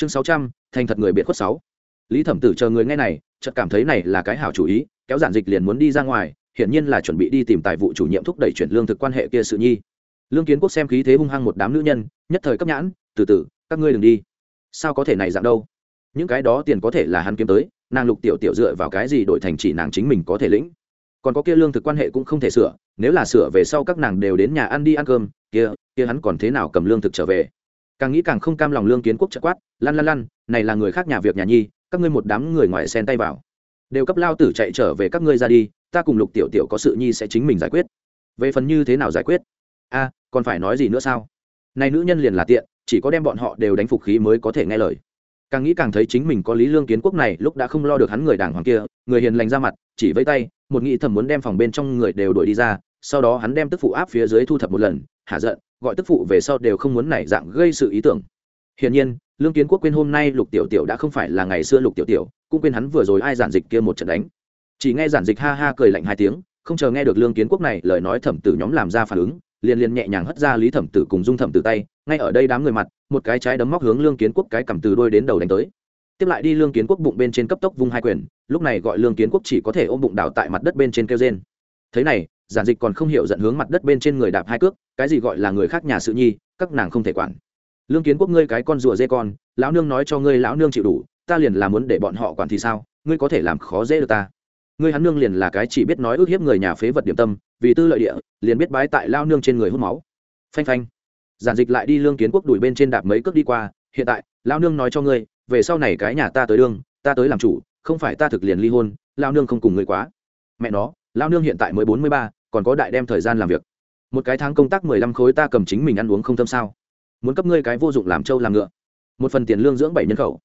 chương sáu trăm, thành thật người biệt khuất sáu. Lý thẩm tử chờ người nghe này, chợt cảm thấy này là cái hảo chủ ý, kéo giản dịch liền muốn đi ra ngoài, hiển nhiên là chuẩn bị đi tìm tài vụ chủ nhiệm thúc đẩy chuyển lương thực quan hệ kia sự nhi. Lương kiến quốc xem khí thế hung hăng một đám nữ nhân, nhất thời cấp nhãn, từ từ, các ngươi đừng đi. Sao có thể này dạng đâu? Những cái đó tiền có thể là hắn kiếm tới, nàng lục tiểu tiểu dựa vào cái gì đổi thành chỉ nàng chính mình có thể lĩnh? Còn có kia lương thực quan hệ cũng không thể sửa, nếu là sửa về sau các nàng đều đến nhà ăn đi ăn cơm, kia kia hắn còn thế nào cầm lương thực trở về? Càng nghĩ càng không cam lòng lương kiến quốc chợt quát lăn lăn lăn này là người khác nhà việc nhà nhi, các ngươi một đám người ngoài xen tay vào. Đều cấp lao tử chạy trở về các ngươi ra đi, ta cùng lục tiểu tiểu có sự nhi sẽ chính mình giải quyết. Về phần như thế nào giải quyết? A, còn phải nói gì nữa sao? Này nữ nhân liền là tiện, chỉ có đem bọn họ đều đánh phục khí mới có thể nghe lời. Càng nghĩ càng thấy chính mình có lý lương kiến quốc này lúc đã không lo được hắn người đàng hoàng kia, người hiền lành ra mặt, chỉ với tay, một nghĩ thầm muốn đem phòng bên trong người đều đuổi đi ra, sau đó hắn đem tức phụ áp phía dưới thu thập một lần hạ giận gọi tức phụ về sau đều không muốn nảy dạng gây sự ý tưởng. Hiển nhiên, lương kiến quốc quên hôm nay lục tiểu tiểu đã không phải là ngày xưa lục tiểu tiểu, cũng quên hắn vừa rồi ai giản dịch kia một trận đánh. Chỉ nghe giản dịch ha ha cười lạnh hai tiếng, không chờ nghe được lương kiến quốc này lời nói thẩm tử nhóm làm ra phản ứng, liền liền nhẹ nhàng hất ra lý thẩm tử cùng dung thẩm tử tay, ngay ở đây đám người mặt, một cái trái đấm móc hướng lương kiến quốc cái cầm từ đôi đến đầu đánh tới. Tiếp lại đi lương kiến quốc bụng bên trên cấp tốc vung hai quyền, lúc này gọi lương kiến quốc chỉ có thể ôm bụng đào tại mặt đất bên trên kêu trên thế này giản dịch còn không hiểu dẫn hướng mặt đất bên trên người đạp hai cước, cái gì gọi là người khác nhà sự nhi, các nàng không thể quản. Lương kiến quốc ngươi cái con rùa dê con, lão nương nói cho ngươi lão nương chịu đủ, ta liền là muốn để bọn họ quản thì sao, ngươi có thể làm khó dễ được ta. Ngươi hắn nương liền là cái chỉ biết nói ước hiếp người nhà phế vật điểm tâm, vì tư lợi địa, liền biết bái tại lao nương trên người hút máu. Phanh phanh. Giản dịch lại đi lương kiến quốc đuổi bên trên đạp mấy cước đi qua, hiện tại lao nương nói cho ngươi, về sau này cái nhà ta tới đương, ta tới làm chủ, không phải ta thực liền ly hôn lao nương không cùng ngươi quá. Mẹ nó lao nương hiện tại mới bốn mươi ba còn có đại đem thời gian làm việc. Một cái tháng công tác mười lăm khối ta cầm chính mình ăn uống không thâm sao? Muốn cấp ngươi cái vô dụng làm trâu làm ngựa. Một phần tiền lương dưỡng bảy nhân khẩu.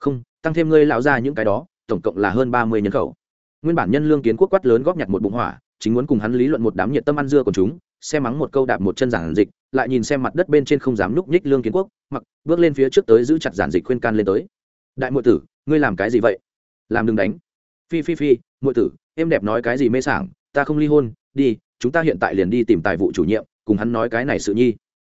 Không, tăng thêm ngươi lão ra những cái đó, tổng cộng là hơn ba mươi nhân khẩu. Nguyên bản nhân lương kiến quốc quát lớn góp nhặt một bụng hỏa, chính muốn cùng hắn lý luận một đám nhiệt tâm ăn dưa của chúng xe mắng một câu đạp một chân giản dịch, lại nhìn xem mặt đất bên trên không dám nhúc nhích lương kiến quốc, mặc, bước lên phía trước tới giữ chặt giản dịch khuyên can lên tới. Đại muội tử, ngươi làm cái gì vậy? Làm đừng đánh. Phi phi phi, muội tử, em đẹp nói cái gì mê sảng ta không ly hôn, đi, chúng ta hiện tại liền đi tìm tài vụ chủ nhiệm, cùng hắn nói cái này sự nhi.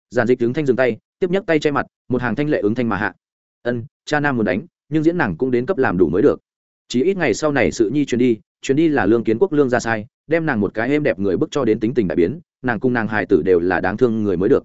Giản dịch đứng thanh dừng tay, tiếp nhấc tay che mặt, một hàng thanh lệ ứng thanh mà hạ. Ân, cha nam muốn đánh, nhưng diễn nàng cũng đến cấp làm đủ mới được. Chỉ ít ngày sau này sự nhi chuyến đi chuyến đi là lương kiến quốc lương ra sai, đem nàng một cái êm đẹp người bức cho đến tính tình đại biến, nàng cùng nàng hài tử đều là đáng thương người mới được.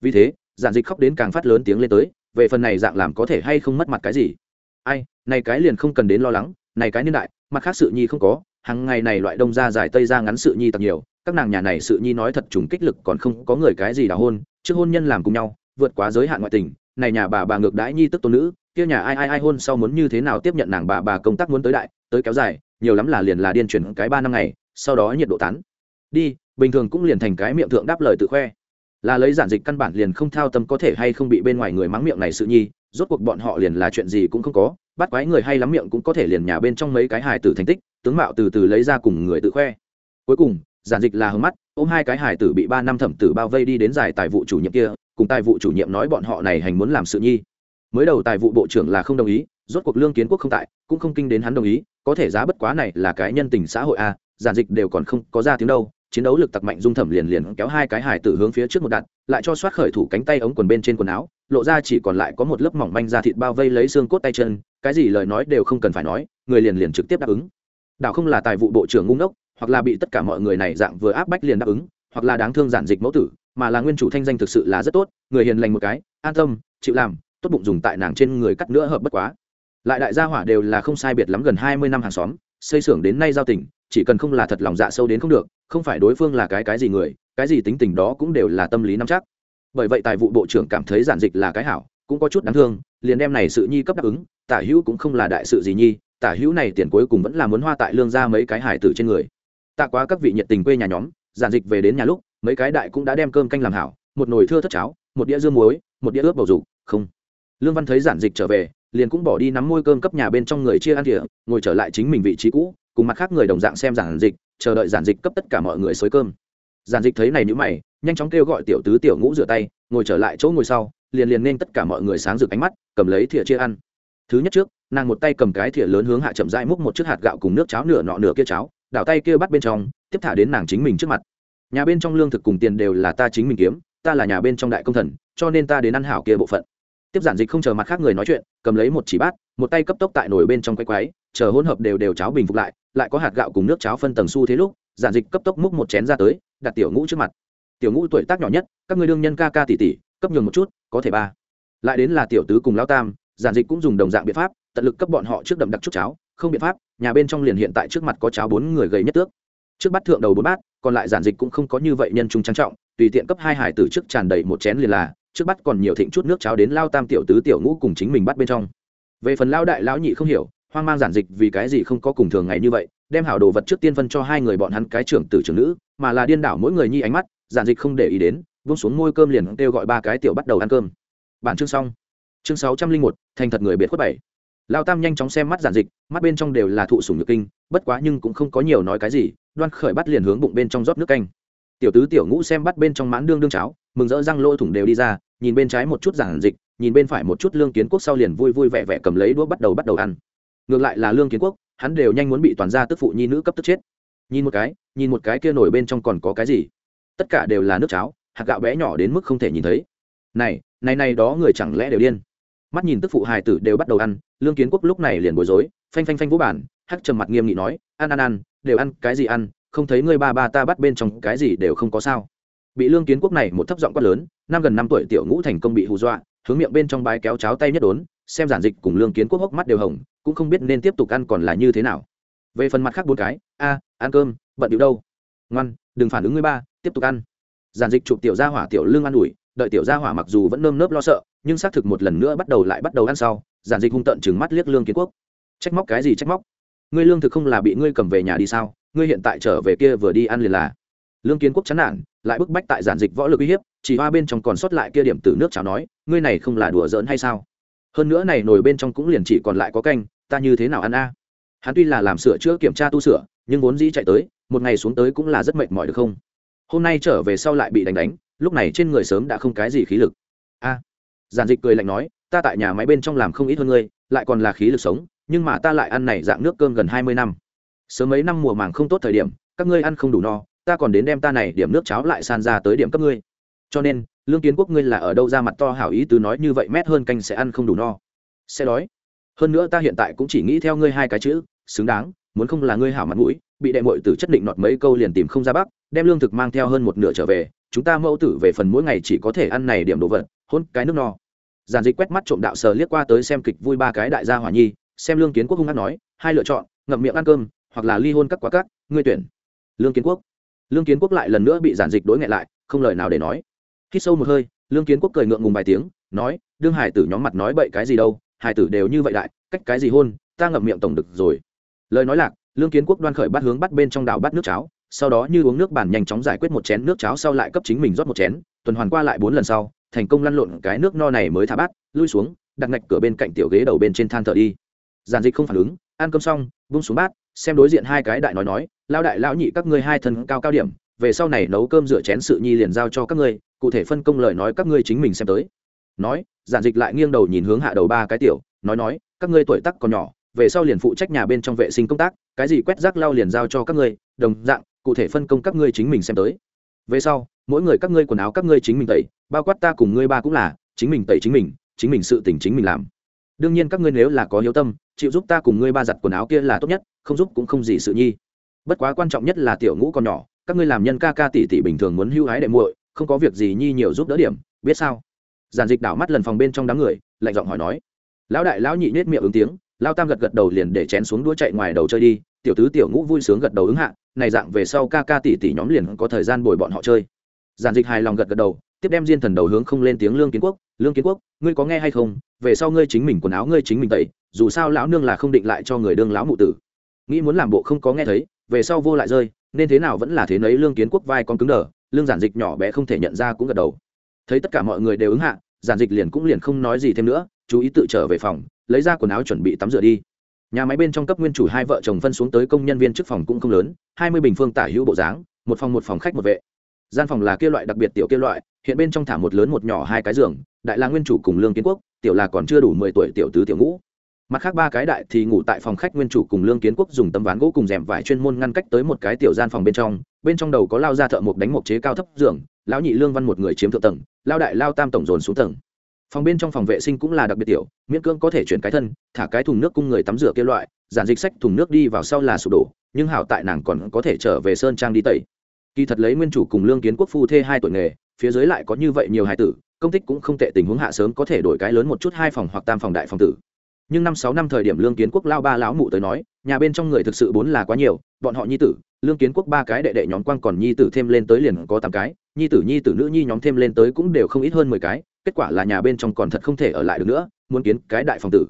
Vì thế giản dịch khóc đến càng phát lớn tiếng lên tới, về phần này dạng làm có thể hay không mất mặt cái gì? Ai, này cái liền không cần đến lo lắng, này cái niên đại, mặt khác sự nhi không có hàng ngày này loại đông ra dài tây ra ngắn sự nhi tặc nhiều, các nàng nhà này sự nhi nói thật trùng kích lực còn không có người cái gì đào hôn, trước hôn nhân làm cùng nhau, vượt quá giới hạn ngoại tình, này nhà bà bà ngược đãi nhi tức tôn nữ, kia nhà ai ai ai hôn sau muốn như thế nào tiếp nhận nàng bà bà công tác muốn tới đại, tới kéo dài, nhiều lắm là liền là điên chuyển cái ba năm ngày, sau đó nhiệt độ tán. Đi, bình thường cũng liền thành cái miệng thượng đáp lời tự khoe. Là lấy giản dịch căn bản liền không thao tâm có thể hay không bị bên ngoài người mắng miệng này sự nhi rốt cuộc bọn họ liền là chuyện gì cũng không có, bắt quái người hay lắm miệng cũng có thể liền nhà bên trong mấy cái hài tử thành tích, tướng mạo từ từ lấy ra cùng người tự khoe. Cuối cùng, giản dịch là hướng mắt, ôm hai cái hài tử bị ba năm thẩm tử bao vây đi đến giải tài vụ chủ nhiệm kia, cùng tài vụ chủ nhiệm nói bọn họ này hành muốn làm sự nhi. Mới đầu tài vụ bộ trưởng là không đồng ý, rốt cuộc lương kiến quốc không tại, cũng không kinh đến hắn đồng ý, có thể giá bất quá này là cái nhân tình xã hội a, giản dịch đều còn không có ra tiếng đâu chiến đấu lực tặc mạnh dung thẩm liền liền kéo hai cái hải tử hướng phía trước một đặt lại cho soát khởi thủ cánh tay ống quần bên trên quần áo, lộ ra chỉ còn lại có một lớp mỏng manh da thịt bao vây lấy xương cốt tay chân, cái gì lời nói đều không cần phải nói, người liền liền trực tiếp đáp ứng đảo không là tài vụ bộ trưởng ngu ngốc, hoặc là bị tất cả mọi người này dạng vừa áp bách liền đáp ứng, hoặc là đáng thương giản dịch mẫu tử, mà là nguyên chủ thanh danh thực sự là rất tốt, người hiền lành một cái, an tâm, chịu làm, tốt bụng dùng tại nàng trên người cắt nữa hợp bất quá lại đại gia hỏa đều là không sai biệt lắm gần hai mươi năm hàng xóm, xây xưởng đến nay giao tỉnh chỉ cần không là thật lòng dạ sâu đến không được, không phải đối phương là cái cái gì người, cái gì tính tình đó cũng đều là tâm lý nắm chắc. Bởi vậy tài vụ bộ trưởng cảm thấy giản dịch là cái hảo, cũng có chút đáng thương, liền đem này sự nhi cấp đáp ứng, tả hữu cũng không là đại sự gì nhi, tả hữu này tiền cuối cùng vẫn là muốn hoa tại lương ra mấy cái hải tử trên người. Tạ quá các vị nhiệt tình quê nhà nhóm, giản dịch về đến nhà lúc, mấy cái đại cũng đã đem cơm canh làm hảo, một nồi thưa thất cháo, một đĩa dưa muối, một đĩa ướp bầu dục, không. Lương văn thấy giản dịch trở về, liền cũng bỏ đi nắm môi cơm cấp nhà bên trong người chia ăn thìa ngồi trở lại chính mình vị trí cũ cùng mặt khác người đồng dạng xem giản dịch, chờ đợi giản dịch cấp tất cả mọi người xới cơm. Giản dịch thấy này nhữ mày, nhanh chóng kêu gọi tiểu tứ tiểu ngũ rửa tay, ngồi trở lại chỗ ngồi sau, liền liền nên tất cả mọi người sáng rực ánh mắt, cầm lấy thìa chia ăn. Thứ nhất trước, nàng một tay cầm cái thìa lớn hướng hạ chậm rãi múc một chiếc hạt gạo cùng nước cháo nửa nọ nửa kia cháo, đảo tay kia bắt bên trong, tiếp thả đến nàng chính mình trước mặt. Nhà bên trong lương thực cùng tiền đều là ta chính mình kiếm, ta là nhà bên trong đại công thần, cho nên ta đến ăn hảo kia bộ phận. Tiếp giản dịch không chờ mặt khác người nói chuyện, cầm lấy một chỉ bát, một tay cấp tốc tại nồi bên trong quay quái chờ hỗn hợp đều đều cháo bình phục lại lại có hạt gạo cùng nước cháo phân tầng su thế lúc, giản dịch cấp tốc múc một chén ra tới, đặt tiểu ngũ trước mặt. Tiểu ngũ tuổi tác nhỏ nhất, các người đương nhân ca ca tỷ tỷ, cấp nhường một chút, có thể ba. Lại đến là tiểu tứ cùng lao tam, giản dịch cũng dùng đồng dạng biện pháp, tận lực cấp bọn họ trước đậm đặc chút cháo, không biện pháp, nhà bên trong liền hiện tại trước mặt có cháo bốn người gầy nhất tước. Trước bát thượng đầu bốn bát, còn lại giản dịch cũng không có như vậy nhân trung trang trọng, tùy tiện cấp hai hải tử trước tràn đầy một chén liền là, trước bắt còn nhiều thịnh chút nước cháo đến lao tam tiểu tứ tiểu ngũ cùng chính mình bắt bên trong. Về phần lao đại, lão nhị không hiểu hoang mang giản dịch vì cái gì không có cùng thường ngày như vậy, đem hảo đồ vật trước tiên phân cho hai người bọn hắn cái trưởng tử trưởng nữ, mà là điên đảo mỗi người nhi ánh mắt, giản dịch không để ý đến vung xuống môi cơm liền kêu gọi ba cái tiểu bắt đầu ăn cơm. Bản chương xong. Chương sáu trăm linh một, thành thật người biệt khuất bảy. Lao tam nhanh chóng xem mắt giản dịch, mắt bên trong đều là thụ sủng nhược kinh, bất quá nhưng cũng không có nhiều nói cái gì, đoan khởi bắt liền hướng bụng bên trong rót nước canh. Tiểu tứ tiểu ngũ xem bắt bên trong mãn đương đương cháo, mừng rỡ răng lôi thủng đều đi ra, nhìn bên trái một chút giản dịch, nhìn bên phải một chút lương kiến quốc sau liền vui vui vẻ vẻ cầm lấy đũa bắt đầu bắt đầu ăn ngược lại là lương kiến quốc, hắn đều nhanh muốn bị toàn gia tức phụ nhi nữ cấp tức chết. Nhìn một cái, nhìn một cái kia nổi bên trong còn có cái gì? Tất cả đều là nước cháo, hạt gạo bé nhỏ đến mức không thể nhìn thấy. Này này này đó người chẳng lẽ đều điên? Mắt nhìn tức phụ hài tử đều bắt đầu ăn, lương kiến quốc lúc này liền bối rối, phanh phanh phanh vũ bản hắc trầm mặt nghiêm nghị nói, ăn ăn ăn, đều ăn, cái gì ăn? Không thấy ngươi ba ba ta bắt bên trong cái gì đều không có sao. Bị lương kiến quốc này một thấp giọng quát lớn, năm gần năm tuổi tiểu ngũ thành công bị hù dọa, hướng miệng bên trong bái kéo cháo tay nhất đốn, xem giản dịch cùng lương kiến quốc hốc mắt đều hồng cũng không biết nên tiếp tục ăn còn là như thế nào. Về phần mặt khác bốn cái, a, ăn cơm, bận điệu đâu? Ngoan, đừng phản ứng ngươi ba, tiếp tục ăn. Giản dịch chụp tiểu gia hỏa tiểu lương ăn ủi, đợi tiểu gia hỏa mặc dù vẫn nơm nớp lo sợ, nhưng xác thực một lần nữa bắt đầu lại bắt đầu ăn sau, giản dịch hung tận chừng mắt liếc lương kiến quốc. Trách móc cái gì trách móc? Ngươi lương thực không là bị ngươi cầm về nhà đi sao? Ngươi hiện tại trở về kia vừa đi ăn liền là. Lương kiến quốc chán nản, lại bức bách tại giản dịch võ lực uy hiếp, chỉ hoa bên trong còn sót lại kia điểm từ nước cháo nói, ngươi này không là đùa giỡn hay sao? Hơn nữa này nồi bên trong cũng liền chỉ còn lại có canh ta như thế nào ăn a? Hắn tuy là làm sửa chữa kiểm tra tu sửa, nhưng vốn dĩ chạy tới, một ngày xuống tới cũng là rất mệt mỏi được không? Hôm nay trở về sau lại bị đánh đánh, lúc này trên người sớm đã không cái gì khí lực. A. Giản dịch cười lạnh nói, ta tại nhà máy bên trong làm không ít hơn ngươi, lại còn là khí lực sống, nhưng mà ta lại ăn này dạng nước cơm gần hai mươi năm. Sớm mấy năm mùa màng không tốt thời điểm, các ngươi ăn không đủ no, ta còn đến đem ta này điểm nước cháo lại san ra tới điểm cấp ngươi. Cho nên, lương kiến quốc ngươi là ở đâu ra mặt to hảo ý tứ nói như vậy mét hơn canh sẽ ăn không đủ no. Sẽ đói hơn nữa ta hiện tại cũng chỉ nghĩ theo ngươi hai cái chữ, xứng đáng, muốn không là ngươi hảo mặt mũi, bị đệ mội tử chất định nọt mấy câu liền tìm không ra bắc đem lương thực mang theo hơn một nửa trở về, chúng ta mẫu tử về phần mỗi ngày chỉ có thể ăn này điểm đồ vật, hôn cái nước no. Giản dịch quét mắt trộm đạo sờ liếc qua tới xem kịch vui ba cái đại gia hỏa nhi, xem lương kiến quốc hung hát nói, hai lựa chọn, ngậm miệng ăn cơm, hoặc là ly hôn các quá cắt ngươi tuyển. Lương kiến quốc. Lương kiến quốc lại lần nữa bị giản dịch đối nghẹn lại, không lời nào để nói. Khi sâu một hơi, lương kiến quốc cười ngượng ngùng vài tiếng, nói, đương hải tử nhóm mặt nói bậy cái gì đâu hải tử đều như vậy đại, cách cái gì hôn, ta ngậm miệng tổng được rồi. Lời nói lạc, lương kiến quốc đoan khởi bắt hướng bắt bên trong đảo bắt nước cháo, sau đó như uống nước bàn nhanh chóng giải quyết một chén nước cháo sau lại cấp chính mình rót một chén, tuần hoàn qua lại bốn lần sau, thành công lăn lộn cái nước no này mới thả bát, lui xuống, đặt ngạch cửa bên cạnh tiểu ghế đầu bên trên than thở đi. Giản dịch không phản ứng, ăn cơm xong, vung xuống bát, xem đối diện hai cái đại nói nói lao đại, lão nhị, các ngươi hai thân cao cao điểm, về sau này nấu cơm rửa chén sự nhi liền giao cho các ngươi, cụ thể phân công lời nói các ngươi chính mình xem tới nói, giản dịch lại nghiêng đầu nhìn hướng hạ đầu ba cái tiểu, nói nói, các ngươi tuổi tắc còn nhỏ, về sau liền phụ trách nhà bên trong vệ sinh công tác, cái gì quét rác lau liền giao cho các ngươi, đồng dạng, cụ thể phân công các ngươi chính mình xem tới. Về sau, mỗi người các ngươi quần áo các ngươi chính mình tẩy, bao quát ta cùng ngươi ba cũng là, chính mình tẩy chính mình chính mình sự tỉnh chính mình làm. Đương nhiên các ngươi nếu là có hiếu tâm, chịu giúp ta cùng ngươi ba giặt quần áo kia là tốt nhất, không giúp cũng không gì sự nhi. Bất quá quan trọng nhất là tiểu ngũ còn nhỏ, các ngươi làm nhân ca ca tỷ tỷ bình thường muốn hưu hái đệ muội, không có việc gì nhi nhiều giúp đỡ điểm, biết sao? Giản dịch đảo mắt lần phòng bên trong đám người, lạnh giọng hỏi nói. Lão đại, lão nhị nết miệng ứng tiếng lao tam gật gật đầu liền để chén xuống đũa chạy ngoài đầu chơi đi, tiểu tứ, tiểu ngũ vui sướng gật đầu ứng hạ, này dạng về sau ca ca tỷ tỷ nhóm liền có thời gian bồi bọn họ chơi. Giản dịch hài lòng gật gật đầu, tiếp đem diên thần đầu hướng không lên tiếng lương kiến quốc, lương kiến quốc, ngươi có nghe hay không? Về sau ngươi chính mình quần áo ngươi chính mình tẩy, dù sao lão nương là không định lại cho người đương lão mụ tử. Nghĩ muốn làm bộ không có nghe thấy, về sau vô lại rơi, nên thế nào vẫn là thế nấy lương kiến quốc vai con cứng đờ, lương giản dịch nhỏ bé không thể nhận ra cũng gật đầu thấy tất cả mọi người đều ứng hạ, giản dịch liền cũng liền không nói gì thêm nữa, chú ý tự trở về phòng, lấy ra quần áo chuẩn bị tắm rửa đi. Nhà máy bên trong cấp nguyên chủ hai vợ chồng phân xuống tới công nhân viên trước phòng cũng không lớn, hai mươi bình phương tả hữu bộ dáng, một phòng một phòng khách một vệ. Gian phòng là kia loại đặc biệt tiểu kia loại, hiện bên trong thả một lớn một nhỏ hai cái giường, đại là nguyên chủ cùng lương kiến quốc, tiểu là còn chưa đủ mười tuổi tiểu tứ tiểu ngũ mặt khác ba cái đại thì ngủ tại phòng khách nguyên chủ cùng lương kiến quốc dùng tấm ván gỗ cùng rèm vải chuyên môn ngăn cách tới một cái tiểu gian phòng bên trong. Bên trong đầu có lao ra thợ mộc đánh mộc chế cao thấp giường, lão nhị lương văn một người chiếm thượng tầng, lao đại lao tam tổng dồn xuống tầng. Phòng bên trong phòng vệ sinh cũng là đặc biệt tiểu, miễn cưỡng có thể chuyển cái thân, thả cái thùng nước cung người tắm rửa kia loại, giản dịch sách thùng nước đi vào sau là sụp đổ, nhưng hảo tại nàng còn có thể trở về sơn trang đi tẩy. Kỳ thật lấy nguyên chủ cùng lương kiến quốc phu thê hai tuổi nghề, phía dưới lại có như vậy nhiều hài tử, công tích cũng không tệ, tình huống hạ sớm có thể đổi cái lớn một chút hai phòng hoặc tam phòng đại phòng tử nhưng năm sáu năm thời điểm lương kiến quốc lao ba lão mụ tới nói, nhà bên trong người thực sự bốn là quá nhiều, bọn họ nhi tử, lương kiến quốc ba cái đệ đệ nhóm quang còn nhi tử thêm lên tới liền có tám cái, nhi tử nhi tử nữ nhi nhóm thêm lên tới cũng đều không ít hơn mười cái, kết quả là nhà bên trong còn thật không thể ở lại được nữa, muốn kiến cái đại phòng tử.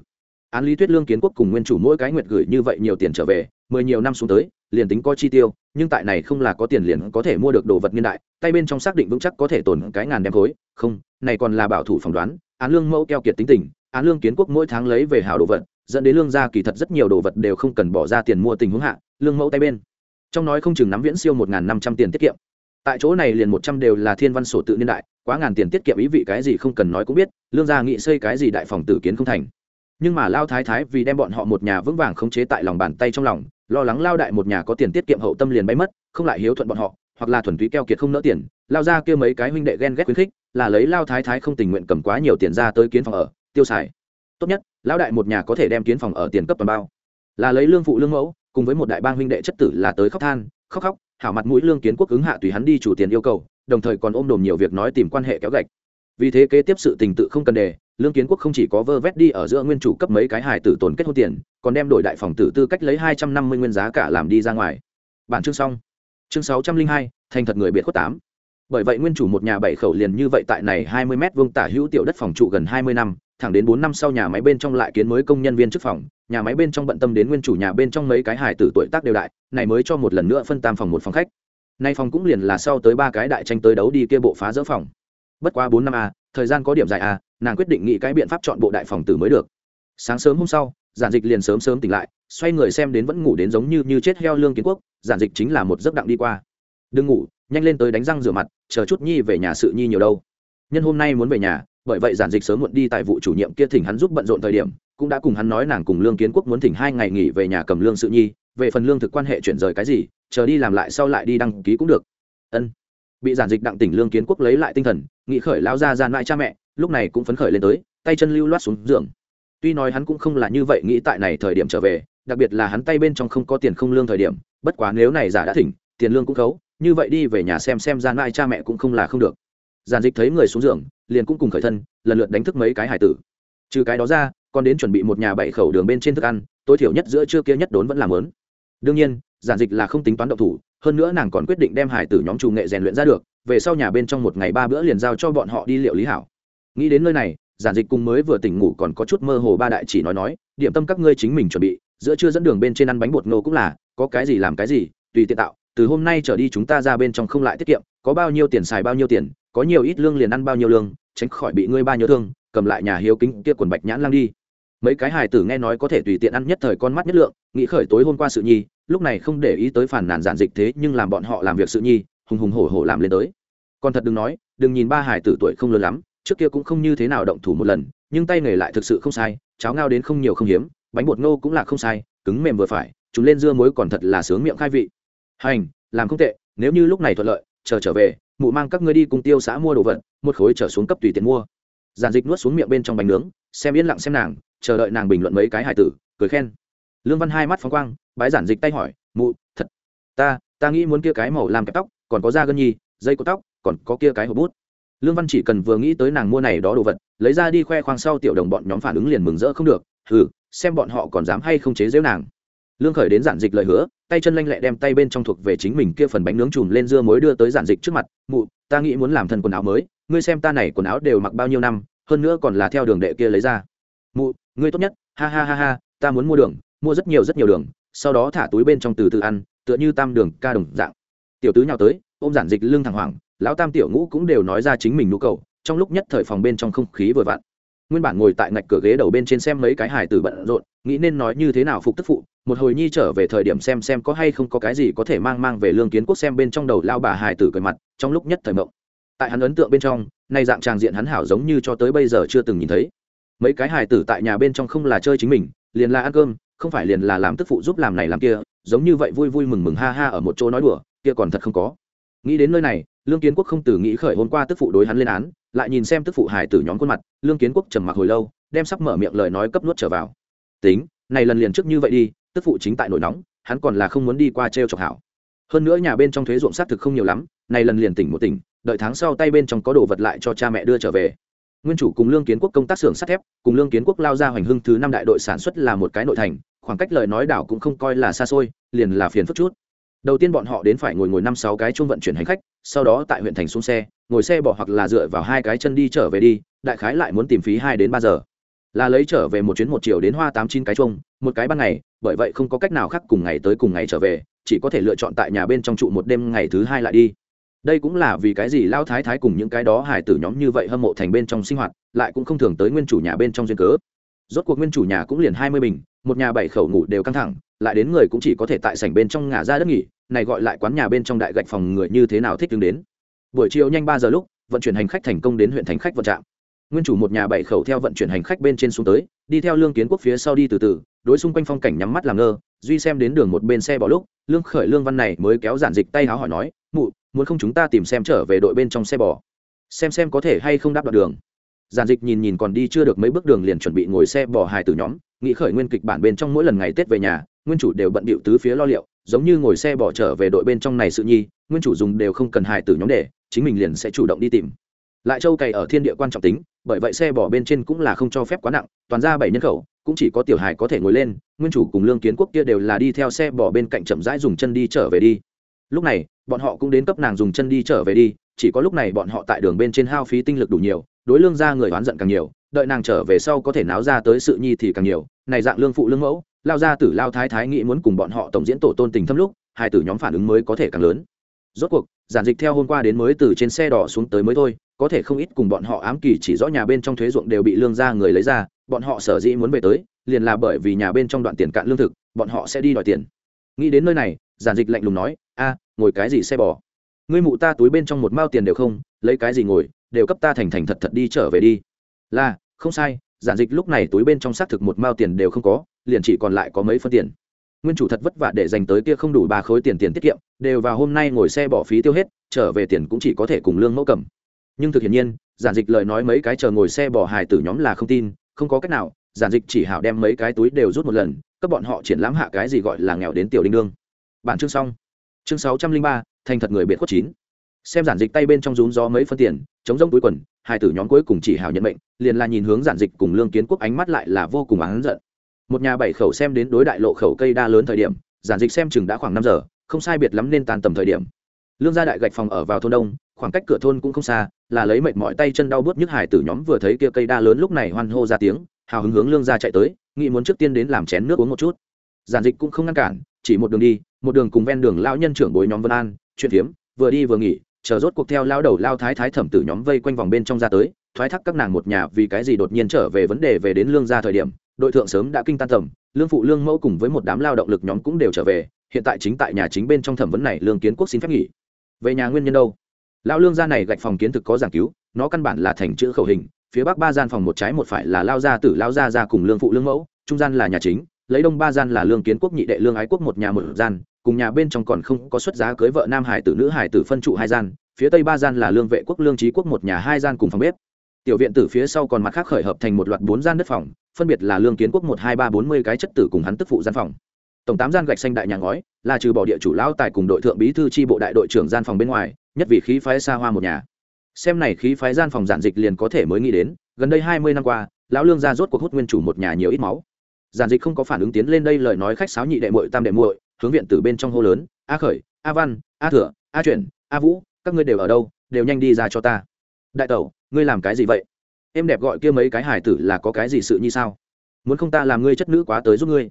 Án lý thuyết lương kiến quốc cùng nguyên chủ mỗi cái nguyệt gửi như vậy nhiều tiền trở về, mười nhiều năm xuống tới, liền tính có chi tiêu, nhưng tại này không là có tiền liền có thể mua được đồ vật niên đại, tay bên trong xác định vững chắc có thể tồn cái ngàn đem khối, không, này còn là bảo thủ phỏng đoán, án lương mẫu keo kiệt tính tình án lương kiến quốc mỗi tháng lấy về hảo đồ vật, dẫn đến lương gia kỳ thật rất nhiều đồ vật đều không cần bỏ ra tiền mua tình huống hạ, lương mẫu tay bên. Trong nói không chừng nắm viễn siêu một năm trăm tiền tiết kiệm. Tại chỗ này liền một trăm đều là thiên văn sổ tự niên đại, quá ngàn tiền tiết kiệm ý vị cái gì không cần nói cũng biết, lương gia nghị xây cái gì đại phòng tử kiến không thành. Nhưng mà lao thái thái vì đem bọn họ một nhà vững vàng khống chế tại lòng bàn tay trong lòng, lo lắng lao đại một nhà có tiền tiết kiệm hậu tâm liền bay mất, không lại hiếu thuận bọn họ, hoặc là thuần túy keo kiệt không nỡ tiền, lao ra kêu mấy cái huynh đệ ghen ghét khuyến khích, là lấy lao thái thái không tình nguyện cầm quá nhiều tiền ra tới kiến phòng ở tiêu xài. Tốt nhất, lão đại một nhà có thể đem kiến phòng ở tiền cấp toàn bao. Là lấy lương phụ lương mẫu, cùng với một đại bang huynh đệ chất tử là tới khóc than, khóc khóc, hảo mặt mũi lương kiến quốc ứng hạ tùy hắn đi chủ tiền yêu cầu, đồng thời còn ôm đồm nhiều việc nói tìm quan hệ kéo gạch. Vì thế kế tiếp sự tình tự không cần đề, lương kiến quốc không chỉ có vơ vét đi ở giữa nguyên chủ cấp mấy cái hài tử tồn kết hôn tiền, còn đem đổi đại phòng tử tư cách lấy hai trăm năm mươi nguyên giá cả làm đi ra ngoài. Bản chương xong. Chương sáu trăm linh hai, thành thật người biệt khuất tám bởi vậy nguyên chủ một nhà bảy khẩu liền như vậy tại này hai mươi m vuông tả hữu tiểu đất phòng trụ gần hai mươi năm, thẳng đến bốn năm sau nhà máy bên trong lại kiến mới công nhân viên chức phòng. Nhà máy bên trong bận tâm đến nguyên chủ nhà bên trong mấy cái hài tử tuổi tác đều đại, này mới cho một lần nữa phân tam phòng một phòng khách. Nay phòng cũng liền là sau tới ba cái đại tranh tới đấu đi kia bộ phá dỡ phòng. Bất quá bốn năm a thời gian có điểm dài a nàng quyết định nghĩ cái biện pháp chọn bộ đại phòng tử mới được. Sáng sớm hôm sau, giản dịch liền sớm sớm tỉnh lại, xoay người xem đến vẫn ngủ đến giống như như chết heo lương kiến quốc, giản dịch chính là một giấc đặng đi qua. Đừng ngủ nhanh lên tới đánh răng rửa mặt, chờ chút nhi về nhà sự nhi nhiều đâu. Nhân hôm nay muốn về nhà, bởi vậy giản dịch sớm muộn đi tại vụ chủ nhiệm kia thỉnh hắn giúp bận rộn thời điểm, cũng đã cùng hắn nói nàng cùng lương kiến quốc muốn thỉnh hai ngày nghỉ về nhà cầm lương sự nhi, về phần lương thực quan hệ chuyển rời cái gì, chờ đi làm lại sau lại đi đăng ký cũng được. Ân. Bị giản dịch đặng tỉnh lương kiến quốc lấy lại tinh thần nghị khởi lao ra gian lại cha mẹ, lúc này cũng phấn khởi lên tới, tay chân lưu loát xuống giường. Tuy nói hắn cũng không là như vậy nghĩ tại này thời điểm trở về, đặc biệt là hắn tay bên trong không có tiền không lương thời điểm, bất quá nếu này giả đã thỉnh, tiền lương cũng khấu như vậy đi về nhà xem xem gian lại cha mẹ cũng không là không được. Giàn dịch thấy người xuống giường, liền cũng cùng khởi thân, lần lượt đánh thức mấy cái hải tử. Trừ cái đó ra, còn đến chuẩn bị một nhà bảy khẩu đường bên trên thức ăn, tối thiểu nhất giữa trưa kia nhất đốn vẫn làm lớn đương nhiên giản dịch là không tính toán động thủ, hơn nữa nàng còn quyết định đem hải tử nhóm chủ nghệ rèn luyện ra được, về sau nhà bên trong một ngày ba bữa liền giao cho bọn họ đi liệu lý hảo. Nghĩ đến nơi này giản dịch cùng mới vừa tỉnh ngủ còn có chút mơ hồ ba đại chỉ nói nói, điểm tâm các ngươi chính mình chuẩn bị, giữa trưa dẫn đường bên trên ăn bánh bột ngô cũng là, có cái gì làm cái gì, tùy tiện tạo từ hôm nay trở đi chúng ta ra bên trong không lại tiết kiệm, có bao nhiêu tiền xài bao nhiêu tiền, có nhiều ít lương liền ăn bao nhiêu lương, tránh khỏi bị ngươi ba nhớ thương, cầm lại nhà hiếu kính kia quần bạch nhãn lang đi. Mấy cái hài tử nghe nói có thể tùy tiện ăn nhất thời con mắt nhất lượng, nghĩ khởi tối hôm qua sự nhi, lúc này không để ý tới phản nàn giản dịch thế nhưng làm bọn họ làm việc sự nhi, hùng hùng hổ hổ làm lên tới. Còn thật đừng nói, đừng nhìn ba hài tử tuổi không lớn lắm, trước kia cũng không như thế nào động thủ một lần, nhưng tay nghề lại thực sự không sai, cháo ngao đến không nhiều không hiếm, bánh bột ngô cũng là không sai, cứng mềm vừa phải, chúng lên dưa muối còn thật là sướng miệng khai vị hành làm không tệ nếu như lúc này thuận lợi chờ trở về mụ mang các ngươi đi cùng tiêu xã mua đồ vật một khối trở xuống cấp tùy tiền mua. Giản dịch nuốt xuống miệng bên trong bánh nướng xem yên lặng xem nàng chờ đợi nàng bình luận mấy cái hải tử cười khen. Lương văn hai mắt phóng quang bái giản dịch tay hỏi mụ thật ta ta nghĩ muốn kia cái màu làm kẹp tóc còn có da gân nhi dây cột tóc còn có kia cái hộp bút. Lương văn chỉ cần vừa nghĩ tới nàng mua này đó đồ vật lấy ra đi khoe khoang sau tiểu đồng bọn nhóm phản ứng liền mừng rỡ không được Thử, xem bọn họ còn dám hay không chế giễu nàng lương khởi đến giản dịch lời hứa, tay chân lanh lẹ đem tay bên trong thuộc về chính mình kia phần bánh nướng chùm lên dưa muối đưa tới giản dịch trước mặt, mụ, ta nghĩ muốn làm thân quần áo mới, ngươi xem ta này quần áo đều mặc bao nhiêu năm, hơn nữa còn là theo đường đệ kia lấy ra. Mụ, ngươi tốt nhất, ha ha ha ha, ta muốn mua đường, mua rất nhiều rất nhiều đường, sau đó thả túi bên trong từ từ ăn, tựa như tam đường ca đồng dạng. Tiểu tứ nhào tới, ôm giản dịch lưng thẳng hoàng lão tam tiểu ngũ cũng đều nói ra chính mình nhu cầu, trong lúc nhất thời phòng bên trong không khí vừa vặn nguyên bản ngồi tại ngạch cửa ghế đầu bên trên xem mấy cái hài tử bận rộn, nghĩ nên nói như thế nào phục tức phụ, một hồi nhi trở về thời điểm xem xem có hay không có cái gì có thể mang mang về lương kiến quốc xem bên trong đầu lao bà hài tử cười mặt, trong lúc nhất thời mộng. Tại hắn ấn tượng bên trong, nay dạng tràng diện hắn hảo giống như cho tới bây giờ chưa từng nhìn thấy. Mấy cái hài tử tại nhà bên trong không là chơi chính mình, liền là ăn cơm, không phải liền là làm tức phụ giúp làm này làm kia, giống như vậy vui vui mừng mừng ha ha ở một chỗ nói đùa, kia còn thật không có. Nghĩ đến nơi này, lương kiến quốc không từ nghĩ khởi hôm qua tức phụ đối hắn lên án lại nhìn xem tức phụ hải tử nhóm khuôn mặt, lương kiến quốc trầm mặc hồi lâu, đem sắp mở miệng lời nói cấp nuốt trở vào. Tính, này lần liền trước như vậy đi, tức phụ chính tại nổi nóng, hắn còn là không muốn đi qua t r e o chọc hảo. Hơn nữa nhà bên trong thuế ruộng xác thực không nhiều lắm, này lần liền tỉnh một tỉnh, đợi tháng sau tay bên trong có đồ vật lại cho cha mẹ đưa trở về. Nguyên chủ cùng lương kiến quốc công tác xưởng sắt thép, cùng lương kiến quốc lao ra hoành hưng thứ năm đại đội sản xuất là một cái nội thành, khoảng cách lời nói đảo cũng không coi là xa xôi, liền là phiền phức chút đầu tiên bọn họ đến phải ngồi ngồi năm sáu cái chung vận chuyển hành khách, sau đó tại huyện thành xuống xe, ngồi xe bỏ hoặc là dựa vào hai cái chân đi trở về đi, đại khái lại muốn tìm phí hai đến ba giờ. Là lấy trở về một chuyến một chiều đến hoa tám chín cái chung một cái ban ngày, bởi vậy không có cách nào khác cùng ngày tới cùng ngày trở về, chỉ có thể lựa chọn tại nhà bên trong trụ một đêm ngày thứ hai lại đi. Đây cũng là vì cái gì lao thái thái cùng những cái đó hải tử nhóm như vậy hâm mộ thành bên trong sinh hoạt, lại cũng không thường tới nguyên chủ nhà bên trong duyên cớ. Rốt cuộc nguyên chủ nhà cũng liền hai mươi bình, một nhà bảy khẩu ngủ đều căng thẳng lại đến người cũng chỉ có thể tại sảnh bên trong ngả ra đất nghỉ, này gọi lại quán nhà bên trong đại gạch phòng người như thế nào thích đứng đến. Buổi chiều nhanh ba giờ lúc, vận chuyển hành khách thành công đến huyện thành khách vận trạm. Nguyên chủ một nhà bảy khẩu theo vận chuyển hành khách bên trên xuống tới, đi theo lương kiến quốc phía sau đi từ từ, đối xung quanh phong cảnh nhắm mắt làm ngơ, duy xem đến đường một bên xe bỏ lúc, lương khởi lương văn này mới kéo giản dịch tay háo hỏi nói, mụ, muốn không chúng ta tìm xem trở về đội bên trong xe bò? Xem xem có thể hay không đáp đoạn đường. Giản dịch nhìn nhìn còn đi chưa được mấy bước đường liền chuẩn bị ngồi xe bò hài từ nhóm, nghĩ khởi nguyên kịch bản bên trong mỗi lần ngày tết về nhà nguyên chủ đều bận bịu tứ phía lo liệu, giống như ngồi xe bỏ trở về đội bên trong này sự nhi, nguyên chủ dùng đều không cần hài tử nhóm để, chính mình liền sẽ chủ động đi tìm. Lại châu cày ở thiên địa quan trọng tính, bởi vậy xe bỏ bên trên cũng là không cho phép quá nặng, toàn ra bảy nhân khẩu, cũng chỉ có tiểu hài có thể ngồi lên, nguyên chủ cùng lương kiến quốc kia đều là đi theo xe bỏ bên cạnh chậm rãi dùng chân đi trở về đi. Lúc này, bọn họ cũng đến cấp nàng dùng chân đi trở về đi, chỉ có lúc này bọn họ tại đường bên trên hao phí tinh lực đủ nhiều, đối lương ra người oán giận càng nhiều, đợi nàng trở về sau có thể náo ra tới sự nhi thì càng nhiều, này dạng lương phụ lương mẫu lao ra tử lao thái thái nghĩ muốn cùng bọn họ tổng diễn tổ tôn tình thâm lúc, hai tử nhóm phản ứng mới có thể càng lớn. Rốt cuộc, giản dịch theo hôm qua đến mới từ trên xe đỏ xuống tới mới thôi, có thể không ít cùng bọn họ ám kỳ chỉ rõ nhà bên trong thuế ruộng đều bị lương ra người lấy ra, bọn họ sở dĩ muốn về tới, liền là bởi vì nhà bên trong đoạn tiền cạn lương thực, bọn họ sẽ đi đòi tiền. Nghĩ đến nơi này, giản dịch lạnh lùng nói, a, ngồi cái gì xe bò? Ngươi mụ ta túi bên trong một mao tiền đều không, lấy cái gì ngồi, đều cấp ta thành thành thật thật đi trở về đi. Là, không sai, giản dịch lúc này túi bên trong xác thực một mao tiền đều không có liền chỉ còn lại có mấy phân tiền. Nguyên chủ thật vất vả để dành tới kia không đủ ba khối tiền tiền tiết kiệm, đều vào hôm nay ngồi xe bỏ phí tiêu hết, trở về tiền cũng chỉ có thể cùng lương mẫu cầm. Nhưng thực hiện nhiên, giản dịch lời nói mấy cái chờ ngồi xe bỏ hài tử nhóm là không tin, không có cách nào, giản dịch chỉ hảo đem mấy cái túi đều rút một lần, các bọn họ triển lãm hạ cái gì gọi là nghèo đến tiểu đinh đương. Bản chương xong. Chương sáu trăm linh ba, thành thật người biệt khuất chín. Xem giản dịch tay bên trong rún gió mấy phân tiền, chống rông túi quần hai tử nhóm cuối cùng chỉ hào nhận mệnh, liền là nhìn hướng giản dịch cùng lương kiến quốc ánh mắt lại là vô cùng oán giận một nhà bảy khẩu xem đến đối đại lộ khẩu cây đa lớn thời điểm, giản dịch xem chừng đã khoảng năm giờ, không sai biệt lắm nên tàn tầm thời điểm. Lương gia đại gạch phòng ở vào thôn đông, khoảng cách cửa thôn cũng không xa, là lấy mệt mỏi tay chân đau bớt nhức hải tử nhóm vừa thấy kia cây đa lớn lúc này hoan hô ra tiếng, hào hứng hướng lương gia chạy tới, nghĩ muốn trước tiên đến làm chén nước uống một chút. Giản dịch cũng không ngăn cản, chỉ một đường đi, một đường cùng ven đường lão nhân trưởng bối nhóm vân an, chuyện phiếm, vừa đi vừa nghỉ, chờ rốt cuộc theo lao đầu lao thái thái thẩm tử nhóm vây quanh vòng bên trong ra tới, thoái thác các nàng một nhà vì cái gì đột nhiên trở về vấn đề về đến lương gia thời điểm đội thượng sớm đã kinh tan tầm lương phụ lương mẫu cùng với một đám lao động lực nhóm cũng đều trở về, hiện tại chính tại nhà chính bên trong thẩm vấn này lương kiến quốc xin phép nghỉ. Về nhà nguyên nhân đâu? Lao lương gia này gạch phòng kiến thực có giảng cứu, nó căn bản là thành chữ khẩu hình, phía bắc ba gian phòng một trái một phải là lao gia tử, lao gia ra cùng lương phụ lương mẫu, trung gian là nhà chính, lấy đông ba gian là lương kiến quốc nhị đệ lương ái quốc một nhà một gian, cùng nhà bên trong còn không có xuất giá cưới vợ nam hải tử nữ hải tử phân trụ hai gian, phía tây ba gian là lương vệ quốc, lương trí quốc một nhà hai gian cùng phòng bếp. Tiểu viện tử phía sau còn mặt khác khởi hợp thành một loạt bốn gian đất phòng phân biệt là lương kiến quốc một, hai, ba, bốn mươi cái chất tử cùng hắn tức phụ gian phòng. Tổng tám gian gạch xanh đại nhà ngói, là trừ bỏ địa chủ lão tài cùng đội thượng bí thư tri bộ đại đội trưởng gian phòng bên ngoài, nhất vì khí phái xa hoa một nhà. Xem này khí phái gian phòng giản dịch liền có thể mới nghĩ đến, gần đây hai mươi năm qua, lão lương ra rốt cuộc hút nguyên chủ một nhà nhiều ít máu. Giản dịch không có phản ứng tiến lên đây lời nói khách sáo nhị đệ muội, tam đệ muội, hướng viện từ bên trong hô lớn, a khởi, a văn, a thừa a chuyển, a vũ, các ngươi đều ở đâu, đều nhanh đi ra cho ta. Đại tẩu, ngươi làm cái gì vậy? Em đẹp gọi kia mấy cái hải tử là có cái gì sự như sao? Muốn không ta làm ngươi chất nữ quá tới giúp ngươi?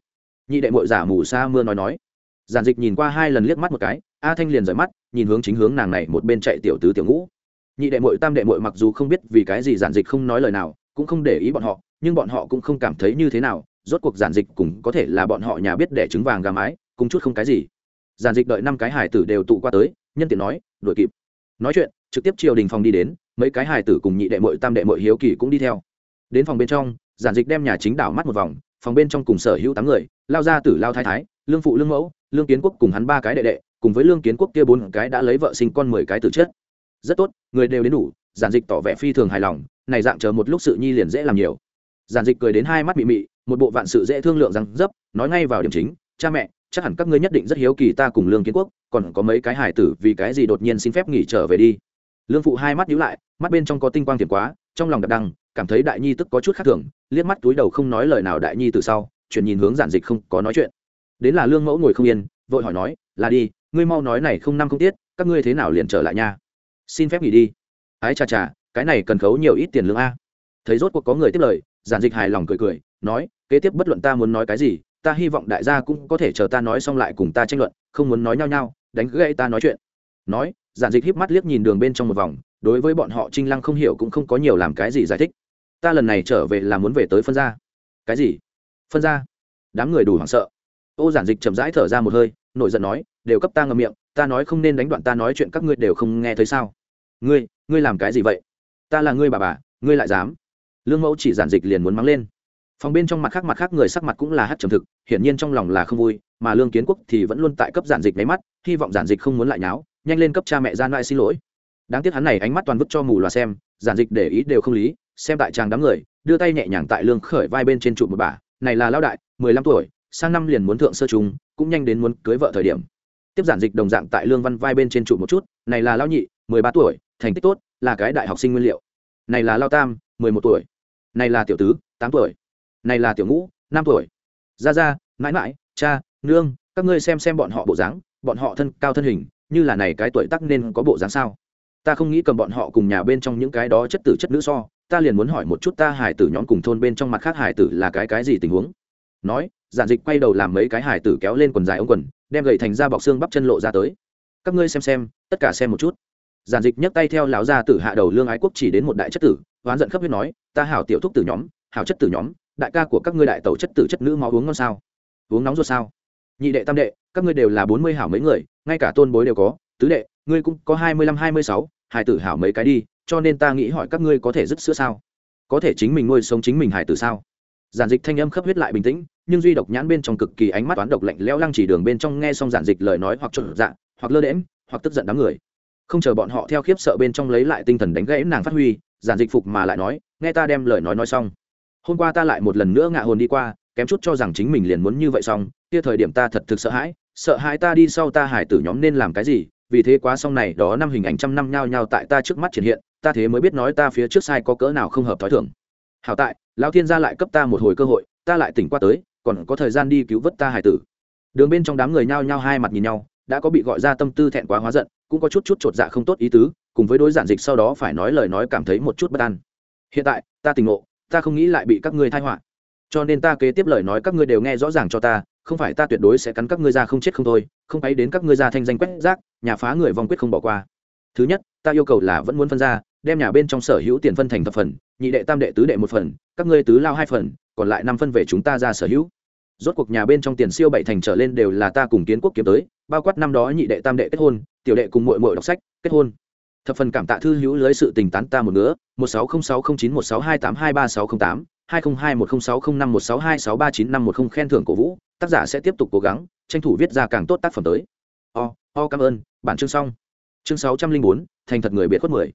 Nhị đệ mội giả mù sa mưa nói nói. Giản dịch nhìn qua hai lần liếc mắt một cái, a thanh liền rời mắt, nhìn hướng chính hướng nàng này một bên chạy tiểu tứ tiểu ngũ. Nhị đệ mội tam đệ mội mặc dù không biết vì cái gì giản dịch không nói lời nào, cũng không để ý bọn họ, nhưng bọn họ cũng không cảm thấy như thế nào, rốt cuộc giản dịch cũng có thể là bọn họ nhà biết đẻ trứng vàng gà mái, cùng chút không cái gì. Giản dịch đợi năm cái hải tử đều tụ qua tới, nhân tiện nói, đuổi kịp. Nói chuyện trực tiếp triều đình phòng đi đến, mấy cái hài tử cùng nhị đệ mội tam đệ mội hiếu kỳ cũng đi theo. Đến phòng bên trong, giản dịch đem nhà chính đảo mắt một vòng, phòng bên trong cùng sở hữu tám người, lao ra tử, lao thái thái, lương phụ, lương mẫu, lương kiến quốc cùng hắn ba cái đệ đệ, cùng với lương kiến quốc kia bốn cái đã lấy vợ sinh con mười cái tử chết rất tốt, người đều đến đủ, giản dịch tỏ vẻ phi thường hài lòng, này dạng chờ một lúc sự nhi liền dễ làm nhiều. Giản dịch cười đến hai mắt mị mị, một bộ vạn sự dễ thương lượng rằng, dấp, nói ngay vào điểm chính, cha mẹ, chắc hẳn các ngươi nhất định rất hiếu kỳ ta cùng lương kiến quốc, còn có mấy cái hải tử, vì cái gì đột nhiên xin phép nghỉ trở về đi? Lương phụ hai mắt nhíu lại, mắt bên trong có tinh quang thiệt quá, trong lòng đập đăng cảm thấy đại nhi tức có chút khác thường, liếc mắt túi đầu không nói lời nào đại nhi từ sau, chuyển nhìn hướng giản dịch không có nói chuyện. Đến là lương mẫu ngồi không yên, vội hỏi nói, là đi, ngươi mau nói này không năm không tiết, các ngươi thế nào liền trở lại nha? Xin phép nghỉ đi. Ái chà chà, cái này cần khấu nhiều ít tiền lương a. Thấy rốt cuộc có người tiếp lời, giản dịch hài lòng cười cười, nói, kế tiếp bất luận ta muốn nói cái gì, ta hy vọng đại gia cũng có thể chờ ta nói xong lại cùng ta tranh luận, không muốn nói nhau nhau đánh gãy ta nói chuyện nói, giản dịch híp mắt liếc nhìn đường bên trong một vòng, đối với bọn họ trinh lăng không hiểu cũng không có nhiều làm cái gì giải thích. Ta lần này trở về là muốn về tới phân gia. Cái gì? Phân gia? Đám người đủ hoảng sợ. Ô giản dịch chậm rãi thở ra một hơi, nổi giận nói, đều cấp ta ngậm miệng, ta nói không nên đánh đoạn ta nói chuyện các ngươi đều không nghe thấy sao? Ngươi ngươi làm cái gì vậy? Ta là ngươi bà bà, ngươi lại dám. Lương mẫu chỉ giản dịch liền muốn mắng lên. Phòng bên trong mặt khác mặt khác người sắc mặt cũng là hát trầm thực, hiển nhiên trong lòng là không vui, mà lương kiến quốc thì vẫn luôn tại cấp giản dịch máy mắt, hy vọng giản dịch không muốn lại nháo nhanh lên cấp cha mẹ gian lại xin lỗi. Đáng tiếc hắn này ánh mắt toàn vứt cho mù loà xem, giản dịch để ý đều không lý, xem tại chàng đám người, đưa tay nhẹ nhàng tại lương khởi vai bên trên trụ một bà, này là lao đại, mười lăm tuổi, sang năm liền muốn thượng sơ trùng cũng nhanh đến muốn cưới vợ thời điểm. Tiếp giản dịch đồng dạng tại lương văn vai bên trên trụ một chút, này là lao nhị, mười ba tuổi, thành tích tốt, là cái đại học sinh nguyên liệu. Này là lao tam, mười một tuổi. Này là tiểu tứ, tám tuổi. Này là tiểu ngũ, năm tuổi. Ra ra mãi mãi, cha, nương, các ngươi xem xem bọn họ bộ dáng, bọn họ thân cao thân hình như là này cái tuổi tắc nên có bộ dáng sao? Ta không nghĩ cầm bọn họ cùng nhà bên trong những cái đó chất tử chất nữ so, ta liền muốn hỏi một chút ta hải tử nhóm cùng thôn bên trong mặt khác hải tử là cái cái gì tình huống? Nói, giản dịch quay đầu làm mấy cái hải tử kéo lên quần dài ống quần, đem gậy thành ra bọc xương bắp chân lộ ra tới. Các ngươi xem xem, tất cả xem một chút. Giản dịch nhấc tay theo lão gia tử hạ đầu lương ái quốc chỉ đến một đại chất tử, oán giận khắp huyết nói, ta hảo tiểu thúc tử nhóm, hảo chất tử nhóm, đại ca của các ngươi đại tẩu chất tử chất nữ máu uống ngon sao? Uống nóng ruột sao? Nhị đệ tam đệ, các ngươi đều là bốn mươi hảo mấy người, ngay cả tôn bối đều có, tứ đệ, ngươi cũng có hai mươi lăm, hai mươi sáu, hải tử hảo mấy cái đi, cho nên ta nghĩ hỏi các ngươi có thể dứt sữa sao? Có thể chính mình nuôi sống chính mình hải tử sao? Giản dịch thanh âm khớp huyết lại bình tĩnh, nhưng duy độc nhãn bên trong cực kỳ ánh mắt toán độc lạnh lẽo lăng chỉ đường bên trong nghe xong giản dịch lời nói hoặc trộn dạ hoặc lơ đễm hoặc tức giận đám người. Không chờ bọn họ theo khiếp sợ bên trong lấy lại tinh thần đánh gãy nàng phát huy, giản dịch phục mà lại nói, nghe ta đem lời nói nói xong. Hôm qua ta lại một lần nữa ngạ hồn đi qua kém chút cho rằng chính mình liền muốn như vậy xong, kia thời điểm ta thật thực sợ hãi sợ hãi ta đi sau ta hải tử nhóm nên làm cái gì, vì thế quá xong này, đó năm hình ảnh trăm năm nhao nhao tại ta trước mắt triển hiện, ta thế mới biết nói ta phía trước sai có cỡ nào không hợp t h ó i thưởng hảo tại, lão thiên gia lại cấp ta một hồi cơ hội, ta lại tỉnh qua tới, còn có thời gian đi cứu vớt ta hải tử. Đường bên trong đám người nhao nhao hai mặt nhìn nhau, đã có bị gọi ra tâm tư thẹn quá hóa giận, cũng có chút chút chột dạ không tốt ý tứ, cùng với đối giản dịch sau đó phải nói lời nói cảm thấy một chút bất an. Hiện tại, ta tỉnh ngộ, ta không nghĩ lại bị các ngươi thai họa cho nên ta kế tiếp lời nói các ngươi đều nghe rõ ràng cho ta, không phải ta tuyệt đối sẽ cắn các ngươi ra không chết không thôi, không ấy đến các ngươi ra thanh danh quét rác, nhà phá người vong quyết không bỏ qua. Thứ nhất, ta yêu cầu là vẫn muốn phân ra, đem nhà bên trong sở hữu tiền phân thành thập phần, nhị đệ tam đệ tứ đệ một phần, các ngươi tứ lao hai phần, còn lại năm phân về chúng ta ra sở hữu. Rốt cuộc nhà bên trong tiền siêu bảy thành trở lên đều là ta cùng kiến quốc kiếm tới, bao quát năm đó nhị đệ tam đệ kết hôn, tiểu đệ cùng mội mội đọc sách, kết hôn. Thập phần cảm tạ thư hữu lưới sự tình tán ta một nữa một sáu không sáu không chín một sáu hai tám hai ba sáu không tám hai không hai một không sáu không năm một sáu hai sáu ba chín năm một không khen thưởng cổ vũ, tác giả sẽ tiếp tục cố gắng, tranh thủ viết ra càng tốt tác phẩm tới. O o cảm ơn, bản chương xong. Chương sáu trăm linh bốn, thành thật người biệt khuất mười.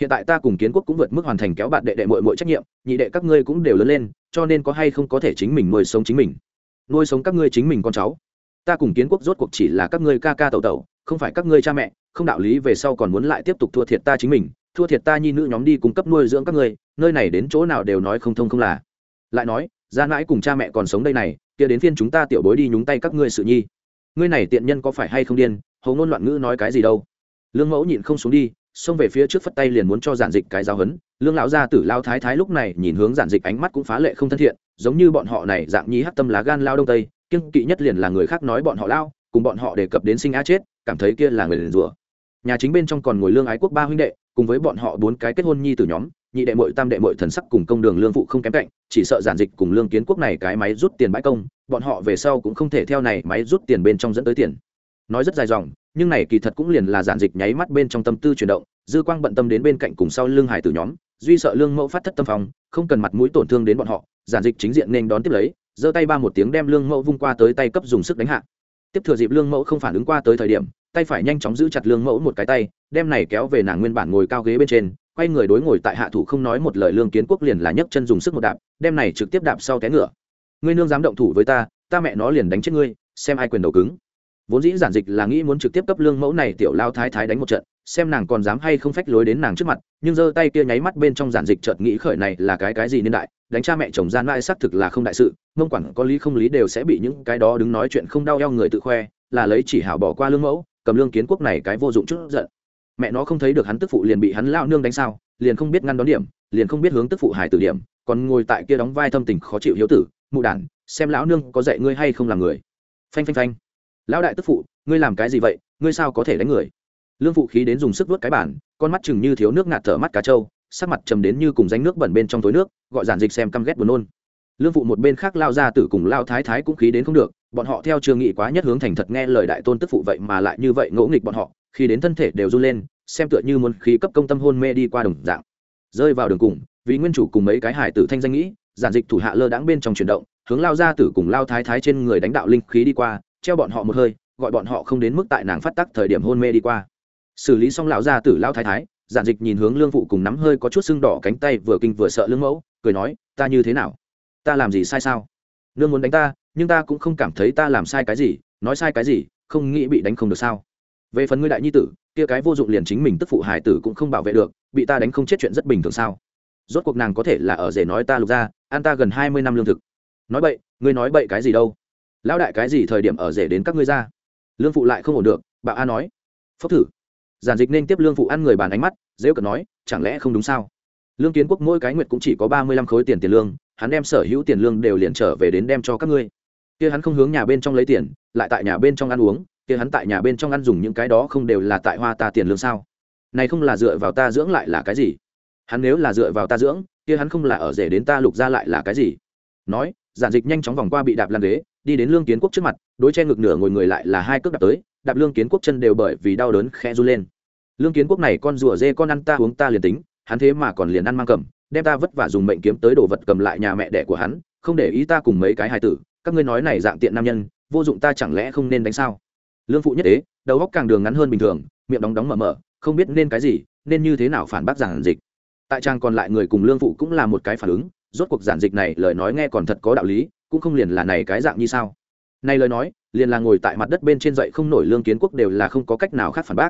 Hiện tại ta cùng kiến quốc cũng vượt mức hoàn thành kéo bạn đệ đệ muội muội trách nhiệm, nhị đệ các ngươi cũng đều lớn lên, cho nên có hay không có thể chính mình nuôi sống chính mình. Nuôi sống các ngươi chính mình con cháu. Ta cùng kiến quốc rốt cuộc chỉ là các ngươi ca ca tẩu tẩu, không phải các ngươi cha mẹ, không đạo lý về sau còn muốn lại tiếp tục thua thiệt ta chính mình thua thiệt ta nhi nữ nhóm đi cung cấp nuôi dưỡng các ngươi, nơi này đến chỗ nào đều nói không thông không là. Lại nói gia mãi cùng cha mẹ còn sống đây này, kia đến phiên chúng ta tiểu bối đi nhúng tay các ngươi sự nhi. Ngươi này tiện nhân có phải hay không điên, hầu ngôn loạn ngữ nói cái gì đâu. Lương mẫu nhịn không xuống đi, xông về phía trước phất tay liền muốn cho giản dịch cái giáo hấn lương lão gia tử lao thái thái lúc này nhìn hướng giản dịch ánh mắt cũng phá lệ không thân thiện, giống như bọn họ này dạng nhí hát tâm lá gan lao đông tây, kiêng kỵ nhất liền là người khác nói bọn họ lao, cùng bọn họ đề cập đến sinh á chết, cảm thấy kia là người liền rủa nhà chính bên trong còn ngồi lương ái quốc ba huynh đệ, cùng với bọn họ bốn cái kết hôn nhi từ nhóm, nhị đệ mội tam đệ mội thần sắc cùng công đường lương phụ không kém cạnh, chỉ sợ giản dịch cùng lương kiến quốc này cái máy rút tiền bãi công, bọn họ về sau cũng không thể theo này máy rút tiền bên trong dẫn tới tiền. Nói rất dài dòng, nhưng này kỳ thật cũng liền là giản dịch nháy mắt bên trong tâm tư chuyển động, dư quang bận tâm đến bên cạnh cùng sau lương hải từ nhóm, duy sợ lương mẫu phát thất tâm phòng, không cần mặt mũi tổn thương đến bọn họ, giản dịch chính diện nên đón tiếp lấy, giơ tay ba một tiếng đem lương mẫu vung qua tới tay cấp dùng sức đánh hạ. Tiếp thừa dịp lương mẫu không phản ứng qua tới thời điểm tay phải nhanh chóng giữ chặt lương mẫu một cái tay, đem này kéo về nàng nguyên bản ngồi cao ghế bên trên, quay người đối ngồi tại hạ thủ không nói một lời lương kiến quốc liền là nhấc chân dùng sức một đạp, đem này trực tiếp đạp sau té ngựa. Ngươi nương dám động thủ với ta ta mẹ nó liền đánh chết ngươi, xem ai quyền đầu cứng. Vốn dĩ giản dịch là nghĩ muốn trực tiếp cấp lương mẫu này tiểu lao thái thái đánh một trận, xem nàng còn dám hay không phách lối đến nàng trước mặt, nhưng giơ tay kia nháy mắt bên trong giản dịch chợt nghĩ khởi này là cái cái gì nên đại, đánh cha mẹ chồng gian mãi xác thực là không đại sự, mông quản có lý không lý đều sẽ bị những cái đó đứng nói chuyện không đau eo người tự khoe, là lấy chỉ hảo bỏ qua lương mẫu cầm lương kiến quốc này cái vô dụng chút giận. Mẹ nó không thấy được hắn tức phụ liền bị hắn lao nương đánh sao, liền không biết ngăn đón điểm, liền không biết hướng tức phụ hải tử điểm, còn ngồi tại kia đóng vai thâm tình khó chịu hiếu tử, mụ đản, xem lão nương có dạy ngươi hay không làm người. Phanh phanh phanh. Lão đại tức phụ, ngươi làm cái gì vậy, ngươi sao có thể đánh người? Lương phụ khí đến dùng sức vớt cái bản con mắt chừng như thiếu nước ngạt thở mắt cá trâu, sắc mặt trầm đến như cùng danh nước bẩn bên trong tối nước, gọi giản dịch xem căm ghét buồn nôn lương phụ một bên khác lao ra tử cùng lao thái thái cũng khí đến không được, bọn họ theo trường nghị quá nhất hướng thành thật nghe lời đại tôn tức phụ vậy mà lại như vậy ngỗ nghịch bọn họ, khi đến thân thể đều run lên, xem tựa như muốn khí cấp công tâm hôn mê đi qua đồng dạng. Rơi vào đường cùng, vì nguyên chủ cùng mấy cái hải tử thanh danh nghĩ, giản dịch thủ hạ lơ đãng bên trong chuyển động, hướng lao ra tử cùng lao thái thái trên người đánh đạo linh khí đi qua, treo bọn họ một hơi, gọi bọn họ không đến mức tại nàng phát tắc thời điểm hôn mê đi qua. Xử lý xong lão gia tử lao thái thái, giản dịch nhìn hướng lương phụ cùng nắm hơi có chút sưng đỏ cánh tay vừa kinh vừa sợ lương mẫu, cười nói, ta như thế nào? Ta làm gì sai sao? Nương muốn đánh ta, nhưng ta cũng không cảm thấy ta làm sai cái gì, nói sai cái gì, không nghĩ bị đánh không được sao? Về phần ngươi đại nhi tử, kia cái vô dụng liền chính mình tức phụ hải tử cũng không bảo vệ được, bị ta đánh không chết chuyện rất bình thường sao? Rốt cuộc nàng có thể là ở rể nói ta lục ra an ta gần hai mươi năm lương thực. Nói bậy, ngươi nói bậy cái gì đâu? Lão đại cái gì thời điểm ở rể đến các ngươi ra? Lương phụ lại không ổn được bạo a nói. Phốc thử. Giản dịch nên tiếp lương phụ ăn người bàn ánh mắt, dễ cận nói, chẳng lẽ không đúng sao? Lương kiến quốc mỗi cái nguyệt cũng chỉ có ba mươi lăm khối tiền tiền lương, hắn đem sở hữu tiền lương đều liền trở về đến đem cho các ngươi. Kia hắn không hướng nhà bên trong lấy tiền, lại tại nhà bên trong ăn uống, kia hắn tại nhà bên trong ăn dùng những cái đó không đều là tại hoa ta tiền lương sao? Này không là dựa vào ta dưỡng lại là cái gì? Hắn nếu là dựa vào ta dưỡng, kia hắn không là ở rể đến ta lục ra lại là cái gì? Nói, giản dịch nhanh chóng vòng qua bị đạp lan ghế, đi đến lương kiến quốc trước mặt, đối che ngực nửa ngồi người lại là hai cước đạp tới, đạp lương kiến quốc chân đều bởi vì đau đớn khẽ run lên. Lương kiến quốc này con rùa dê con ăn ta uống ta liền tính hắn thế mà còn liền ăn mang cầm, đem ta vất vả dùng mệnh kiếm tới đồ vật cầm lại nhà mẹ đẻ của hắn, không để ý ta cùng mấy cái hài tử, các ngươi nói này dạng tiện nam nhân, vô dụng ta chẳng lẽ không nên đánh sao? Lương phụ nhất đế đầu góc càng đường ngắn hơn bình thường, miệng đóng đóng mở mở, không biết nên cái gì, nên như thế nào phản bác giản dịch. Tại trang còn lại người cùng lương phụ cũng là một cái phản ứng, rốt cuộc giản dịch này lời nói nghe còn thật có đạo lý, cũng không liền là này cái dạng như sao? Này lời nói, liền là ngồi tại mặt đất bên trên dậy không nổi lương kiến quốc đều là không có cách nào khác phản bác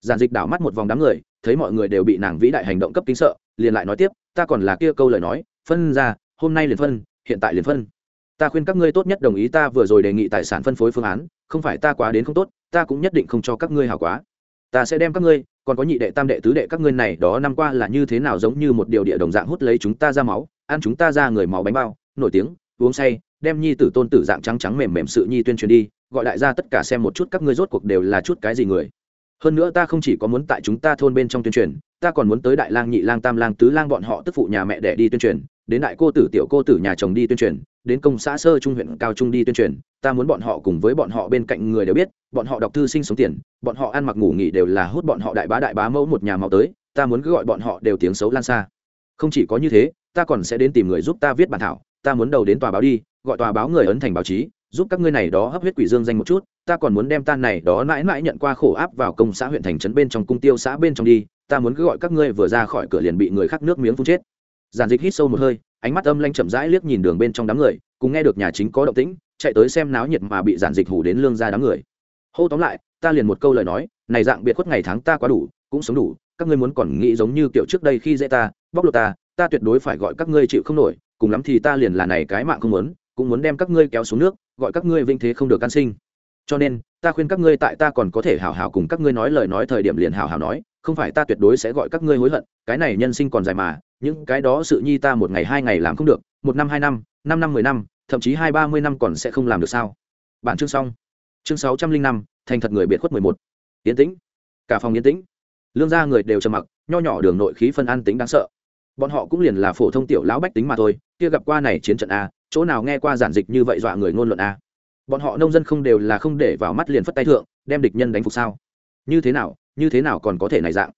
giản dịch đảo mắt một vòng đám người, thấy mọi người đều bị nàng vĩ đại hành động cấp kính sợ, liền lại nói tiếp, ta còn là kia câu lời nói, phân ra, hôm nay liền phân, hiện tại liền phân. Ta khuyên các ngươi tốt nhất đồng ý ta vừa rồi đề nghị tài sản phân phối phương án, không phải ta quá đến không tốt, ta cũng nhất định không cho các ngươi hảo quá. Ta sẽ đem các ngươi, còn có nhị đệ tam đệ tứ đệ các ngươi này đó năm qua là như thế nào giống như một điều địa đồng dạng hút lấy chúng ta ra máu, ăn chúng ta ra người máu bánh bao, nổi tiếng, uống say, đem nhi tử tôn tử dạng trắng trắng mềm mềm sự nhi tuyên truyền đi, gọi đại gia tất cả xem một chút các ngươi rốt cuộc đều là chút cái gì người hơn nữa ta không chỉ có muốn tại chúng ta thôn bên trong tuyên truyền, ta còn muốn tới đại lang, nhị lang, tam lang, tứ lang bọn họ tức phụ nhà mẹ để đi tuyên truyền, đến đại cô tử, tiểu cô tử nhà chồng đi tuyên truyền, đến công xã sơ trung, huyện cao trung đi tuyên truyền. Ta muốn bọn họ cùng với bọn họ bên cạnh người đều biết, bọn họ đọc thư sinh sống tiền, bọn họ ăn mặc ngủ nghỉ đều là hút bọn họ đại bá đại bá mẫu một nhà máu tới, ta muốn cứ gọi bọn họ đều tiếng xấu lan xa. Không chỉ có như thế, ta còn sẽ đến tìm người giúp ta viết bản thảo, ta muốn đầu đến tòa báo đi, gọi tòa báo người ấn thành báo chí giúp các ngươi này đó hấp huyết quỷ dương danh một chút, ta còn muốn đem tan này đó mãi mãi nhận qua khổ áp vào công xã huyện thành trấn bên trong cung tiêu xã bên trong đi, ta muốn cứ gọi các ngươi vừa ra khỏi cửa liền bị người khác nước miếng phun chết. Giản dịch hít sâu một hơi, ánh mắt âm lanh chậm rãi liếc nhìn đường bên trong đám người, cùng nghe được nhà chính có động tĩnh, chạy tới xem náo nhiệt mà bị giản dịch hủ đến lương ra đám người. Hô tóm lại, ta liền một câu lời nói, này dạng biệt khuất ngày tháng ta quá đủ, cũng sống đủ, các ngươi muốn còn nghĩ giống như kiểu trước đây khi dễ ta, bóc lột ta ta tuyệt đối phải gọi các ngươi chịu không nổi, cùng lắm thì ta liền là này cái mạng không muốn cũng muốn đem các ngươi kéo xuống nước, gọi các ngươi vinh thế không được can sinh. Cho nên, ta khuyên các ngươi tại ta còn có thể hào hào cùng các ngươi nói lời nói thời điểm liền hào hào nói, không phải ta tuyệt đối sẽ gọi các ngươi hối hận, cái này nhân sinh còn dài mà, những cái đó sự nhi ta một ngày hai ngày làm không được, một năm hai năm năm năm mười năm, thậm chí hai ba mươi năm còn sẽ không làm được sao? Bản chương xong. Chương sáu trăm linh năm, thành thật người biệt khuất mười một. Yến tĩnh. Cả phòng yến tĩnh. Lương gia người đều trầm mặc, nho nhỏ đường nội khí phân an tính đáng sợ bọn họ cũng liền là phổ thông tiểu lão bách tính mà thôi, kia gặp qua này chiến trận a, chỗ nào nghe qua giản dịch như vậy dọa người ngôn luận a. Bọn họ nông dân không đều là không để vào mắt liền phất tay thượng, đem địch nhân đánh phục sao? Như thế nào, như thế nào còn có thể này dạng?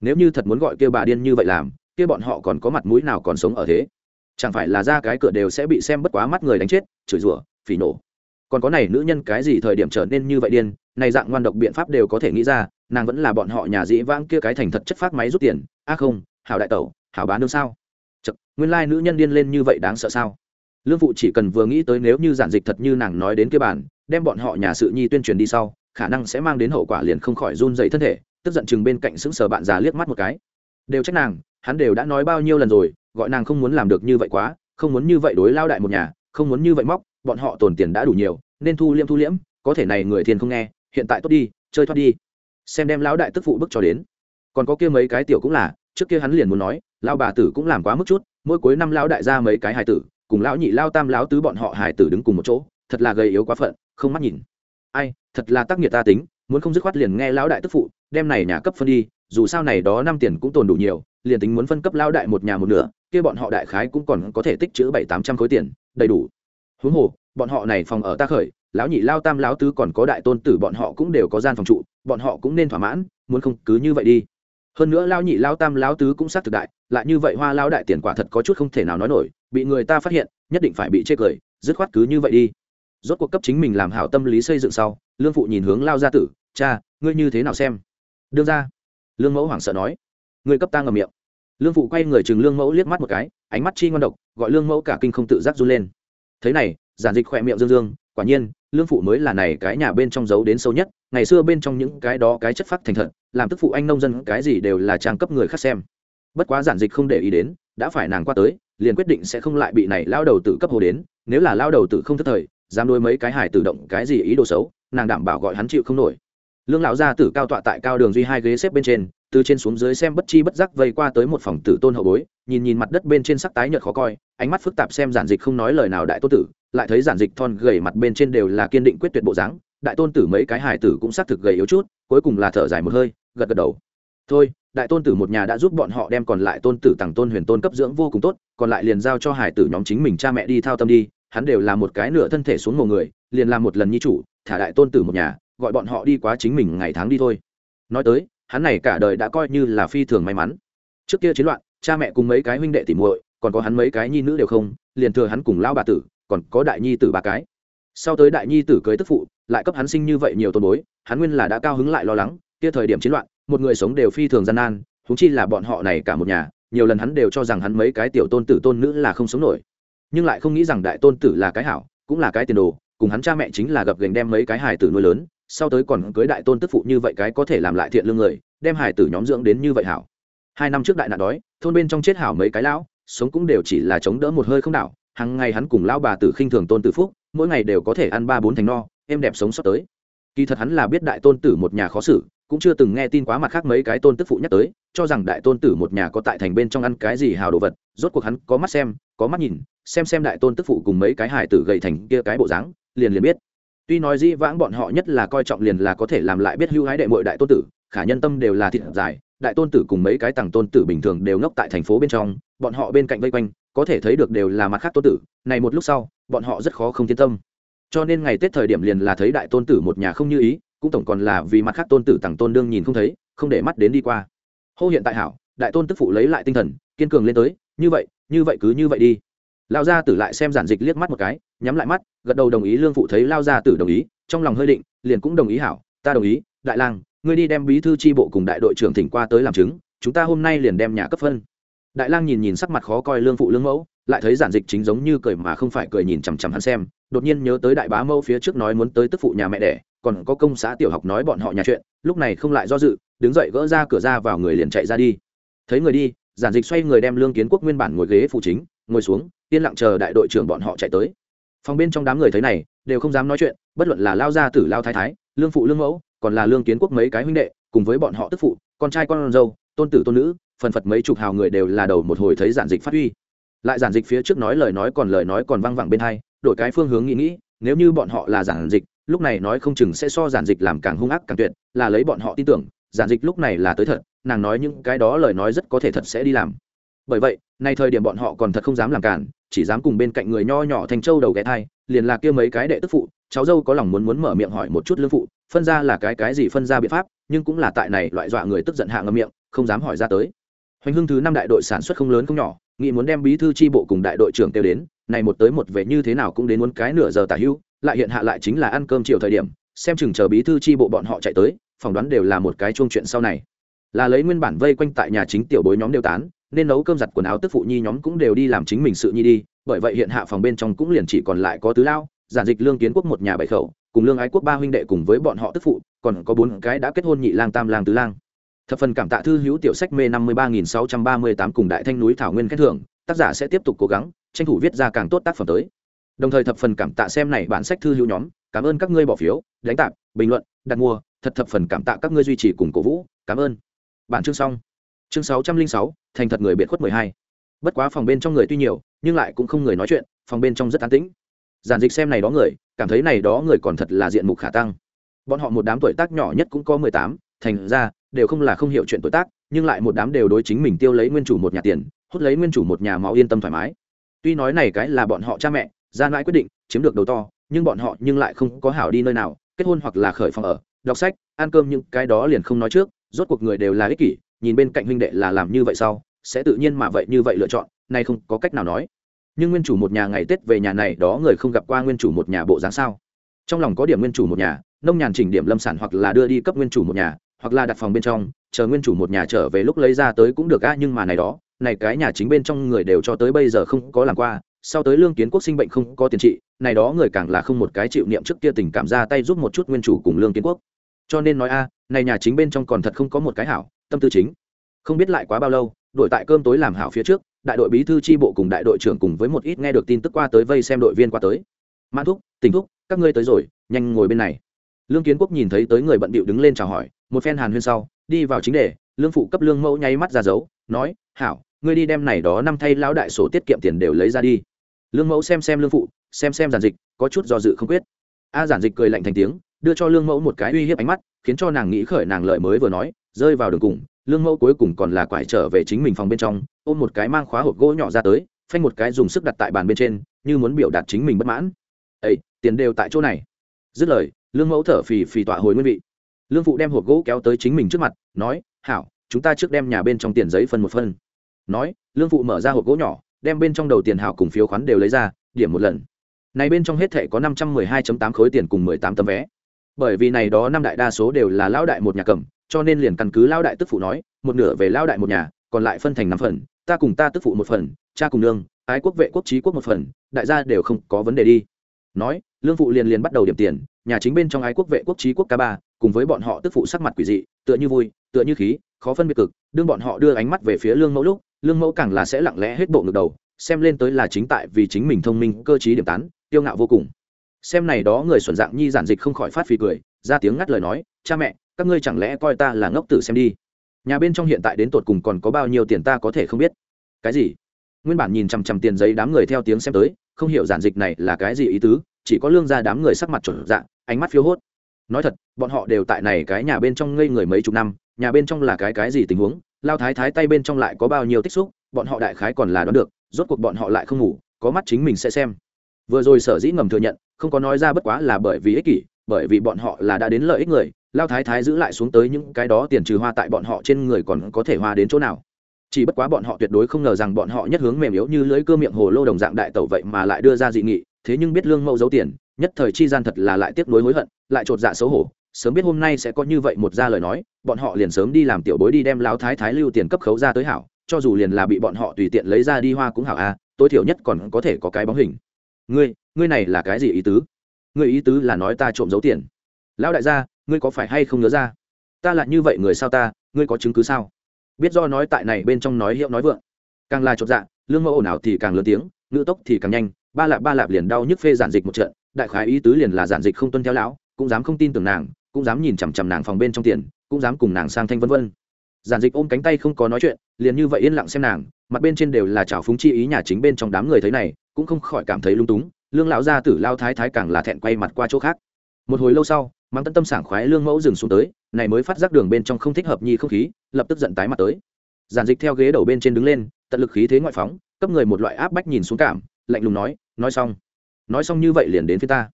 Nếu như thật muốn gọi kia bà điên như vậy làm, kia bọn họ còn có mặt mũi nào còn sống ở thế? Chẳng phải là ra cái cửa đều sẽ bị xem bất quá mắt người đánh chết, chửi rủa, phỉ nổ. Còn có này nữ nhân cái gì thời điểm trở nên như vậy điên, này dạng ngoan độc biện pháp đều có thể nghĩ ra, nàng vẫn là bọn họ nhà dĩ vãng kia cái thành thật chất phát máy rút tiền. A không, hảo đại tẩu hảo bán nương sao? Chật, nguyên lai nữ nhân điên lên như vậy đáng sợ sao? Lương phụ chỉ cần vừa nghĩ tới nếu như giản dịch thật như nàng nói đến kia bản đem bọn họ nhà sự nhi tuyên truyền đi sau khả năng sẽ mang đến hậu quả liền không khỏi run dậy thân thể tức giận chừng bên cạnh sững sờ bạn già liếc mắt một cái. Đều trách nàng hắn đều đã nói bao nhiêu lần rồi gọi nàng không muốn làm được như vậy quá không muốn như vậy đối lao đại một nhà không muốn như vậy móc bọn họ tồn tiền đã đủ nhiều nên thu liễm thu liễm có thể này người thiên không nghe hiện tại tốt đi chơi thoát đi. Xem đem lão đại tức phụ bức cho đến. Còn có kia mấy cái tiểu cũng là trước kia hắn liền muốn nói lao bà tử cũng làm quá mức chút, mỗi cuối năm lão đại ra mấy cái hài tử, cùng lão nhị lao tam, lão tứ bọn họ hài tử đứng cùng một chỗ, thật là gầy yếu quá phận, không mắt nhìn. Ai, thật là tác nghiệp ta tính, muốn không dứt khoát liền nghe lão đại tức phụ, đem này nhà cấp phân đi, dù sao này đó năm tiền cũng tồn đủ nhiều, liền tính muốn phân cấp lão đại một nhà một nửa, kia bọn họ đại khái cũng còn có thể tích chữ bảy, tám trăm khối tiền, đầy đủ. Huống hồ, bọn họ này phòng ở ta khởi, lão nhị lao tam, lão tứ còn có đại tôn tử bọn họ cũng đều có gian phòng trụ, bọn họ cũng nên thỏa mãn, muốn không cứ như vậy đi hơn nữa lao nhị lao tam lao tứ cũng sát thực đại, lại như vậy hoa lao đại tiền quả thật có chút không thể nào nói nổi, bị người ta phát hiện, nhất định phải bị chê cười, dứt khoát cứ như vậy đi. Rốt cuộc cấp chính mình làm hảo tâm lý xây dựng sau, lương phụ nhìn hướng lao gia tử, cha, ngươi như thế nào xem? Đương ra. Lương mẫu hoảng sợ nói. Ngươi cấp ta ngầm miệng. Lương phụ quay người chừng lương mẫu liếc mắt một cái, ánh mắt chi ngon độc, gọi lương mẫu cả kinh không tự giác run lên. Thế này, giản dịch khỏe miệng dương dương, quả nhiên, lương phụ mới là này cái nhà bên trong giấu đến sâu nhất ngày xưa bên trong những cái đó cái chất phát thành thật, làm tức phụ anh nông dân cái gì đều là trang cấp người khác xem. Bất quá giản dịch không để ý đến, đã phải nàng qua tới, liền quyết định sẽ không lại bị này lao đầu tử cấp hồ đến, nếu là lao đầu tử không thất thời, dám nuôi mấy cái hải tự động cái gì ý đồ xấu, nàng đảm bảo gọi hắn chịu không nổi. Lương lão gia tử cao tọa tại cao đường duy hai ghế xếp bên trên, từ trên xuống dưới xem bất chi bất giác vây qua tới một phòng tử tôn hậu bối, nhìn nhìn mặt đất bên trên sắc tái nhợt khó coi, ánh mắt phức tạp xem giản dịch không nói lời nào đại tô tử, lại thấy giản dịch thon gầy mặt bên trên đều là kiên định quyết tuyệt bộ dáng đại tôn tử mấy cái hài tử cũng xác thực gầy yếu chút, cuối cùng là thở dài một hơi, gật gật đầu. Thôi, đại tôn tử một nhà đã giúp bọn họ đem còn lại tôn tử tặng tôn huyền tôn cấp dưỡng vô cùng tốt, còn lại liền giao cho hải tử nhóm chính mình cha mẹ đi thao tâm đi, hắn đều là một cái nửa thân thể xuống một người, liền làm một lần nhi chủ, thả đại tôn tử một nhà, gọi bọn họ đi quá chính mình ngày tháng đi thôi. Nói tới, hắn này cả đời đã coi như là phi thường may mắn. Trước kia chiến loạn, cha mẹ cùng mấy cái huynh đệ tỉ muội, còn có hắn mấy cái nhi nữ đều không, liền thừa hắn cùng lão bà tử, còn có đại nhi tử ba cái. Sau tới đại nhi tử cưới tức phụ lại cấp hắn sinh như vậy nhiều tôn bối, hắn nguyên là đã cao hứng lại lo lắng, kia thời điểm chiến loạn, một người sống đều phi thường gian nan húng chi là bọn họ này cả một nhà, nhiều lần hắn đều cho rằng hắn mấy cái tiểu tôn tử tôn nữ là không sống nổi. Nhưng lại không nghĩ rằng đại tôn tử là cái hảo, cũng là cái tiền đồ, cùng hắn cha mẹ chính là gặp gành đem mấy cái hài tử nuôi lớn, sau tới còn cưới đại tôn tức phụ như vậy cái có thể làm lại thiện lương người, đem hài tử nhóm dưỡng đến như vậy hảo. Hai năm trước đại nạn đói, thôn bên trong chết hảo mấy cái lão, sống cũng đều chỉ là chống đỡ một hơi không đảo hàng ngày hắn cùng lão bà tử khinh thường tôn tử phúc, mỗi ngày đều có thể ăn ba bốn thành no em đẹp sống sót tới. Kỳ thật hắn là biết đại tôn tử một nhà khó xử, cũng chưa từng nghe tin quá mặt khác mấy cái tôn tức phụ nhắc tới, cho rằng đại tôn tử một nhà có tại thành bên trong ăn cái gì hào đồ vật, rốt cuộc hắn có mắt xem, có mắt nhìn, xem xem đại tôn tức phụ cùng mấy cái hải tử gầy thành kia cái bộ dáng, liền liền biết. Tuy nói dĩ vãng bọn họ nhất là coi trọng liền là có thể làm lại biết hưu hái đệ mội đại tôn tử, khả nhân tâm đều là thịt dài, đại tôn tử cùng mấy cái tàng tôn tử bình thường đều ngốc tại thành phố bên trong, bọn họ bên cạnh vây quanh, có thể thấy được đều là mặt khác tôn tử, này một lúc sau, bọn họ rất khó không thiên tâm cho nên ngày tết thời điểm liền là thấy đại tôn tử một nhà không như ý, cũng tổng còn là vì mặt khác tôn tử tặng tôn đương nhìn không thấy, không để mắt đến đi qua. Hô hiện tại hảo, đại tôn tức phụ lấy lại tinh thần, kiên cường lên tới, như vậy như vậy cứ như vậy đi. Lao gia tử lại xem giản dịch liếc mắt một cái, nhắm lại mắt, gật đầu đồng ý lương phụ thấy lao gia tử đồng ý, trong lòng hơi định, liền cũng đồng ý hảo, ta đồng ý, đại lang, ngươi đi đem bí thư tri bộ cùng đại đội trưởng thỉnh qua tới làm chứng, chúng ta hôm nay liền đem nhà cấp phân. Đại lang nhìn nhìn sắc mặt khó coi lương phụ lương mẫu lại thấy giản dịch chính giống như cười mà không phải cười nhìn chằm chằm hắn xem, đột nhiên nhớ tới đại bá mâu phía trước nói muốn tới tức phụ nhà mẹ đẻ, còn có công xã tiểu học nói bọn họ nhà chuyện, lúc này không lại do dự, đứng dậy gỡ ra cửa ra vào người liền chạy ra đi. Thấy người đi, giản dịch xoay người đem lương kiến quốc nguyên bản ngồi ghế phụ chính, ngồi xuống, yên lặng chờ đại đội trưởng bọn họ chạy tới. Phòng bên trong đám người thấy này, đều không dám nói chuyện, bất luận là lao gia tử lao thái thái, lương phụ lương mẫu, còn là lương kiến quốc mấy cái huynh đệ, cùng với bọn họ tức phụ, con trai con dâu, tôn tử tôn nữ, phần phật mấy chục hào người đều là đầu một hồi thấy giản dịch phát huy lại giản dịch phía trước nói lời nói còn lời nói còn văng vẳng bên hai, đổi cái phương hướng nghĩ nghĩ, nếu như bọn họ là giản dịch, lúc này nói không chừng sẽ so giản dịch làm càng hung ác càng tuyệt, là lấy bọn họ tin tưởng, giản dịch lúc này là tới thật, nàng nói những cái đó lời nói rất có thể thật sẽ đi làm. Bởi vậy, nay thời điểm bọn họ còn thật không dám làm cản, chỉ dám cùng bên cạnh người nho nhỏ thành châu đầu ghé thai, liền là kia mấy cái đệ tức phụ, cháu dâu có lòng muốn muốn mở miệng hỏi một chút lương phụ, phân ra là cái cái gì phân ra biện pháp, nhưng cũng là tại này loại dọa người tức giận hạ ngậm miệng, không dám hỏi ra tới. Hoành hưng thứ năm đại đội sản xuất không lớn không nhỏ nghĩ muốn đem bí thư tri bộ cùng đại đội trưởng kêu đến, này một tới một về như thế nào cũng đến muốn cái nửa giờ tả hữu lại hiện hạ lại chính là ăn cơm chiều thời điểm, xem chừng chờ bí thư tri bộ bọn họ chạy tới, phỏng đoán đều là một cái chuông chuyện sau này. Là lấy nguyên bản vây quanh tại nhà chính tiểu bối nhóm đều tán, nên nấu cơm giặt quần áo tức phụ nhi nhóm cũng đều đi làm chính mình sự nhi đi, bởi vậy hiện hạ phòng bên trong cũng liền chỉ còn lại có tứ lao, giản dịch lương kiến quốc một nhà bảy khẩu, cùng lương ái quốc ba huynh đệ cùng với bọn họ tức phụ, còn có bốn cái đã kết hôn nhị lang tam lang tứ lang thập phần cảm tạ thư hữu tiểu sách mê năm mươi ba nghìn sáu trăm ba mươi tám cùng đại thanh núi thảo nguyên khen thưởng, tác giả sẽ tiếp tục cố gắng, tranh thủ viết ra càng tốt tác phẩm tới. Đồng thời thập phần cảm tạ xem này bản sách thư hữu nhóm, cảm ơn các ngươi bỏ phiếu, đánh tạp, bình luận, đặt mua, thật thập phần cảm tạ các ngươi duy trì cùng cổ vũ, cảm ơn. Bản chương xong. Chương sáu trăm linh sáu, thành thật người biệt khuất mười hai. Bất quá phòng bên trong người tuy nhiều, nhưng lại cũng không người nói chuyện, phòng bên trong rất an tĩnh. Giản dịch xem này đó người, cảm thấy này đó người còn thật là diện mục khả tăng. Bọn họ một đám tuổi tác nhỏ nhất cũng có mười tám, thành ra đều không là không hiểu chuyện tuổi tác, nhưng lại một đám đều đối chính mình tiêu lấy nguyên chủ một nhà tiền, hút lấy nguyên chủ một nhà máu yên tâm thoải mái. Tuy nói này cái là bọn họ cha mẹ, ra mãi quyết định, chiếm được đầu to, nhưng bọn họ nhưng lại không có hảo đi nơi nào, kết hôn hoặc là khởi phòng ở, đọc sách, ăn cơm những cái đó liền không nói trước, rốt cuộc người đều là ích kỷ, nhìn bên cạnh huynh đệ là làm như vậy sau, sẽ tự nhiên mà vậy như vậy lựa chọn, nay không có cách nào nói. Nhưng nguyên chủ một nhà ngày tết về nhà này đó người không gặp qua nguyên chủ một nhà bộ dáng sao? Trong lòng có điểm nguyên chủ một nhà, nông nhàn chỉnh điểm lâm sản hoặc là đưa đi cấp nguyên chủ một nhà hoặc là đặt phòng bên trong, chờ nguyên chủ một nhà trở về lúc lấy ra tới cũng được a nhưng mà này đó, này cái nhà chính bên trong người đều cho tới bây giờ không có làm qua, sau tới lương kiến quốc sinh bệnh không có tiền trị, này đó người càng là không một cái chịu niệm trước kia tình cảm ra tay giúp một chút nguyên chủ cùng lương kiến quốc. Cho nên nói a này nhà chính bên trong còn thật không có một cái hảo, tâm tư chính. Không biết lại quá bao lâu đội tại cơm tối làm hảo phía trước, đại đội bí thư tri bộ cùng đại đội trưởng cùng với một ít nghe được tin tức qua tới vây xem đội viên qua tới. Mãn thúc, tình thúc, các ngươi tới rồi, nhanh ngồi bên này. Lương kiến quốc nhìn thấy tới người bận bịu đứng lên chào hỏi một phen hàn huyên sau, đi vào chính đề, lương phụ cấp lương mẫu nháy mắt ra dấu, nói, hảo, ngươi đi đem này đó năm thay lão đại sổ tiết kiệm tiền đều lấy ra đi. Lương mẫu xem xem lương phụ, xem xem giản dịch, có chút do dự không quyết. A giản dịch cười lạnh thành tiếng, đưa cho lương mẫu một cái uy hiếp ánh mắt, khiến cho nàng nghĩ khởi nàng lợi mới vừa nói, rơi vào đường cùng, lương mẫu cuối cùng còn là quải trở về chính mình phòng bên trong, ôm một cái mang khóa hộp gỗ nhỏ ra tới, phanh một cái dùng sức đặt tại bàn bên trên, như muốn biểu đạt chính mình bất mãn. Ây tiền đều tại chỗ này. Dứt lời, lương mẫu thở phì phì tọa hồi nguyên vị lương phụ đem hộp gỗ kéo tới chính mình trước mặt, nói, hảo, chúng ta trước đem nhà bên trong tiền giấy phân một phân. Nói, lương phụ mở ra hộp gỗ nhỏ, đem bên trong đầu tiền Hảo cùng phiếu khoán đều lấy ra, điểm một lần. Này bên trong hết thệ có năm trăm mười hai tám khối tiền cùng mười tám tấm vé. Bởi vì này đó năm đại đa số đều là lão đại một nhà cầm, cho nên liền căn cứ lão đại tức phụ nói, một nửa về lão đại một nhà, còn lại phân thành năm phần, ta cùng ta tức phụ một phần, cha cùng nương, ái quốc vệ quốc trí quốc một phần, đại gia đều không có vấn đề đi. Nói, lương phụ liền liền bắt đầu điểm tiền, nhà chính bên trong ái quốc vệ quốc trí quốc ca ba cùng với bọn họ tức phụ sắc mặt quỷ dị, tựa như vui, tựa như khí, khó phân biệt cực, đương bọn họ đưa ánh mắt về phía lương mẫu lúc, lương mẫu càng là sẽ lặng lẽ hết bộ ngực đầu, xem lên tới là chính tại vì chính mình thông minh, cơ t điểm tán tiêu ngạo vô cùng. Xem này đó người xuẩn dạng nhi giản dịch không khỏi phát phì cười, ra tiếng ngắt lời nói, cha mẹ, các ngươi chẳng lẽ coi ta là ngốc tử xem đi? Nhà bên trong hiện tại đến tột cùng còn có bao nhiêu tiền ta có thể không biết. Cái gì? Nguyên bản nhìn chằm chằm tiền giấy đám người theo tiếng xem tới, không hiểu giản dịch này là cái gì ý tứ, chỉ có lương ra đám người sắc mặt chuẩn dạng, ánh mắt phiêu hốt nói thật, bọn họ đều tại này cái nhà bên trong ngây người mấy chục năm, nhà bên trong là cái cái gì tình huống, lao thái thái tay bên trong lại có bao nhiêu tích xúc, bọn họ đại khái còn là đoán được, rốt cuộc bọn họ lại không ngủ, có mắt chính mình sẽ xem. Vừa rồi sở dĩ ngầm thừa nhận, không có nói ra bất quá là bởi vì ích kỷ, bởi vì bọn họ là đã đến lợi ích người, lao thái thái giữ lại xuống tới những cái đó tiền trừ hoa tại bọn họ trên người còn có thể hoa đến chỗ nào. Chỉ bất quá bọn họ tuyệt đối không ngờ rằng bọn họ nhất hướng mềm yếu như lưới cơ miệng hồ lô đồng dạng đại tẩu vậy mà lại đưa ra dị nghị, thế nhưng biết lương mẫu giấu tiền nhất thời chi gian thật là lại tiếc nuối hối hận, lại chột dạ xấu hổ, sớm biết hôm nay sẽ có như vậy một ra lời nói, bọn họ liền sớm đi làm tiểu bối đi đem lão thái thái lưu tiền cấp khấu ra tới hảo, cho dù liền là bị bọn họ tùy tiện lấy ra đi hoa cũng hảo a tối thiểu nhất còn có thể có cái bóng hình. Ngươi ngươi này là cái gì ý tứ? Ngươi ý tứ là nói ta trộm giấu tiền. Lão đại gia, ngươi có phải hay không nhớ ra? Ta lại như vậy người sao ta, ngươi có chứng cứ sao? Biết do nói tại này bên trong nói hiệu nói vượng. Càng là chột dạ lương mẫu ồn ào thì càng lớn tiếng, ngữ tốc thì càng nhanh, ba lạp ba lạp liền đau nhức phê giản dịch một trận đại khái ý tứ liền là giản dịch không tuân theo lão, cũng dám không tin tưởng nàng, cũng dám nhìn chằm chằm nàng phòng bên trong tiền, cũng dám cùng nàng sang thanh vân vân. Giản dịch ôm cánh tay không có nói chuyện, liền như vậy yên lặng xem nàng, mặt bên trên đều là trào phúng chi ý nhà chính bên trong đám người thấy này, cũng không khỏi cảm thấy lung túng, lương lão gia tử lao thái thái càng là thẹn quay mặt qua chỗ khác. Một hồi lâu sau, mang tân tâm sảng khoái lương mẫu dừng xuống tới, này mới phát giác đường bên trong không thích hợp nhi không khí, lập tức giận tái mặt tới. Giản dịch theo ghế đầu bên trên đứng lên, tận lực khí thế ngoại phóng, cấp người một loại áp bách nhìn xuống cảm, lạnh lùng nói nói xong nói xong như vậy liền đến phía ta.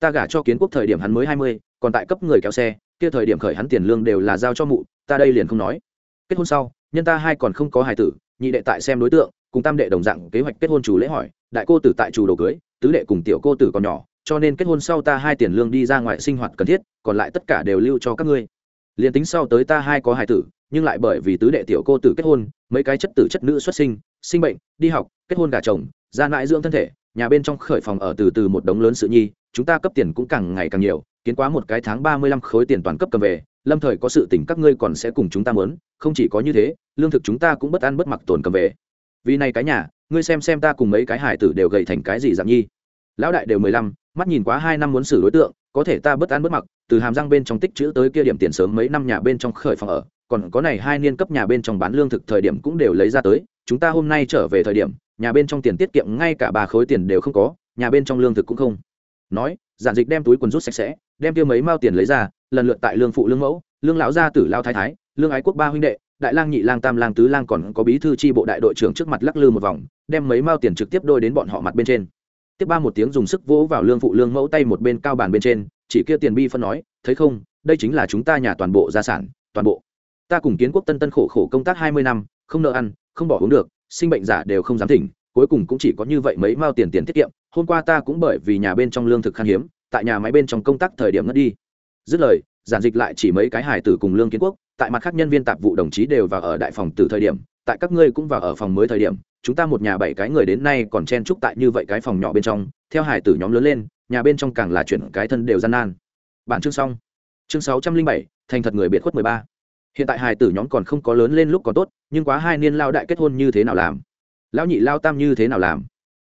Ta gả cho kiến quốc thời điểm hắn mới hai mươi, còn tại cấp người kéo xe, kia thời điểm khởi hắn tiền lương đều là giao cho mụ, ta đây liền không nói. Kết hôn sau, nhân ta hai còn không có hài tử, nhị đệ tại xem đối tượng, cùng tam đệ đồng dạng kế hoạch kết hôn chủ lễ hỏi, đại cô tử tại chủ đồ cưới, tứ đệ cùng tiểu cô tử còn nhỏ, cho nên kết hôn sau ta hai tiền lương đi ra ngoài sinh hoạt cần thiết, còn lại tất cả đều lưu cho các ngươi. Liền tính sau tới ta hai có hài tử, nhưng lại bởi vì tứ đệ tiểu cô tử kết hôn, mấy cái chất tử chất nữ xuất sinh sinh bệnh, đi học, kết hôn gà chồng, ra mãi dưỡng thân thể nhà bên trong khởi phòng ở từ từ một đống lớn sự nhi, chúng ta cấp tiền cũng càng ngày càng nhiều, kiến quá một cái tháng ba mươi lăm khối tiền toàn cấp cầm về, lâm thời có sự tỉnh các ngươi còn sẽ cùng chúng ta mớn không chỉ có như thế, lương thực chúng ta cũng bất ăn bất mặc tồn cầm về. Vì này cái nhà, ngươi xem xem ta cùng mấy cái hải tử đều gầy thành cái gì dạng nhi. Lão đại đều mười lăm, mắt nhìn quá hai năm muốn xử đối tượng, có thể ta bất ăn bất mặc, từ hàm răng bên trong tích chữ tới kia điểm tiền sớm mấy năm nhà bên trong khởi phòng ở, còn có này hai niên cấp nhà bên trong bán lương thực thời điểm cũng đều lấy ra tới, chúng ta hôm nay trở về thời điểm nhà bên trong tiền tiết kiệm ngay cả ba khối tiền đều không có, nhà bên trong lương thực cũng không. Nói, giản dịch đem túi quần rút sạch sẽ, đem tiêu mấy mao tiền lấy ra, lần lượt tại lương phụ lương mẫu, lương lão gia tử lao thái thái, lương ái quốc ba huynh đệ, đại lang nhị lang tam lang tứ lang còn có bí thư tri bộ đại đội trưởng trước mặt lắc lư một vòng, đem mấy mao tiền trực tiếp đôi đến bọn họ mặt bên trên. Tiếp ba một tiếng dùng sức vỗ vào lương phụ lương mẫu tay một bên cao bàn bên trên, chỉ kia tiền bi phân nói, thấy không, đây chính là chúng ta nhà toàn bộ gia sản, toàn bộ. Ta cùng kiến quốc tân tân khổ khổ công tác hai mươi năm, không nợ ăn, không bỏ uống được sinh bệnh giả đều không dám thỉnh, cuối cùng cũng chỉ có như vậy mấy mao tiền tiền tiết kiệm, hôm qua ta cũng bởi vì nhà bên trong lương thực khan hiếm, tại nhà máy bên trong công tác thời điểm ngất đi. Dứt lời, giản dịch lại chỉ mấy cái hài tử cùng lương kiến quốc, tại mặt khác nhân viên tạp vụ đồng chí đều vào ở đại phòng từ thời điểm, tại các ngươi cũng vào ở phòng mới thời điểm, chúng ta một nhà bảy cái người đến nay còn chen chúc tại như vậy cái phòng nhỏ bên trong, theo hài tử nhóm lớn lên, nhà bên trong càng là chuyển cái thân đều gian nan. Bản chương xong. Chương sáu trăm linh bảy, thành thật người biệt khuất mười ba hiện tại hài tử nhóm còn không có lớn lên lúc còn tốt, nhưng quá hai niên lao đại kết hôn như thế nào làm? Lão nhị lao tam như thế nào làm?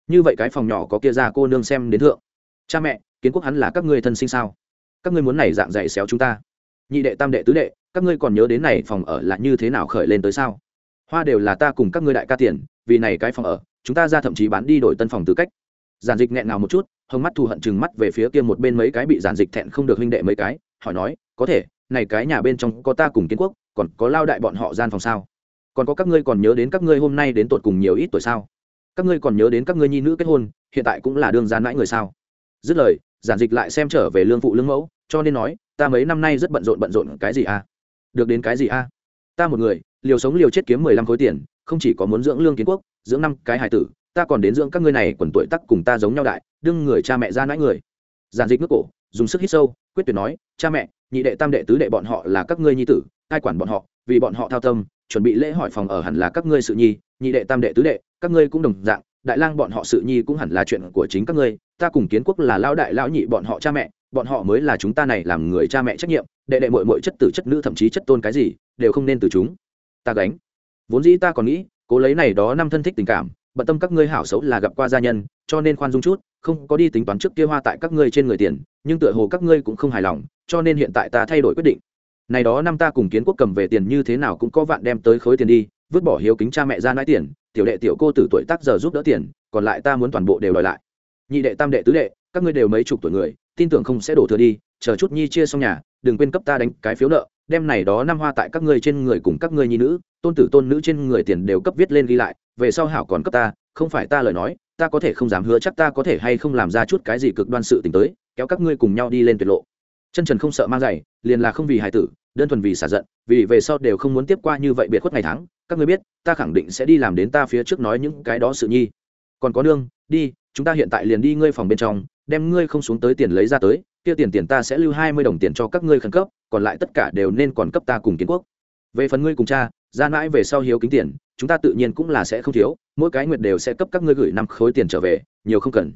Như vậy cái phòng nhỏ có kia ra cô nương xem đến thượng. Cha mẹ, kiến quốc hắn là các ngươi thân sinh sao? Các ngươi muốn này dạng dạy xéo chúng ta. Nhị đệ tam đệ tứ đệ, các ngươi còn nhớ đến này phòng ở là như thế nào khởi lên tới sao? Hoa đều là ta cùng các ngươi đại ca tiền, vì này cái phòng ở, chúng ta ra thậm chí bán đi đổi tân phòng tư cách. Giản dịch nghẹn ngào một chút hông mắt thù hận chừng mắt về phía kia một bên mấy cái bị giản dịch thẹn không được huynh đệ mấy cái, hỏi nói, có thể này cái nhà bên trong có ta cùng kiến quốc, còn có lao đại bọn họ gian phòng sao? Còn có các ngươi còn nhớ đến các ngươi hôm nay đến tột cùng nhiều ít tuổi sao? Các ngươi còn nhớ đến các ngươi nhi nữ kết hôn, hiện tại cũng là đương gian mãi người sao? Dứt lời, giản dịch lại xem trở về lương phụ lương mẫu, cho nên nói, ta mấy năm nay rất bận rộn bận rộn cái gì a được đến cái gì a ta một người, liều sống liều chết kiếm mười lăm khối tiền, không chỉ có muốn dưỡng lương kiến quốc, dưỡng năm cái hải tử, ta còn đến dưỡng các ngươi này quần tuổi tắc cùng ta giống nhau đại, đương người cha mẹ ra nãi người. Giản dịch nước cổ, dùng sức hít sâu, quyết tuyệt nói, cha mẹ nhị đệ tam đệ tứ đệ bọn họ là các ngươi nhi tử, ai quản bọn họ, vì bọn họ thao tâm, chuẩn bị lễ hỏi phòng ở hẳn là các ngươi sự nhi, nhị đệ tam đệ tứ đệ, các ngươi cũng đồng dạng, đại lang bọn họ sự nhi cũng hẳn là chuyện của chính các ngươi, ta cùng kiến quốc là lao đại lão nhị bọn họ cha mẹ, bọn họ mới là chúng ta này làm người cha mẹ trách nhiệm, đệ đệ mội mội chất tử chất nữ thậm chí chất tôn cái gì, đều không nên từ chúng. Ta gánh. Vốn dĩ ta còn nghĩ, cố lấy này đó năm thân thích tình cảm, bận tâm các ngươi hảo xấu là gặp qua gia nhân, cho nên khoan dung chút, không có đi tính toán trước kia hoa tại các ngươi trên người tiền, nhưng tựa hồ các ngươi cũng không hài lòng cho nên hiện tại ta thay đổi quyết định. Này đó năm ta cùng kiến quốc cầm về tiền như thế nào cũng có vạn đem tới khối tiền đi, vứt bỏ hiếu kính cha mẹ ra nãi tiền, tiểu đệ tiểu cô từ tuổi tác giờ giúp đỡ tiền, còn lại ta muốn toàn bộ đều đòi lại. Nhị đệ tam đệ tứ đệ, các ngươi đều mấy chục tuổi người, tin tưởng không sẽ đổ thừa đi, chờ chút nhi chia xong nhà, đừng quên cấp ta đánh cái phiếu nợ, đem này đó năm hoa tại các ngươi trên người cùng các ngươi nhi nữ, tôn tử tôn nữ trên người tiền đều cấp viết lên ghi lại, về sau hảo còn cấp ta, không phải ta lời nói, ta có thể không dám hứa chắc ta có thể hay không làm ra chút cái gì cực đoan sự t tới, kéo các ngươi cùng nhau đi lên tuyệt lộ chân trần không sợ mang giày, liền là không vì hài tử, đơn thuần vì xả giận, vì về sau đều không muốn tiếp qua như vậy biệt khuất ngày tháng. Các ngươi biết, ta khẳng định sẽ đi làm đến ta phía trước nói những cái đó sự nhi. Còn có nương, đi, chúng ta hiện tại liền đi ngươi phòng bên trong, đem ngươi không xuống tới tiền lấy ra tới, kia tiền tiền ta sẽ lưu hai mươi đồng tiền cho các ngươi khẩn cấp, còn lại tất cả đều nên còn cấp ta cùng kiến quốc. Về phần ngươi cùng cha, ra mãi về sau hiếu kính tiền, chúng ta tự nhiên cũng là sẽ không thiếu, mỗi cái nguyệt đều sẽ cấp các ngươi gửi năm khối tiền trở về, nhiều không cần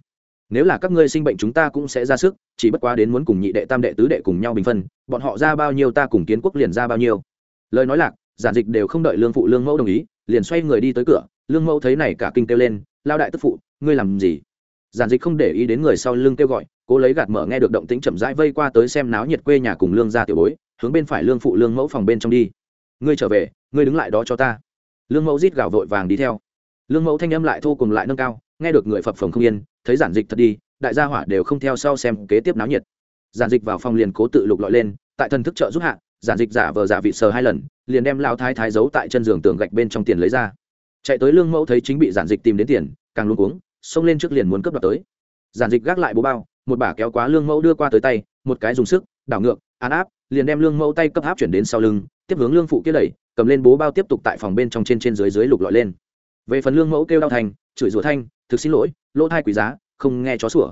nếu là các ngươi sinh bệnh chúng ta cũng sẽ ra sức, chỉ bất quá đến muốn cùng nhị đệ tam đệ tứ đệ cùng nhau bình phân, bọn họ ra bao nhiêu ta cùng kiến quốc liền ra bao nhiêu. Lời nói lạc, giản dịch đều không đợi lương phụ lương mẫu đồng ý, liền xoay người đi tới cửa, lương mẫu thấy này cả kinh kêu lên, lao đại tức phụ, ngươi làm gì? Giản dịch không để ý đến người sau lưng kêu gọi, cố lấy gạt mở nghe được động tĩnh chậm rãi vây qua tới xem náo nhiệt quê nhà cùng lương gia tiểu bối, hướng bên phải lương phụ lương mẫu phòng bên trong đi. Ngươi trở về, ngươi đứng lại đó cho ta. Lương mẫu rít gào vội vàng đi theo. Lương mẫu thanh âm lại thô cùng lại nâng cao, nghe được người phập phồng không yên thấy giản dịch thật đi, đại gia hỏa đều không theo sau xem kế tiếp náo nhiệt. Giản dịch vào phòng liền cố tự lục lọi lên, tại thần thức trợ giúp hạ, giản dịch giả vờ giả vị sờ hai lần, liền đem lao thái thái giấu tại chân giường tường gạch bên trong tiền lấy ra. Chạy tới lương mẫu thấy chính bị giản dịch tìm đến tiền, càng luôn cuống, xông lên trước liền muốn cướp đoạt tới. Giản dịch gác lại bố bao, một bả kéo quá lương mẫu đưa qua tới tay, một cái dùng sức, đảo ngược, án áp, liền đem lương mẫu tay cấp áp chuyển đến sau lưng, tiếp hướng lương phụ kia đẩy, cầm lên bố bao tiếp tục tại phòng bên trong trên trên dưới dưới lục lọi lên về phần lương mẫu kêu đau thành, chửi rủa thanh, thực xin lỗi, lỗ thai quý giá, không nghe chó sủa.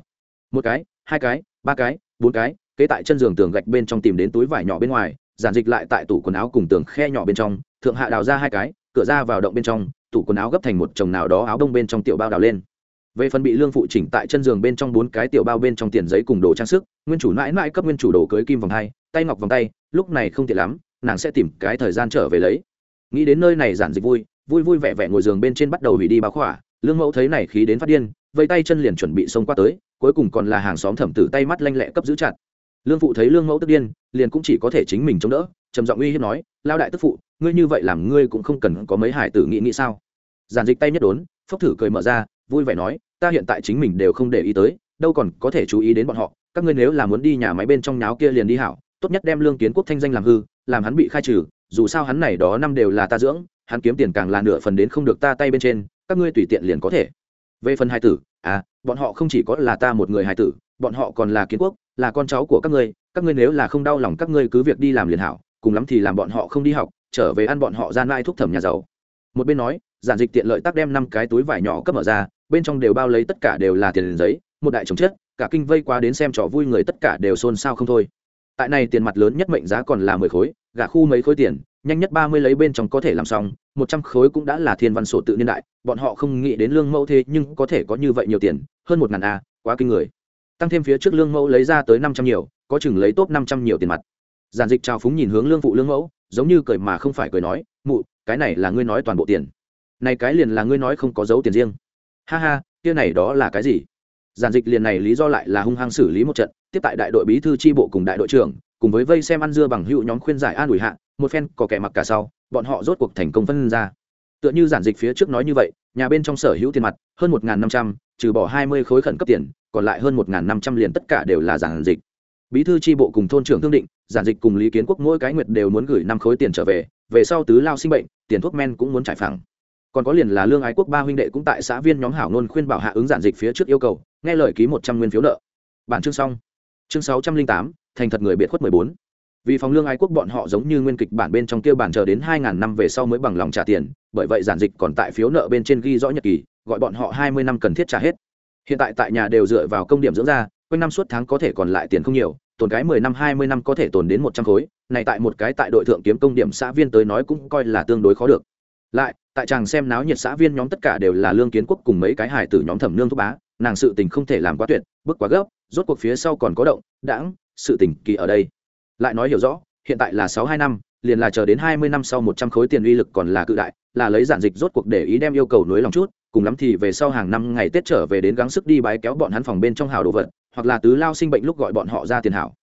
Một cái, hai cái, ba cái, bốn cái, kế tại chân giường tường gạch bên trong tìm đến túi vải nhỏ bên ngoài, giản dịch lại tại tủ quần áo cùng tường khe nhỏ bên trong, thượng hạ đào ra hai cái, cửa ra vào động bên trong, tủ quần áo gấp thành một chồng nào đó áo đông bên trong tiểu bao đào lên. Về phần bị lương phụ chỉnh tại chân giường bên trong bốn cái tiểu bao bên trong tiền giấy cùng đồ trang sức, nguyên chủ mãi mãi cấp nguyên chủ đồ cưới kim vòng hai, tay ngọc vòng tay, lúc này không tiện lắm, nàng sẽ tìm cái thời gian trở về lấy. Nghĩ đến nơi này giản dịch vui vui vui vẻ vẻ ngồi giường bên trên bắt đầu hủy đi báo khỏa, lương mẫu thấy này khí đến phát điên, vây tay chân liền chuẩn bị xông qua tới, cuối cùng còn là hàng xóm thẩm tử tay mắt lanh lẹ cấp giữ chặt. Lương phụ thấy lương mẫu tức điên, liền cũng chỉ có thể chính mình chống đỡ, trầm giọng uy hiếp nói, lao đại tức phụ, ngươi như vậy làm ngươi cũng không cần có mấy hải tử nghĩ nghĩ sao? Giản dịch tay nhất đốn, phốc thử cười mở ra, vui vẻ nói, ta hiện tại chính mình đều không để ý tới, đâu còn có thể chú ý đến bọn họ, các ngươi nếu là muốn đi nhà máy bên trong nháo kia liền đi hảo, tốt nhất đem lương kiến quốc thanh danh làm hư, làm hắn bị khai trừ, dù sao hắn này đó năm đều là ta dưỡng hắn kiếm tiền càng là nửa phần đến không được ta tay bên trên, các ngươi tùy tiện liền có thể. Về phần hai tử à bọn họ không chỉ có là ta một người hài tử, bọn họ còn là kiến quốc, là con cháu của các ngươi các ngươi nếu là không đau lòng các ngươi cứ việc đi làm liền hảo, cùng lắm thì làm bọn họ không đi học, trở về ăn bọn họ gian nai thuốc thẩm nhà giàu. Một bên nói, giản dịch tiện lợi tác đem năm cái túi vải nhỏ cấp mở ra, bên trong đều bao lấy tất cả đều là tiền giấy, một đại chồng chất cả kinh vây qua đến xem trò vui người tất cả đều xôn xao không thôi tại này tiền mặt lớn nhất mệnh giá còn là mười khối, gả khu mấy khối tiền, nhanh nhất ba mươi lấy bên trong có thể làm xong, một trăm khối cũng đã là thiên văn sổ tự niên đại, bọn họ không nghĩ đến lương mẫu thế nhưng có thể có như vậy nhiều tiền, hơn một ngàn a, quá kinh người. Tăng thêm phía trước lương mẫu lấy ra tới năm trăm nhiều, có chừng lấy top năm trăm nhiều tiền mặt. Giản dịch trao phúng nhìn hướng lương phụ lương mẫu, giống như cười mà không phải cười nói, mụ, cái này là ngươi nói toàn bộ tiền. Này cái liền là ngươi nói không có dấu tiền riêng. Ha ha, kia này đó là cái gì? Giản dịch liền này lý do lại là hung hăng xử lý một trận tiếp tại đại đội bí thư tri bộ cùng đại đội trưởng, cùng với vây xem ăn dưa bằng hữu nhóm khuyên giải an ủi hạ, một phen có kẻ mặc cả sau, bọn họ rốt cuộc thành công phân ra. Tựa như giản dịch phía trước nói như vậy, nhà bên trong sở hữu tiền mặt, hơn một năm trăm, trừ bỏ hai mươi khối khẩn cấp tiền, còn lại hơn một năm trăm liền tất cả đều là giản dịch. Bí thư tri bộ cùng thôn trưởng thương định, giản dịch cùng lý kiến quốc mỗi cái nguyệt đều muốn gửi năm khối tiền trở về về sau tứ lao sinh bệnh, tiền thuốc men cũng muốn trải phẳng. Còn có liền là lương ái quốc ba huynh đệ cũng tại xã viên nhóm hảo nôn khuyên bảo hạ ứng giản dịch phía trước yêu cầu, nghe lời ký một trăm nguyên phiếu nợ. Bản chương xong chương sáu trăm linh tám, thành thật người biệt khuất mười bốn. Vì phòng lương ái quốc bọn họ giống như nguyên kịch bản bên trong kia bản chờ đến hai ngàn năm về sau mới bằng lòng trả tiền, bởi vậy giản dịch còn tại phiếu nợ bên trên ghi rõ nhật kỳ, gọi bọn họ hai mươi năm cần thiết trả hết. Hiện tại tại nhà đều dựa vào công điểm dưỡng ra, quanh năm suốt tháng có thể còn lại tiền không nhiều, tồn cái mười năm, hai mươi năm có thể tồn đến một trăm khối, này tại một cái tại đội thượng kiếm công điểm xã viên tới nói cũng coi là tương đối khó được. Lại, tại chàng xem náo nhiệt xã viên nhóm tất cả đều là lương kiến quốc cùng mấy cái hài tử nhóm thẩm nương thúc bá, nàng sự tình không thể làm quá tuyệt bước quá gấp rốt cuộc phía sau còn có động, đãng, sự tình kỳ ở đây. Lại nói hiểu rõ, hiện tại là sáu hai năm, liền là chờ đến hai mươi năm sau một trăm khối tiền uy lực còn là cự đại, là lấy giản dịch rốt cuộc để ý đem yêu cầu nối lòng chút, cùng lắm thì về sau hàng năm ngày tết trở về đến gắng sức đi bái kéo bọn hắn phòng bên trong hào đồ vật, hoặc là tứ lao sinh bệnh lúc gọi bọn họ ra tiền hảo.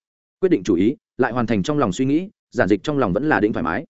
Quyết định chủ ý, lại hoàn thành trong lòng suy nghĩ, giản dịch trong lòng vẫn là định thoải mái.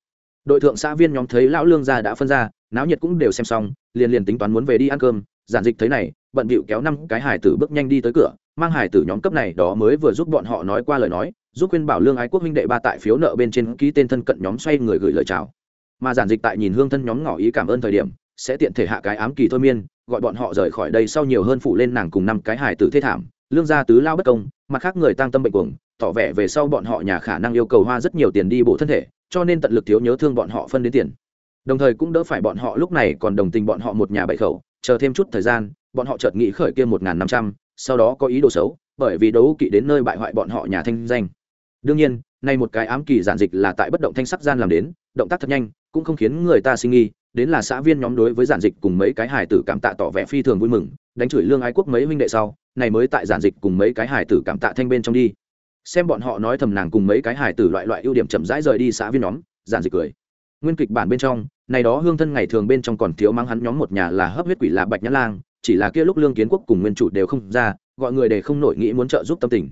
Đội thượng xã viên nhóm thấy lão lương gia đã phân ra, náo nhiệt cũng đều xem xong, liền liền tính toán muốn về đi ăn cơm, giản dịch thấy này, bận bịu kéo năm cái hải tử bước nhanh đi tới cửa mang hải tử nhóm cấp này đó mới vừa giúp bọn họ nói qua lời nói, giúp khuyên bảo lương ái quốc minh đệ ba tại phiếu nợ bên trên ký tên thân cận nhóm xoay người gửi lời chào. Mà giản dịch tại nhìn hương thân nhóm ngỏ ý cảm ơn thời điểm, sẽ tiện thể hạ cái ám kỳ thôi miên, gọi bọn họ rời khỏi đây sau nhiều hơn phụ lên nàng cùng năm cái hải tử thế thảm, lương gia tứ lao bất công, mặt khác người tăng tâm bệnh cuồng, tỏ vẻ về sau bọn họ nhà khả năng yêu cầu hoa rất nhiều tiền đi bổ thân thể, cho nên tận lực thiếu nhớ thương bọn họ phân đến tiền. Đồng thời cũng đỡ phải bọn họ lúc này còn đồng tình bọn họ một nhà bảy khẩu, chờ thêm chút thời gian, bọn họ chợt nghĩ khởi kia một n g h n năm trăm sau đó có ý đồ xấu, bởi vì đấu kỵ đến nơi bại hoại bọn họ nhà thanh danh. Đương nhiên, nay một cái ám kỳ giản dịch là tại bất động thanh sắc gian làm đến, động tác thật nhanh, cũng không khiến người ta sinh nghi, đến là xã viên nhóm đối với giản dịch cùng mấy cái hài tử cảm tạ tỏ vẻ phi thường vui mừng, đánh chửi lương ái quốc mấy huynh đệ sau, này mới tại giản dịch cùng mấy cái hài tử cảm tạ thanh bên trong đi. Xem bọn họ nói thầm nàng cùng mấy cái hài tử loại loại ưu điểm chậm rãi rời đi xã viên nhóm, giản dịch cười. Nguyên kịch bản bên trong, này đó hương thân ngày thường bên trong còn thiếu mang hắn nhóm một nhà là hấp huyết quỷ là bạch nhã lang chỉ là kia lúc lương kiến quốc cùng nguyên chủ đều không ra, gọi người để không nổi nghĩ muốn trợ giúp tâm tình.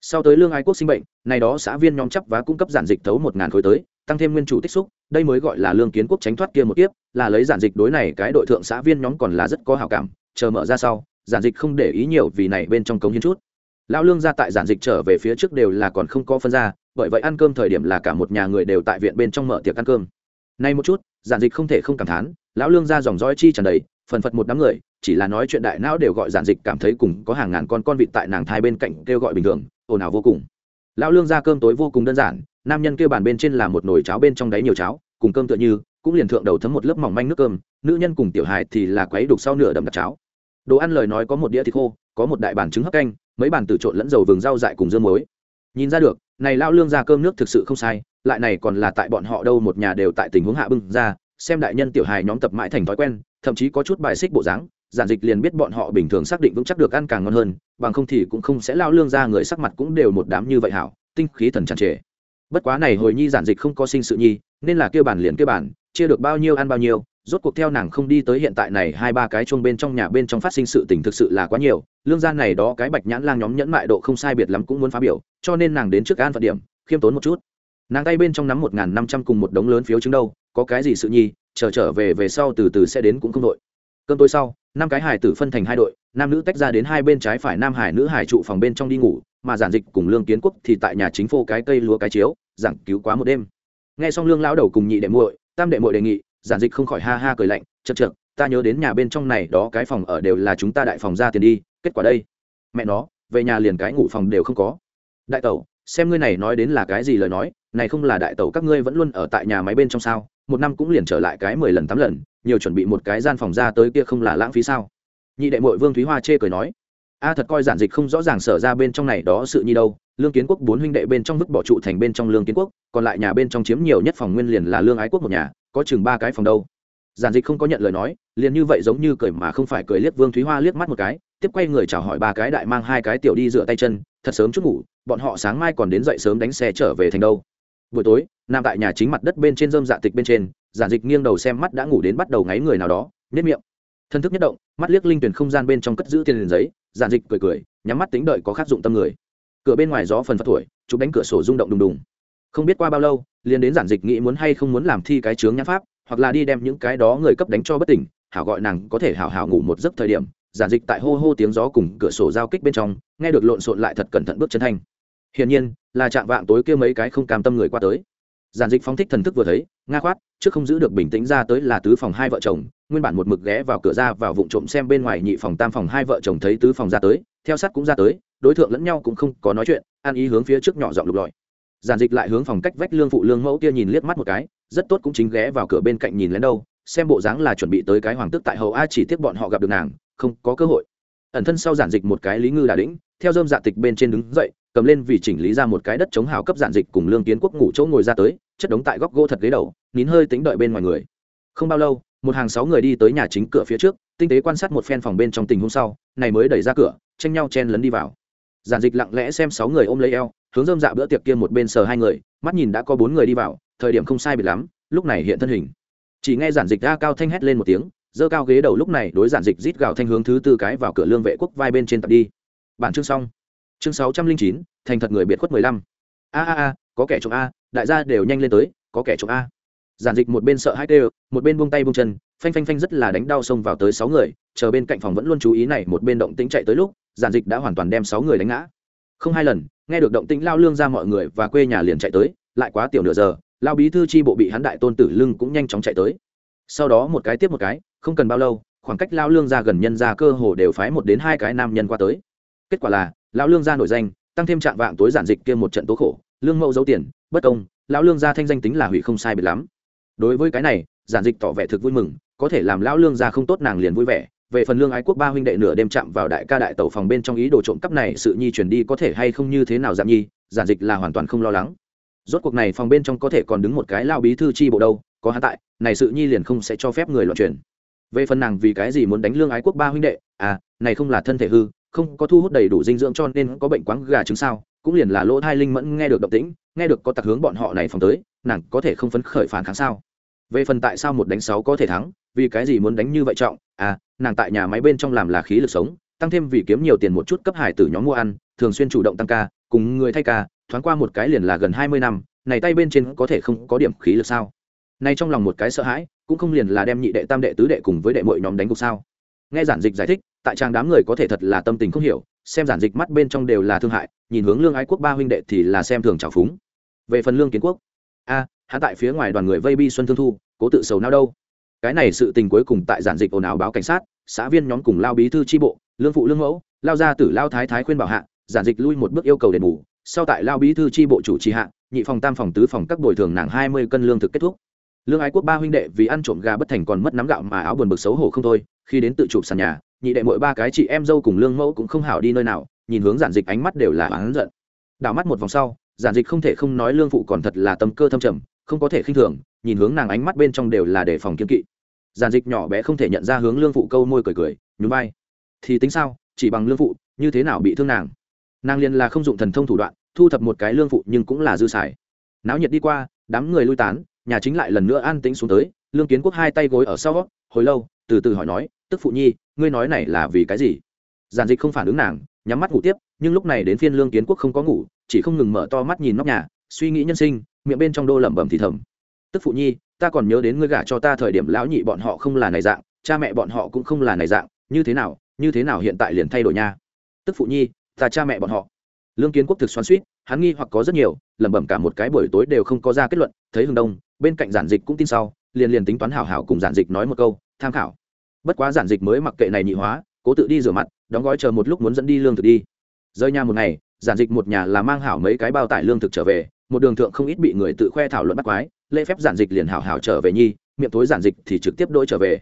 Sau tới lương ái quốc sinh bệnh, này đó xã viên nhóm chấp và cung cấp giản dịch thấu một ngàn khối tới, tăng thêm nguyên chủ tích xúc, đây mới gọi là lương kiến quốc tránh thoát kia một kiếp, là lấy giản dịch đối này cái đội thượng xã viên nhóm còn là rất có hào cảm, chờ mở ra sau, giản dịch không để ý nhiều vì này bên trong cống hiến chút. Lão lương ra tại giản dịch trở về phía trước đều là còn không có phân ra, bởi vậy ăn cơm thời điểm là cả một nhà người đều tại viện bên trong mở tiệc ăn cơm. Nay một chút, giản dịch không thể không cảm thán, lão lương ra dòng dõi chi tràn đầy phần phật một đám người, chỉ là nói chuyện đại não đều gọi giản dịch cảm thấy cùng có hàng ngàn con con vịt tại nàng thai bên cạnh kêu gọi bình thường, ồn ào vô cùng. Lão lương ra cơm tối vô cùng đơn giản, nam nhân kêu bàn bên trên là một nồi cháo bên trong đáy nhiều cháo, cùng cơm tựa như, cũng liền thượng đầu thấm một lớp mỏng manh nước cơm, nữ nhân cùng tiểu hài thì là quấy đục sau nửa đậm đặc cháo. Đồ ăn lời nói có một đĩa thịt khô, có một đại bàn trứng hấp canh, mấy bàn tử trộn lẫn dầu vừng rau dại cùng dưa muối. Nhìn ra được, này lao lương ra cơm nước thực sự không sai, lại này còn là tại bọn họ đâu một nhà đều tại tình huống hạ bưng ra, xem đại nhân tiểu hài nhóm tập mãi thành thói quen thậm chí có chút bài xích bộ dáng, giản dịch liền biết bọn họ bình thường xác định vững chắc được ăn càng ngon hơn, bằng không thì cũng không sẽ lao lương ra người sắc mặt cũng đều một đám như vậy hảo, tinh khí thần tràn trề. Bất quá này hồi nhi giản dịch không có sinh sự nhi, nên là kêu bản liền kêu bản chia được bao nhiêu ăn bao nhiêu, rốt cuộc theo nàng không đi tới hiện tại này hai ba cái chuông bên trong nhà bên trong phát sinh sự tình thực sự là quá nhiều, lương gian này đó cái bạch nhãn lang nhóm nhẫn mại độ không sai biệt lắm cũng muốn phá biểu, cho nên nàng đến trước an phận điểm, khiêm tốn một chút. Nàng tay bên trong nắm một n g h n năm trăm cùng một đống lớn phiếu chứng đâu, có cái gì sự nhi chờ trở, trở về về sau từ từ sẽ đến cũng không đội. Cơm tối sau năm cái hải tử phân thành hai đội nam nữ tách ra đến hai bên trái phải nam hải nữ hải trụ phòng bên trong đi ngủ mà giản dịch cùng lương kiến quốc thì tại nhà chính phô cái cây lúa cái chiếu giảng cứu quá một đêm. Nghe xong lương lão đầu cùng nhị đệ muội tam đệ muội đề nghị giản dịch không khỏi ha ha cười lạnh chật chật ta nhớ đến nhà bên trong này đó cái phòng ở đều là chúng ta đại phòng ra tiền đi kết quả đây. Mẹ nó về nhà liền cái ngủ phòng đều không có. Đại tẩu xem ngươi này nói đến là cái gì lời nói này không là đại tẩu các ngươi vẫn luôn ở tại nhà máy bên trong sao? Một năm cũng liền trở lại cái mười lần tám lần, nhiều chuẩn bị một cái gian phòng ra tới kia không là lãng phí sao? Nhị đệ mội vương thúy hoa chê cười nói, a, thật coi giản dịch không rõ ràng sở ra bên trong này đó sự nhi đâu, lương kiến quốc bốn huynh đệ bên trong vứt bỏ trụ thành bên trong lương kiến quốc, còn lại nhà bên trong chiếm nhiều nhất phòng nguyên liền là lương ái quốc một nhà, có chừng ba cái phòng đâu. Giản dịch không có nhận lời nói, liền như vậy giống như cười mà không phải cười liếc vương thúy hoa liếc mắt một cái, tiếp quay người chào hỏi ba cái đại mang hai cái tiểu đi rửa tay chân, thật sớm chút ngủ, bọn họ sáng mai còn đến dậy sớm đánh xe trở về thành đâu? Buổi tối nằm tại nhà chính mặt đất bên trên dơm dạ tịch bên trên, giản dịch nghiêng đầu xem mắt đã ngủ đến bắt đầu ngáy người nào đó nếp miệng. Thân thức nhất động, mắt liếc linh tuyển không gian bên trong cất giữ tiền liền giấy, giản dịch cười cười, nhắm mắt tính đợi có khắc dụng tâm người. Cửa bên ngoài gió phần phát thổi, chụp đánh cửa sổ rung động đùng đùng. Không biết qua bao lâu, liền đến giản dịch nghĩ muốn hay không muốn làm thi cái chướng nhãn pháp, hoặc là đi đem những cái đó người cấp đánh cho bất tỉnh, hảo gọi nàng có thể hảo hảo ngủ một giấc thời điểm, giản dịch tại hô hô tiếng gió cùng cửa sổ giao kích bên trong, nghe được lộn xộn lại thật cẩn thận bước chân thanh. Hiển nhiên, là chạm vạng tối kia mấy cái không cam tâm người qua tới giản dịch phóng thích thần thức vừa thấy, nga khoát, trước không giữ được bình tĩnh ra tới là tứ phòng hai vợ chồng, nguyên bản một mực ghé vào cửa ra vào vụ trộm xem bên ngoài nhị phòng tam phòng hai vợ chồng thấy tứ phòng ra tới, theo sát cũng ra tới, đối tượng lẫn nhau cũng không có nói chuyện, ăn ý hướng phía trước nhỏ giọng lục lọi. Giản dịch lại hướng phòng cách vách lương phụ lương mẫu kia nhìn liếc mắt một cái, rất tốt cũng chính ghé vào cửa bên cạnh nhìn lén đâu, xem bộ dáng là chuẩn bị tới cái hoàng tức tại hầu a chỉ tiếc bọn họ gặp được nàng, không có cơ hội. Ẩn thân sau giản dịch một cái lý ngư đà đĩnh, theo dơm dạ tịch bên trên đứng dậy cầm lên vì chỉnh lý ra một cái đất chống hào cấp giản dịch cùng lương kiến quốc ngủ chỗ ngồi ra tới, chất đống tại góc gỗ thật ghế đầu, nín hơi tính đợi bên ngoài người. Không bao lâu, một hàng sáu người đi tới nhà chính cửa phía trước, tinh tế quan sát một phen phòng bên trong tình hôm sau, này mới đẩy ra cửa, tranh nhau chen lấn đi vào. Giản dịch lặng lẽ xem sáu người ôm lấy eo, hướng dơm dạ bữa tiệc kia một bên sờ hai người, mắt nhìn đã có bốn người đi vào, thời điểm không sai biệt lắm, lúc này hiện thân hình. Chỉ nghe giản dịch ra cao thanh hét lên một tiếng dơ cao ghế đầu lúc này đối giản dịch rít gào thanh hướng thứ tư cái vào cửa lương vệ quốc vai bên trên tập đi. Bản chương xong chương sáu trăm linh chín, thành thật người biệt khuất mười lăm. A a a, có kẻ trộm a, đại gia đều nhanh lên tới, có kẻ trộm a. Giản dịch một bên sợ hai tê một bên buông tay buông chân, phanh phanh phanh rất là đánh đau xông vào tới sáu người, chờ bên cạnh phòng vẫn luôn chú ý này, một bên động tính chạy tới lúc, giản dịch đã hoàn toàn đem sáu người đánh ngã. Không hai lần, nghe được động tĩnh lao lương ra mọi người và quê nhà liền chạy tới, lại quá tiểu nửa giờ, lao bí thư tri bộ bị hắn đại tôn tử lưng cũng nhanh chóng chạy tới. Sau đó một cái tiếp một cái, không cần bao lâu, khoảng cách lao lương ra gần nhân ra cơ hồ đều phái một đến hai cái nam nhân qua tới. Kết quả là lão lương gia nổi danh, tăng thêm trạng vạng tối giản dịch kia một trận tố khổ, lương mẫu giấu tiền, bất công, lão lương gia thanh danh tính là hủy không sai biệt lắm. Đối với cái này, giản dịch tỏ vẻ thực vui mừng, có thể làm lão lương gia không tốt nàng liền vui vẻ. Về phần lương ái quốc ba huynh đệ nửa đêm chạm vào đại ca đại tẩu phòng bên trong ý đồ trộm cắp này, sự nhi chuyển đi có thể hay không như thế nào giảm nhi, giản dịch là hoàn toàn không lo lắng. Rốt cuộc này phòng bên trong có thể còn đứng một cái lao bí thư chi bộ đâu, có hắn tại, này sự nhi liền không sẽ cho phép người loạn truyền. Về phần nàng vì cái gì muốn đánh lương ái quốc ba huynh đệ à này không là thân thể hư không có thu hút đầy đủ dinh dưỡng cho nên có bệnh quáng gà trứng sao, cũng liền là lỗ thai linh mẫn nghe được động tĩnh, nghe được có tặc hướng bọn họ này phòng tới, nàng có thể không phấn khởi phản kháng sao? Về phần tại sao một đánh sáu có thể thắng, vì cái gì muốn đánh như vậy trọng? À nàng tại nhà máy bên trong làm là khí lực sống, tăng thêm vì kiếm nhiều tiền một chút cấp hải từ nhóm mua ăn, thường xuyên chủ động tăng ca, cùng người thay ca, thoáng qua một cái liền là gần hai mươi năm, này tay bên trên có thể không có điểm khí lực sao? Nay trong lòng một cái sợ hãi, cũng không liền là đem nhị đệ tam đệ tứ đệ cùng với đệ mọi nhóm đánh cục sao? Nghe giản dịch giải thích tại trang đám người có thể thật là tâm tình không hiểu xem giản dịch mắt bên trong đều là thương hại nhìn hướng lương ái quốc ba huynh đệ thì là xem thường trào phúng. Về phần lương kiến quốc a à, hắn tại phía ngoài đoàn người vây bi xuân thương thu cố tự sầu nào đâu. Cái này sự tình cuối cùng tại giản dịch ồn ào báo cảnh sát xã viên nhóm cùng lao bí thư tri bộ lương phụ lương mẫu lao gia tử lao thái thái khuyên bảo hạ giản dịch lui một bước yêu cầu đền bù. Sau tại lao bí thư tri bộ chủ trì hạ nhị phòng tam phòng tứ phòng các bồi thường nàng hai mươi cân lương thực kết thúc. Lương ái quốc ba huynh đệ vì ăn trộm gà bất thành còn mất nắm gạo mà áo buồn bực xấu hổ không thôi khi đến tự chụp sàn nhà nhị đệ mỗi ba cái chị em dâu cùng lương mẫu cũng không hảo đi nơi nào, nhìn hướng giản dịch ánh mắt đều là oán giận. Đảo mắt một vòng sau, giản dịch không thể không nói lương phụ còn thật là tâm cơ thâm trầm, không có thể khinh thường, nhìn hướng nàng ánh mắt bên trong đều là đề phòng kiên kỵ. Giản dịch nhỏ bé không thể nhận ra hướng lương phụ câu môi cười cười, nhún vai. Thì tính sao, chỉ bằng lương phụ, như thế nào bị thương nàng? Nàng liền là không dụng thần thông thủ đoạn, thu thập một cái lương phụ nhưng cũng là dư xài. Náo nhiệt đi qua, đám người lui tán, nhà chính lại lần nữa an tĩnh xuống tới, lương kiến quốc hai tay gối ở sau, hồi lâu, từ từ hỏi nói tức phụ nhi, ngươi nói này là vì cái gì? Giản dịch không phản ứng nàng, nhắm mắt ngủ tiếp, nhưng lúc này đến phiên lương kiến quốc không có ngủ, chỉ không ngừng mở to mắt nhìn nóc nhà, suy nghĩ nhân sinh, miệng bên trong đô lẩm bẩm thì thầm. Tức phụ nhi, ta còn nhớ đến ngươi gả cho ta thời điểm lão nhị bọn họ không là này dạng, cha mẹ bọn họ cũng không là này dạng, như thế nào, như thế nào hiện tại liền thay đổi nha. Tức phụ nhi, ta cha mẹ bọn họ. Lương kiến quốc thực xoắn suýt hắn nghi hoặc có rất nhiều, lẩm bẩm cả một cái buổi tối đều không có ra kết luận, thấy hưng đông, bên cạnh giản dịch cũng tin sau, liền liền tính toán hảo hảo cùng giản dịch nói một câu, tham khảo bất quá giản dịch mới mặc kệ này nhị hóa, cố tự đi rửa mặt, đóng gói chờ một lúc muốn dẫn đi lương thực đi. Rơi nhà một ngày, giản dịch một nhà là mang hảo mấy cái bao tải lương thực trở về, một đường thượng không ít bị người tự khoe thảo luận bắt quái, lễ phép giản dịch liền hảo hảo trở về nhi, miệng tối giản dịch thì trực tiếp đôi trở về.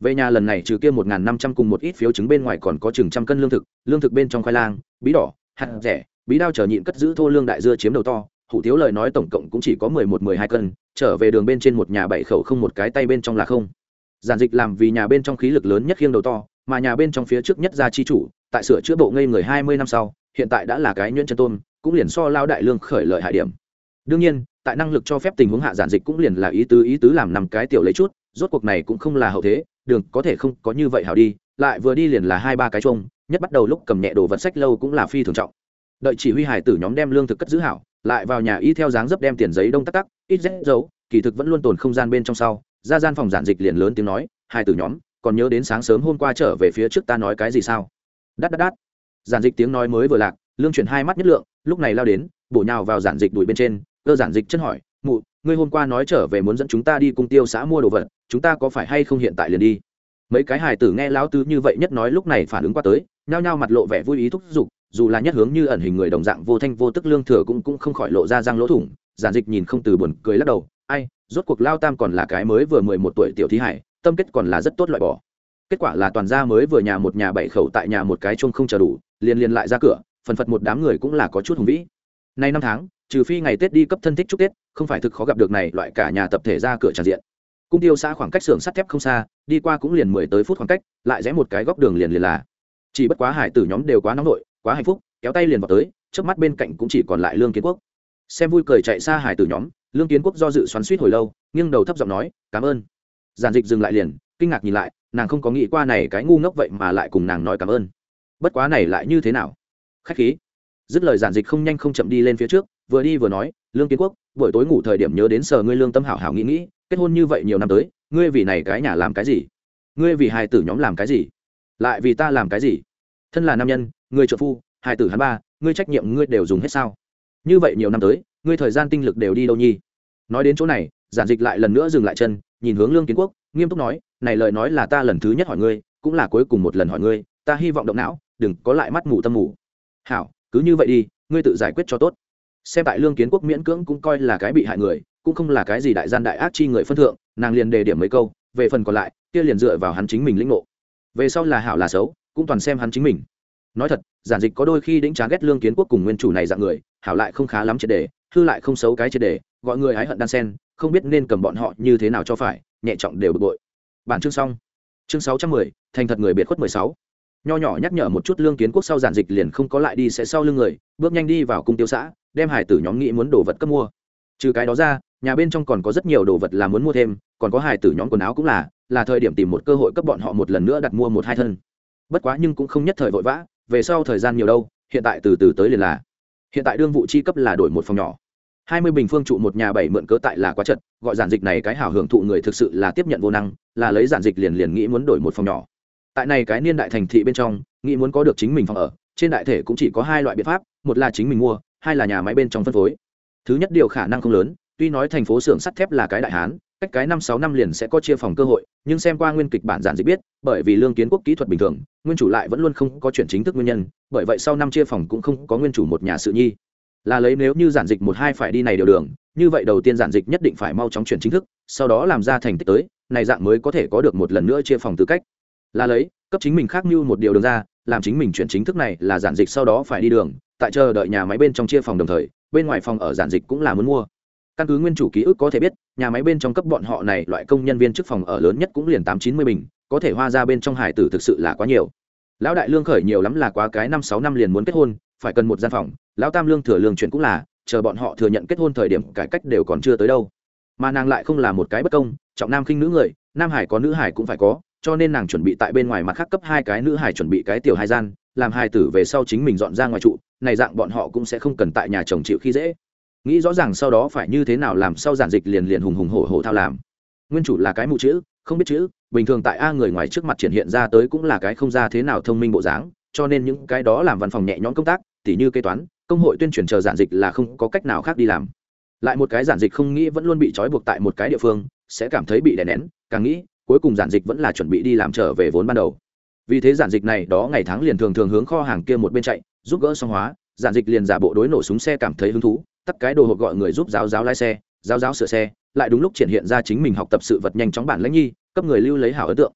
Về nhà lần này trừ kia một năm trăm cùng một ít phiếu chứng bên ngoài còn có chừng trăm cân lương thực lương thực bên trong khoai lang, bí đỏ, hạt rẻ, bí đao trở nhịn cất giữ thô lương đại dưa chiếm đầu to, hủ tiếu lời nói tổng cộng cũng chỉ có mười một, mười hai cân, trở về đường bên trên một nhà bảy khẩu không một cái tay bên trong là không giản dịch làm vì nhà bên trong khí lực lớn nhất khiêng đầu to, mà nhà bên trong phía trước nhất ra chi chủ, tại sửa chữa bộ ngây người hai mươi năm sau, hiện tại đã là cái nhuyễn chân tôn, cũng liền so lao đại lương khởi lợi hại điểm. Đương nhiên, tại năng lực cho phép tình huống hạ giản dịch cũng liền là ý tứ ý tứ làm năm cái tiểu lấy chút, rốt cuộc này cũng không là hậu thế, đường có thể không có như vậy hảo đi, lại vừa đi liền là hai ba cái chung nhất bắt đầu lúc cầm nhẹ đồ vật sách lâu cũng là phi thường trọng. Đợi chỉ huy hải tử nhóm đem lương thực cất giữ hảo, lại vào nhà y theo dáng dấp đem tiền giấy đông tắc tắc, ít rét dấu kỳ thực vẫn luôn tồn không gian bên trong sau ra gian phòng giản dịch liền lớn tiếng nói, hai tử nhóm, còn nhớ đến sáng sớm hôm qua trở về phía trước ta nói cái gì sao? Đắt đắt đắt giản dịch tiếng nói mới vừa lạc, lương chuyển hai mắt nhất lượng, lúc này lao đến, bổ nhào vào giản dịch đuổi bên trên, cơ giản dịch chân hỏi, mụ, ngươi hôm qua nói trở về muốn dẫn chúng ta đi cung tiêu xã mua đồ vật, chúng ta có phải hay không hiện tại liền đi? Mấy cái hài tử nghe lão tứ như vậy nhất nói lúc này phản ứng qua tới, nhao nhao mặt lộ vẻ vui ý thúc giục, dù là nhất hướng như ẩn hình người đồng dạng vô thanh vô tức lương thừa cũng cũng không khỏi lộ ra răng lỗ thủng, giản dịch nhìn không từ buồn cười lắc đầu, ai rốt cuộc lao tam còn là cái mới vừa mười một tuổi tiểu thí hải, tâm kết còn là rất tốt loại bỏ. Kết quả là toàn gia mới vừa nhà một nhà bảy khẩu tại nhà một cái chung không chờ đủ, liền liền lại ra cửa, phần phật một đám người cũng là có chút hùng vĩ. Nay năm tháng, trừ phi ngày tết đi cấp thân thích chúc tết, không phải thực khó gặp được này loại cả nhà tập thể ra cửa tràn diện. Cung tiêu xã khoảng cách xưởng sắt thép không xa, đi qua cũng liền mười tới phút khoảng cách, lại rẽ một cái góc đường liền liền là. Chỉ bất quá hải tử nhóm đều quá nóng nổi quá hạnh phúc, kéo tay liền vào tới, trước mắt bên cạnh cũng chỉ còn lại lương kiến quốc. Xem vui cười chạy xa hải tử nhóm lương kiến quốc do dự xoắn suýt hồi lâu, nghiêng đầu thấp giọng nói, cảm ơn. Giản dịch dừng lại liền, kinh ngạc nhìn lại, nàng không có nghĩ qua này cái ngu ngốc vậy mà lại cùng nàng nói cảm ơn. Bất quá này lại như thế nào? Khách khí. Dứt lời giản dịch không nhanh không chậm đi lên phía trước, vừa đi vừa nói, lương kiến quốc, buổi tối ngủ thời điểm nhớ đến sờ ngươi lương tâm hảo hảo nghĩ nghĩ, kết hôn như vậy nhiều năm tới, ngươi vì này cái nhà làm cái gì? Ngươi vì hài tử nhóm làm cái gì? Lại vì ta làm cái gì? Thân là nam nhân, ngươi trợ phu, hài tử hắn ba, ngươi trách nhiệm ngươi đều dùng hết sao? Như vậy nhiều năm tới ngươi thời gian tinh lực đều đi đâu nhi? Nói đến chỗ này, giản dịch lại lần nữa dừng lại chân, nhìn hướng lương kiến quốc, nghiêm túc nói, này lời nói là ta lần thứ nhất hỏi ngươi, cũng là cuối cùng một lần hỏi ngươi, ta hy vọng động não, đừng có lại mắt mù tâm mù. Hảo, cứ như vậy đi, ngươi tự giải quyết cho tốt. Xem tại lương kiến quốc miễn cưỡng cũng coi là cái bị hại người, cũng không là cái gì đại gian đại ác chi người phân thượng, nàng liền đề điểm mấy câu, về phần còn lại, kia liền dựa vào hắn chính mình lĩnh ngộ. Về sau là hảo là xấu, cũng toàn xem hắn chính mình. Nói thật, giản dịch có đôi khi đĩnh trá ghét lương kiến quốc cùng nguyên chủ này dạng người, hảo lại không khá lắm triệt đề hư lại không xấu cái triệt đề, gọi người hái hận đan sen, không biết nên cầm bọn họ như thế nào cho phải, nhẹ trọng đều bực bội. Bản chương xong. Chương sáu trăm mười, thành thật người biệt khuất mười sáu. Nho nhỏ nhắc nhở một chút lương kiến quốc sau giản dịch liền không có lại đi sẽ sau lưng người, bước nhanh đi vào cung tiêu xã, đem hải tử nhóm nghĩ muốn đồ vật cấp mua. Trừ cái đó ra, nhà bên trong còn có rất nhiều đồ vật là muốn mua thêm, còn có hải tử nhóm quần áo cũng là là thời điểm tìm một cơ hội cấp bọn họ một lần nữa đặt mua một hai thân. Bất quá nhưng cũng không nhất thời vội vã, về sau thời gian nhiều đâu, hiện tại từ từ tới liền là hiện tại đương vụ chi cấp là đổi một phòng nhỏ. Hai mươi bình phương trụ một nhà bảy mượn cớ tại là quá chật, gọi giản dịch này cái hảo hưởng thụ người thực sự là tiếp nhận vô năng, là lấy giản dịch liền liền nghĩ muốn đổi một phòng nhỏ. Tại này cái niên đại thành thị bên trong, nghĩ muốn có được chính mình phòng ở, trên đại thể cũng chỉ có hai loại biện pháp, một là chính mình mua, hai là nhà máy bên trong phân phối. Thứ nhất điều khả năng không lớn, tuy nói thành phố xưởng sắt thép là cái đại hán cách cái năm sáu năm liền sẽ có chia phòng cơ hội, nhưng xem qua nguyên kịch bản giản dịch biết, bởi vì lương kiến quốc kỹ thuật bình thường, nguyên chủ lại vẫn luôn không có chuyển chính thức nguyên nhân, bởi vậy sau năm chia phòng cũng không có nguyên chủ một nhà sự nhi. Là lấy nếu như giản dịch một hai phải đi này điều đường, như vậy đầu tiên giản dịch nhất định phải mau chóng chuyển chính thức, sau đó làm ra thành tích tới, này dạng mới có thể có được một lần nữa chia phòng tư cách. Là lấy, cấp chính mình khác như một điều đường ra, làm chính mình chuyển chính thức này là giản dịch sau đó phải đi đường, tại chờ đợi nhà máy bên trong chia phòng đồng thời, bên ngoài phòng ở giản dịch cũng là muốn mua căn cứ nguyên chủ ký ức có thể biết, nhà máy bên trong cấp bọn họ này loại công nhân viên chức phòng ở lớn nhất cũng liền tám chín mươi bình, có thể hoa ra bên trong hải tử thực sự là quá nhiều. Lão đại lương khởi nhiều lắm là quá cái năm sáu năm liền muốn kết hôn, phải cần một gian phòng, lão tam lương thừa lương chuyển cũng là, chờ bọn họ thừa nhận kết hôn thời điểm cải cách đều còn chưa tới đâu. Mà nàng lại không là một cái bất công, trọng nam khinh nữ người, nam hải có nữ hải cũng phải có, cho nên nàng chuẩn bị tại bên ngoài mặt khác cấp hai cái nữ hải chuẩn bị cái tiểu hai gian, làm hai tử về sau chính mình dọn ra ngoài trụ, này dạng bọn họ cũng sẽ không cần tại nhà chồng chịu khi dễ nghĩ rõ ràng sau đó phải như thế nào làm sau giản dịch liền liền hùng hùng hổ hổ thao làm. Nguyên chủ là cái mụ chữ, không biết chữ, bình thường tại a người ngoài trước mặt triển hiện ra tới cũng là cái không ra thế nào thông minh bộ dáng, cho nên những cái đó làm văn phòng nhẹ nhõm công tác, tỉ như kế toán, công hội tuyên truyền chờ giản dịch là không có cách nào khác đi làm. Lại một cái giản dịch không nghĩ vẫn luôn bị trói buộc tại một cái địa phương, sẽ cảm thấy bị đè nén, càng nghĩ, cuối cùng giản dịch vẫn là chuẩn bị đi làm trở về vốn ban đầu. Vì thế giản dịch này đó ngày tháng liền thường thường hướng kho hàng kia một bên chạy, giúp gỡ xong hóa, giản dịch liền giả bộ đối nổ súng xe cảm thấy hứng thú tắt cái đồ hộp gọi người giúp giáo giáo lái xe, giáo giáo sửa xe, lại đúng lúc triển hiện ra chính mình học tập sự vật nhanh chóng bản lãnh nhi, cấp người lưu lấy hảo ấn tượng.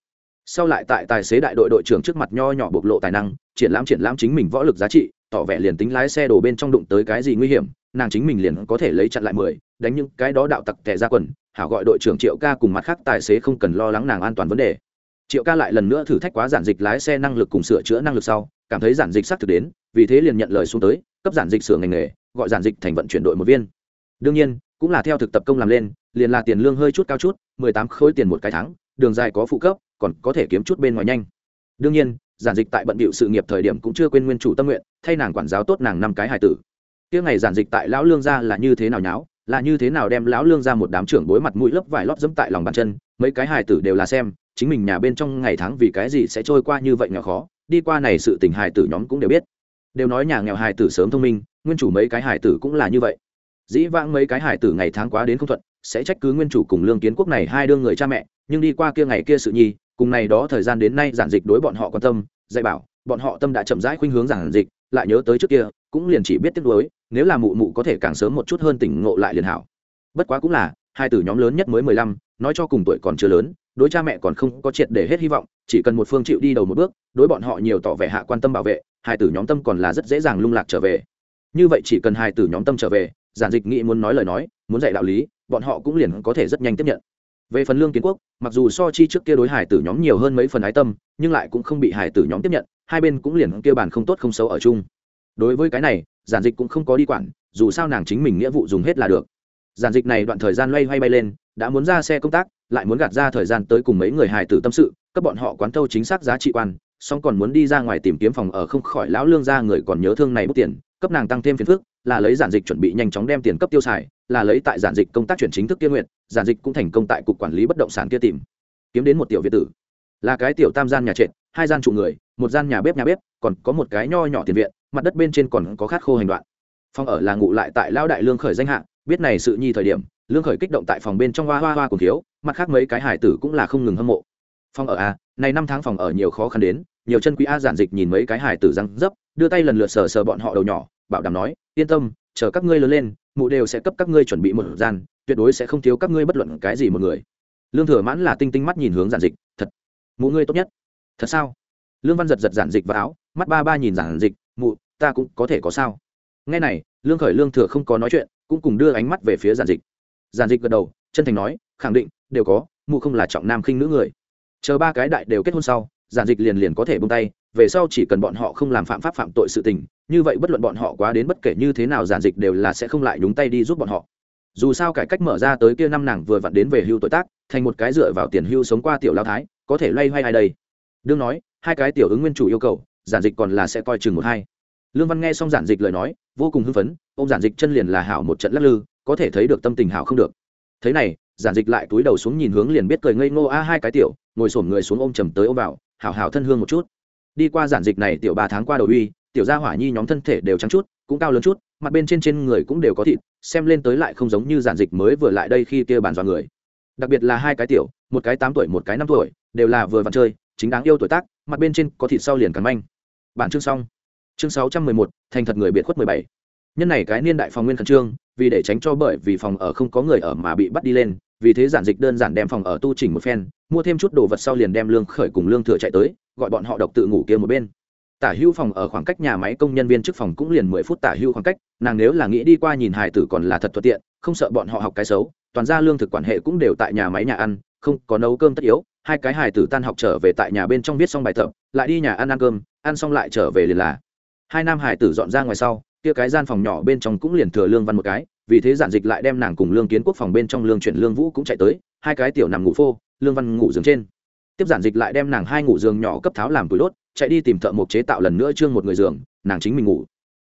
Sau lại tại tài xế đại đội đội trưởng trước mặt nho nhỏ bộc lộ tài năng, triển lãm triển lãm chính mình võ lực giá trị, tỏ vẻ liền tính lái xe đổ bên trong đụng tới cái gì nguy hiểm, nàng chính mình liền có thể lấy chặn lại mười, đánh những cái đó đạo tặc tẻ ra quần, hảo gọi đội trưởng triệu ca cùng mặt khác tài xế không cần lo lắng nàng an toàn vấn đề. Triệu ca lại lần nữa thử thách quá giản dịch lái xe năng lực cùng sửa chữa năng lực sau, cảm thấy giản dịch xác thực đến, vì thế liền nhận lời xuống tới, cấp giản dịch sửa ngành nghề gọi giản dịch thành vận chuyển đội một viên. Đương nhiên, cũng là theo thực tập công làm lên, liền là tiền lương hơi chút cao chút, mười tám khối tiền một cái tháng, đường dài có phụ cấp, còn có thể kiếm chút bên ngoài nhanh. Đương nhiên, giản dịch tại bận bịu sự nghiệp thời điểm cũng chưa quên nguyên chủ tâm nguyện, thay nàng quản giáo tốt nàng năm cái hài tử. Tiếng ngày giản dịch tại lão lương gia là như thế nào nháo, là như thế nào đem lão lương ra một đám trưởng bối mặt mũi lớp vải lót dẫm tại lòng bàn chân, mấy cái hài tử đều là xem, chính mình nhà bên trong ngày tháng vì cái gì sẽ trôi qua như vậy nghèo khó, đi qua này sự tình hài tử nhóm cũng đều biết. Đều nói nhà nghèo hài tử sớm thông minh nguyên chủ mấy cái hải tử cũng là như vậy. Dĩ vãng mấy cái hải tử ngày tháng quá đến không thuận, sẽ trách cứ nguyên chủ cùng lương kiến quốc này hai đương người cha mẹ, nhưng đi qua kia ngày kia sự nhi, cùng này đó thời gian đến nay giản dịch đối bọn họ quan tâm, dạy bảo, bọn họ tâm đã chậm rãi khuynh hướng giản dịch, lại nhớ tới trước kia, cũng liền chỉ biết tiếc nuối, nếu là mụ mụ có thể càng sớm một chút hơn tỉnh ngộ lại liền hảo. Bất quá cũng là, hai tử nhóm lớn nhất mới mười lăm, nói cho cùng tuổi còn chưa lớn, đối cha mẹ còn không có triệt để hết hy vọng, chỉ cần một phương chịu đi đầu một bước, đối bọn họ nhiều tỏ vẻ hạ quan tâm bảo vệ, hai tử nhóm tâm còn là rất dễ dàng lung lạc trở về như vậy chỉ cần hai tử nhóm tâm trở về, giản dịch nghĩ muốn nói lời nói, muốn dạy đạo lý, bọn họ cũng liền có thể rất nhanh tiếp nhận. Về phần lương kiến quốc, mặc dù so chi trước kia đối hải tử nhóm nhiều hơn mấy phần ái tâm, nhưng lại cũng không bị hải tử nhóm tiếp nhận, hai bên cũng liền kia bàn không tốt không xấu ở chung. Đối với cái này, giản dịch cũng không có đi quản, dù sao nàng chính mình nghĩa vụ dùng hết là được. Giản dịch này đoạn thời gian loay hoay bay lên, đã muốn ra xe công tác, lại muốn gạt ra thời gian tới cùng mấy người hài tử tâm sự các bọn họ quán thâu chính xác giá trị quan song còn muốn đi ra ngoài tìm kiếm phòng ở không khỏi lão lương ra người còn nhớ thương này bút tiền, cấp nàng tăng thêm phiền phức, là lấy giản dịch chuẩn bị nhanh chóng đem tiền cấp tiêu xài, là lấy tại giản dịch công tác chuyển chính thức kia nguyện, giản dịch cũng thành công tại cục quản lý bất động sản kia tìm. Kiếm đến một tiểu việt tử. Là cái tiểu tam gian nhà trệt, hai gian trụ người, một gian nhà bếp nhà bếp, còn có một cái nho nhỏ tiền viện, mặt đất bên trên còn có khát khô hành đoạn. Phòng ở là ngụ lại tại lao đại lương khởi danh hạng biết này sự nhi thời điểm, lương khởi kích động tại phòng bên trong hoa hoa hoa cùng thiếu, mặt khác mấy cái hải tử cũng là không ngừng hâm mộ. Phòng ở a này năm tháng phòng ở nhiều khó khăn đến, nhiều chân quý a giản dịch nhìn mấy cái hải tử răng dấp, đưa tay lần lượt sờ sờ bọn họ đầu nhỏ, bảo đảm nói, yên tâm, chờ các ngươi lớn lên, mụ đều sẽ cấp các ngươi chuẩn bị một gian, tuyệt đối sẽ không thiếu các ngươi bất luận cái gì một người. Lương thừa mãn là tinh tinh mắt nhìn hướng giản dịch, thật, mụ ngươi tốt nhất. Thật sao? Lương văn giật giật giản dịch vào áo, mắt ba ba nhìn giản dịch, mụ, ta cũng có thể có sao? Nghe này, lương khởi lương thừa không có nói chuyện, cũng cùng đưa ánh mắt về phía giản dịch. Giản dịch gật đầu, chân thành nói, khẳng định, đều có, mụ không là trọng nam khinh nữ người chờ ba cái đại đều kết hôn sau, giản dịch liền liền có thể bung tay, về sau chỉ cần bọn họ không làm phạm pháp phạm tội sự tình, như vậy bất luận bọn họ quá đến bất kể như thế nào giản dịch đều là sẽ không lại nhúng tay đi giúp bọn họ. Dù sao cải cách mở ra tới kia năm nàng vừa vặn đến về hưu tuổi tác, thành một cái dựa vào tiền hưu sống qua tiểu lao thái, có thể loay hoay ai đây? Đương nói, hai cái tiểu ứng nguyên chủ yêu cầu, giản dịch còn là sẽ coi chừng một hai. Lương văn nghe xong giản dịch lời nói, vô cùng hưng phấn ô m giản dịch chân liền là hảo một trận lắc lư, có thể thấy được tâm tình hảo không được. Thế này giản dịch lại túi đầu xuống nhìn hướng liền biết cười ngây ngô, a, hai cái tiểu. Ngồi xổm người xuống ôm trầm tới ôm vào, hảo hảo thân hương một chút. Đi qua giản dịch này tiểu ba tháng qua đầu uy, tiểu gia hỏa nhi nhóm thân thể đều trắng chút, cũng cao lớn chút, mặt bên trên trên người cũng đều có thịt, xem lên tới lại không giống như giản dịch mới vừa lại đây khi kia bàn dọa người. Đặc biệt là hai cái tiểu, một cái tám tuổi, một cái năm tuổi, đều là vừa vặn chơi, chính đáng yêu tuổi tác, mặt bên trên có thịt sau liền cắn manh. Bản chương xong. Chương sáu trăm mười một, thành thật người biệt khuất mười bảy nhân này cái niên đại phòng nguyên khẩn trương, vì để tránh cho bởi vì phòng ở không có người ở mà bị bắt đi lên, vì thế giản dịch đơn giản đem phòng ở tu chỉnh một phen, mua thêm chút đồ vật sau liền đem lương khởi cùng lương thừa chạy tới, gọi bọn họ độc tự ngủ kia một bên. Tả hưu phòng ở khoảng cách nhà máy công nhân viên trước phòng cũng liền mười phút tả hưu khoảng cách, nàng nếu là nghĩ đi qua nhìn hài tử còn là thật thuận tiện, không sợ bọn họ học cái xấu, toàn ra lương thực quản hệ cũng đều tại nhà máy nhà ăn, không có nấu cơm tất yếu, hai cái hài tử tan học trở về tại nhà bên trong viết xong bài tập, lại đi nhà ăn ăn cơm, ăn xong lại trở về liền là. Hai nam hài tử dọn ra ngoài sau kia cái gian phòng nhỏ bên trong cũng liền thừa lương văn một cái, vì thế giản dịch lại đem nàng cùng lương kiến quốc phòng bên trong lương chuyển lương vũ cũng chạy tới, hai cái tiểu nằm ngủ phô, lương văn ngủ giường trên. Tiếp giản dịch lại đem nàng hai ngủ giường nhỏ cấp tháo làm túi đốt chạy đi tìm thợ mộc chế tạo lần nữa trương một người giường, nàng chính mình ngủ.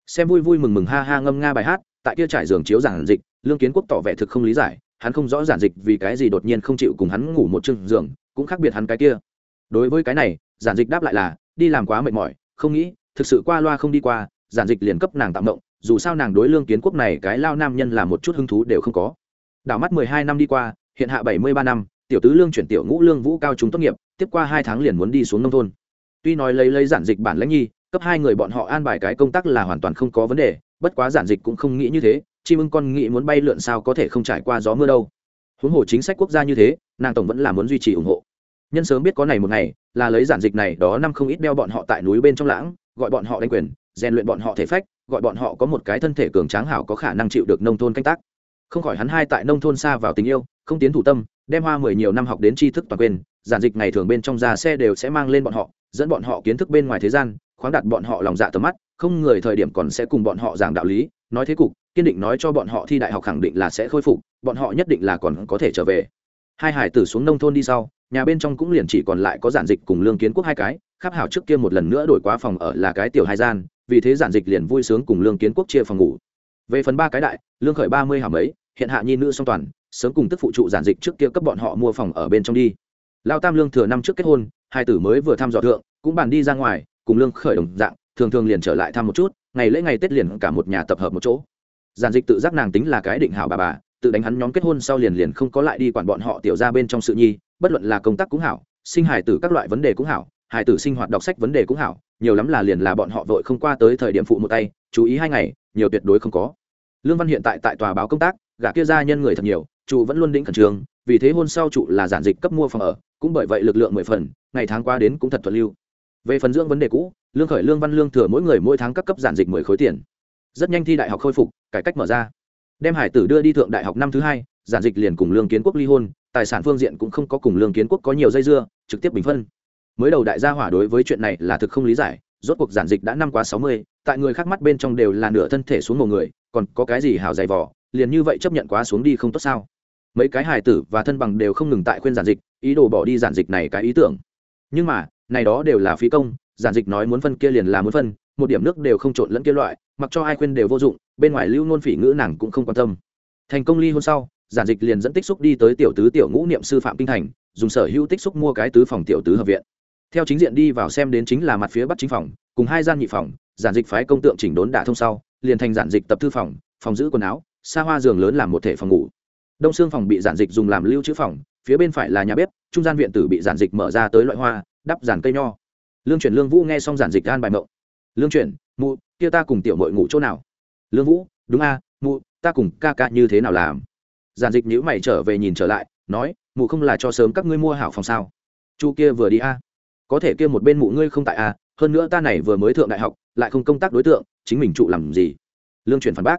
Xem vui vui mừng mừng ha ha ngâm nga bài hát, tại kia trải giường chiếu giản dịch, lương kiến quốc tỏ vẻ thực không lý giải, hắn không rõ giản dịch vì cái gì đột nhiên không chịu cùng hắn ngủ một chương giường, cũng khác biệt hắn cái kia. Đối với cái này, giản dịch đáp lại là, đi làm quá mệt mỏi, không nghĩ, thực sự qua loa không đi qua giản dịch liền cấp nàng tạm động, dù sao nàng đối lương kiến quốc này cái lao nam nhân là một chút hứng thú đều không có. Đảo mắt mười hai năm đi qua, hiện hạ bảy mươi ba năm, tiểu tứ lương chuyển tiểu ngũ lương vũ cao trung tốt nghiệp, tiếp qua hai tháng liền muốn đi xuống nông thôn. Tuy nói lấy lấy giản dịch bản lãnh nhi, cấp hai người bọn họ an bài cái công tác là hoàn toàn không có vấn đề, bất quá giản dịch cũng không nghĩ như thế, chim ưng con nghĩ muốn bay lượn sao có thể không trải qua gió mưa đâu. Huống hồ chính sách quốc gia như thế, nàng tổng vẫn là muốn duy trì ủng hộ. Nhân sớm biết có này một ngày, là lấy giản dịch này đó năm không ít đeo bọn họ tại núi bên trong lãng, gọi bọn họ đánh quyền rèn luyện bọn họ thể phách gọi bọn họ có một cái thân thể cường tráng hảo có khả năng chịu được nông thôn canh tác. Không khỏi hắn hai tại nông thôn xa vào tình yêu không tiến thủ tâm đem hoa mười nhiều năm học đến tri thức toàn quyền, giản dịch ngày thường bên trong ra xe đều sẽ mang lên bọn họ dẫn bọn họ kiến thức bên ngoài thế gian khoáng đặt bọn họ lòng dạ tầm mắt không người thời điểm còn sẽ cùng bọn họ giảng đạo lý nói thế cục kiên định nói cho bọn họ thi đại học khẳng định là sẽ khôi phục bọn họ nhất định là còn có thể trở về. Hai hải tử xuống nông thôn đi sau nhà bên trong cũng liền chỉ còn lại có giản dịch cùng lương kiến quốc hai cái khắp hảo trước kia một lần nữa đổi qua phòng ở là cái tiểu hai gian vì thế giản dịch liền vui sướng cùng lương kiến quốc chia phòng ngủ. Về phần ba cái đại, lương khởi ba mươi hảo mấy, hiện hạ nhi nữ song toàn, sớm cùng tức phụ trụ giản dịch trước kia cấp bọn họ mua phòng ở bên trong đi. Lao tam lương thừa năm trước kết hôn, hai tử mới vừa thăm dò thượng, cũng bàn đi ra ngoài, cùng lương khởi đồng dạng, thường thường liền trở lại thăm một chút, ngày lễ ngày tết liền cả một nhà tập hợp một chỗ. Giản dịch tự giác nàng tính là cái định hảo bà bà, tự đánh hắn nhóm kết hôn sau liền liền không có lại đi quản bọn họ tiểu ra bên trong sự nhi, bất luận là công tác cũng hảo, sinh hài tử các loại vấn đề cũng hảo, hài tử sinh hoạt đọc sách vấn đề cũng hảo nhiều lắm là liền là bọn họ vội không qua tới thời điểm phụ một tay, chú ý hai ngày, nhiều tuyệt đối không có. Lương văn hiện tại tại tòa báo công tác gã kia gia nhân người thật nhiều trụ vẫn luôn đĩnh khẩn trương, vì thế hôn sau trụ là giản dịch cấp mua phòng ở, cũng bởi vậy lực lượng mười phần, ngày tháng qua đến cũng thật thuận lưu. Về phần dưỡng vấn đề cũ, lương khởi, lương văn, lương thừa mỗi người mỗi tháng các cấp giản dịch mười khối tiền. Rất nhanh thi đại học khôi phục, cải cách mở ra. Đem hải tử đưa đi thượng đại học năm thứ hai, giản dịch liền cùng lương kiến quốc ly hôn, tài sản phương diện cũng không có cùng lương kiến quốc có nhiều dây dưa, trực tiếp bình phân mới đầu đại gia hỏa đối với chuyện này là thực không lý giải, rốt cuộc giản dịch đã năm quá sáu mươi, tại người khác mắt bên trong đều là nửa thân thể xuống một người, còn có cái gì hào dày vỏ liền như vậy chấp nhận quá xuống đi không tốt sao? Mấy cái hài tử và thân bằng đều không ngừng tại khuyên giản dịch, ý đồ bỏ đi giản dịch này cái ý tưởng. Nhưng mà, này đó đều là phí công, giản dịch nói muốn phân kia liền là muốn phân, một điểm nước đều không trộn lẫn kia loại, mặc cho ai khuyên đều vô dụng, bên ngoài lưu nôn phỉ ngữ nàng cũng không quan tâm. Thành công ly hôn sau, giản dịch liền dẫn tích xúc đi tới tiểu tứ tiểu ngũ niệm sư phạm kinh thành, dùng sở hữu tích xúc mua cái tứ phòng tiểu tứ hợp viện theo chính diện đi vào xem đến chính là mặt phía bắc chính phòng, cùng hai gian nhị phòng, giản dịch phái công tượng chỉnh đốn đả thông sau, liền thành giản dịch tập thư phòng phòng giữ quần áo, xa hoa giường lớn làm một thể phòng ngủ. Đông xương phòng bị giản dịch dùng làm lưu trữ phòng, phía bên phải là nhà bếp, trung gian viện tử bị giản dịch mở ra tới loại hoa, đắp giản cây nho. Lương chuyển lương vũ nghe xong giản dịch gan bài mộng. Lương chuyển, mụ, kia ta cùng tiểu mội ngủ chỗ nào? Lương vũ, đúng a, mụ, ta cùng ca ca như thế nào làm? Giản dịch nhữ mày trở về nhìn trở lại, nói, mụ không là cho sớm các ngươi mua hảo phòng sao? Chu kia vừa đi a có thể kia một bên mụ ngươi không tại a hơn nữa ta này vừa mới thượng đại học, lại không công tác đối tượng, chính mình trụ làm gì? Lương chuyển phản bác.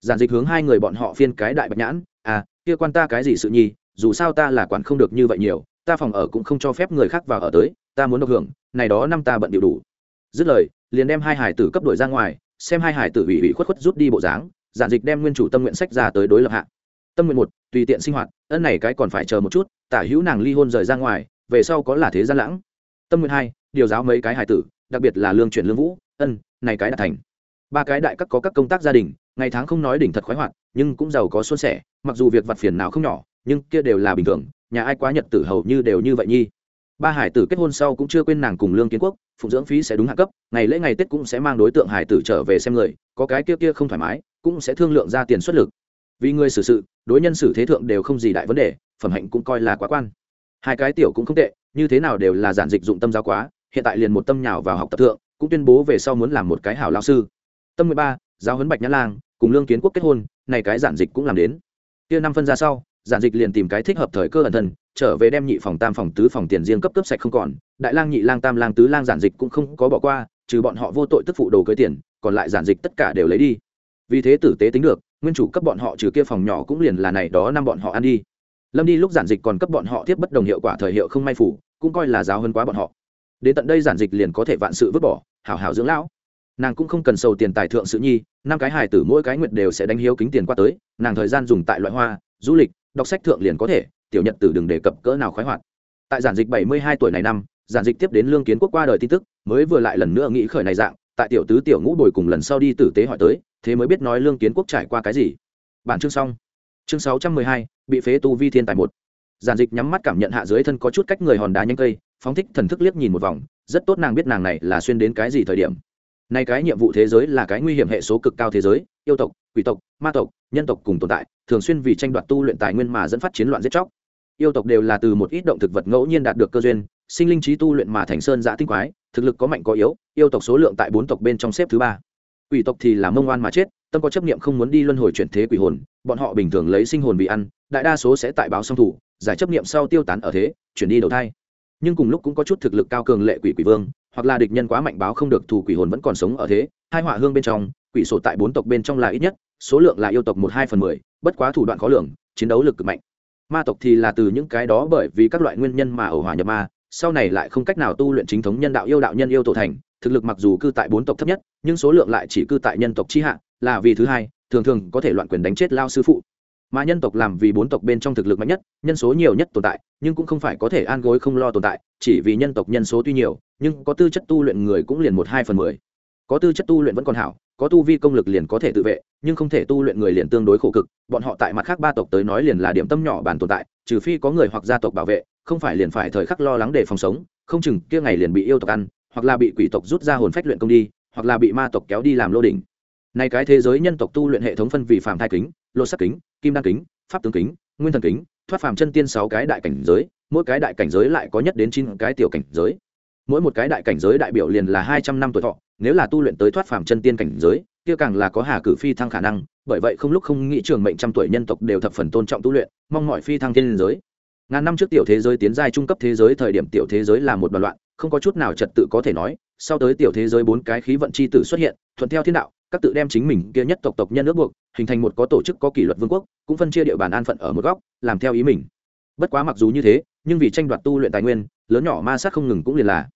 Giản dịch hướng hai người bọn họ phiên cái đại bạch nhãn à kia quan ta cái gì sự nhi dù sao ta là quản không được như vậy nhiều, ta phòng ở cũng không cho phép người khác vào ở tới, ta muốn được hưởng, này đó năm ta bận điệu đủ. Dứt lời, liền đem hai hải tử cấp đổi ra ngoài, xem hai hải tử ủy ủy khuất khuất rút đi bộ dáng, giản dịch đem nguyên chủ tâm nguyện sách ra tới đối lập hạ. Tâm nguyện một, tùy tiện sinh hoạt, ân này cái còn phải chờ một chút, tả hữu nàng ly hôn rời ra ngoài, về sau có là thế gian lãng tâm nguyện hai, điều giáo mấy cái hải tử, đặc biệt là lương chuyển lương vũ, ân, này cái đã thành. Ba cái đại các có các công tác gia đình, ngày tháng không nói đỉnh thật khoái hoạt, nhưng cũng giàu có xuân sẻ, mặc dù việc vặt phiền nào không nhỏ, nhưng kia đều là bình thường, nhà ai quá nhật tử hầu như đều như vậy nhi. Ba hải tử kết hôn sau cũng chưa quên nàng cùng lương kiến quốc, phụng dưỡng phí sẽ đúng hạ cấp, ngày lễ ngày tết cũng sẽ mang đối tượng hải tử trở về xem người, có cái kia kia không thoải mái, cũng sẽ thương lượng ra tiền xuất lực. Vì người xử sự, đối nhân xử thế thượng đều không gì đại vấn đề, phẩm hạnh cũng coi là quá quan. Hai cái tiểu cũng không tệ như thế nào đều là giản dịch dụng tâm giáo quá, hiện tại liền một tâm nhào vào học tập thượng, cũng tuyên bố về sau muốn làm một cái hảo lao sư. Tâm mười ba, giáo huấn bạch nhã lang, cùng lương kiến quốc kết hôn, này cái giản dịch cũng làm đến. Kia năm phân ra sau, giản dịch liền tìm cái thích hợp thời cơ ẩn thân, trở về đem nhị phòng tam phòng tứ phòng tiền riêng cấp cấp sạch không còn, đại lang, nhị lang, tam lang, tứ lang giản dịch cũng không có bỏ qua, trừ bọn họ vô tội tức phụ đồ cưới tiền, còn lại giản dịch tất cả đều lấy đi. Vì thế tử tế tính được, nguyên chủ cấp bọn họ trừ kia phòng nhỏ cũng liền là này đó năm bọn họ ăn đi lâm đi lúc giản dịch còn cấp bọn họ tiếp bất đồng hiệu quả thời hiệu không may phủ, cũng coi là giáo hơn quá bọn họ. Đến tận đây giản dịch liền có thể vạn sự vứt bỏ, hảo hảo dưỡng lão. Nàng cũng không cần sầu tiền tài thượng sự nhi, năm cái hài tử mỗi cái nguyện đều sẽ đánh hiếu kính tiền qua tới, nàng thời gian dùng tại loại hoa, du lịch, đọc sách thượng liền có thể, tiểu nhật tử đừng đề cập cỡ nào khoái hoạt. Tại giản dịch bảy mươi hai tuổi này năm, giản dịch tiếp đến lương kiến quốc qua đời tin tức, mới vừa lại lần nữa nghĩ khởi này dạng, tại tiểu tứ tiểu ngũ bồi cùng lần sau đi tử tế hỏi tới, thế mới biết nói lương kiến quốc trải qua cái gì. Bản chương xong chương sáu trăm mười hai, bị phế tu vi thiên tài một. Giản dịch nhắm mắt cảm nhận hạ dưới thân có chút cách người hòn đá nhanh cây, phóng thích thần thức liếc nhìn một vòng, rất tốt nàng biết nàng này là xuyên đến cái gì thời điểm. Nay cái nhiệm vụ thế giới là cái nguy hiểm hệ số cực cao thế giới, yêu tộc, quỷ tộc, ma tộc, nhân tộc cùng tồn tại, thường xuyên vì tranh đoạt tu luyện tài nguyên mà dẫn phát chiến loạn giết chóc. Yêu tộc đều là từ một ít động thực vật ngẫu nhiên đạt được cơ duyên, sinh linh trí tu luyện mà thành sơn giã tinh quái, thực lực có mạnh có yếu, yêu tộc số lượng tại bốn tộc bên trong xếp thứ ba. Quỷ tộc thì là mông oan mà chết tâm có chấp niệm không muốn đi luân hồi chuyển thế quỷ hồn, bọn họ bình thường lấy sinh hồn bị ăn, đại đa số sẽ tại báo song thủ, giải chấp niệm sau tiêu tán ở thế, chuyển đi đầu thai. Nhưng cùng lúc cũng có chút thực lực cao cường lệ quỷ quỷ vương, hoặc là địch nhân quá mạnh báo không được thù quỷ hồn vẫn còn sống ở thế, hai họa hương bên trong, quỷ sổ tại bốn tộc bên trong là ít nhất, số lượng là yêu tộc một hai phần mười, bất quá thủ đoạn khó lường, chiến đấu lực cực mạnh. Ma tộc thì là từ những cái đó bởi vì các loại nguyên nhân mà ẩu hỏa nhập ma, sau này lại không cách nào tu luyện chính thống nhân đạo yêu đạo nhân yêu tổ thành, thực lực mặc dù cư tại bốn tộc thấp nhất, nhưng số lượng lại chỉ cư tại nhân tộc chi hạ là vì thứ hai, thường thường có thể loạn quyền đánh chết lao sư phụ. Mà nhân tộc làm vì bốn tộc bên trong thực lực mạnh nhất, nhân số nhiều nhất tồn tại, nhưng cũng không phải có thể an gối không lo tồn tại, chỉ vì nhân tộc nhân số tuy nhiều, nhưng có tư chất tu luyện người cũng liền một hai phần mười. Có tư chất tu luyện vẫn còn hảo, có tu vi công lực liền có thể tự vệ, nhưng không thể tu luyện người liền tương đối khổ cực, bọn họ tại mặt khác ba tộc tới nói liền là điểm tâm nhỏ bản tồn tại, trừ phi có người hoặc gia tộc bảo vệ, không phải liền phải thời khắc lo lắng để phòng sống, không chừng kia ngày liền bị yêu tộc ăn, hoặc là bị quỷ tộc rút ra hồn phách luyện công đi, hoặc là bị ma tộc kéo đi làm lô đỉnh này cái thế giới nhân tộc tu luyện hệ thống phân vì phàm thai kính lô sắc kính, kim đăng kính, pháp tướng kính, nguyên thần kính, thoát phàm chân tiên sáu cái đại cảnh giới, mỗi cái đại cảnh giới lại có nhất đến chín cái tiểu cảnh giới. Mỗi một cái đại cảnh giới đại biểu liền là hai trăm năm tuổi thọ, nếu là tu luyện tới thoát phàm chân tiên cảnh giới, kia càng là có hà cử phi thăng khả năng, bởi vậy không lúc không nghĩ trường mệnh trăm tuổi nhân tộc đều thập phần tôn trọng tu luyện, mong mọi phi thăng thiên giới. Ngàn năm trước tiểu thế giới tiến giai trung cấp thế giới thời điểm tiểu thế giới là một đoàn loạn, không có chút nào trật tự có thể nói, sau tới tiểu thế giới bốn cái khí vận chi tử xuất hiện, thuận theo thiên đạo các tự đem chính mình kia nhất tộc tộc nhân ước buộc, hình thành một có tổ chức, có kỷ luật vương quốc, cũng phân chia địa bàn an phận ở một góc, làm theo ý mình. Bất quá mặc dù như thế, nhưng vì tranh đoạt tu luyện tài nguyên, lớn nhỏ ma sát không ngừng cũng liền là.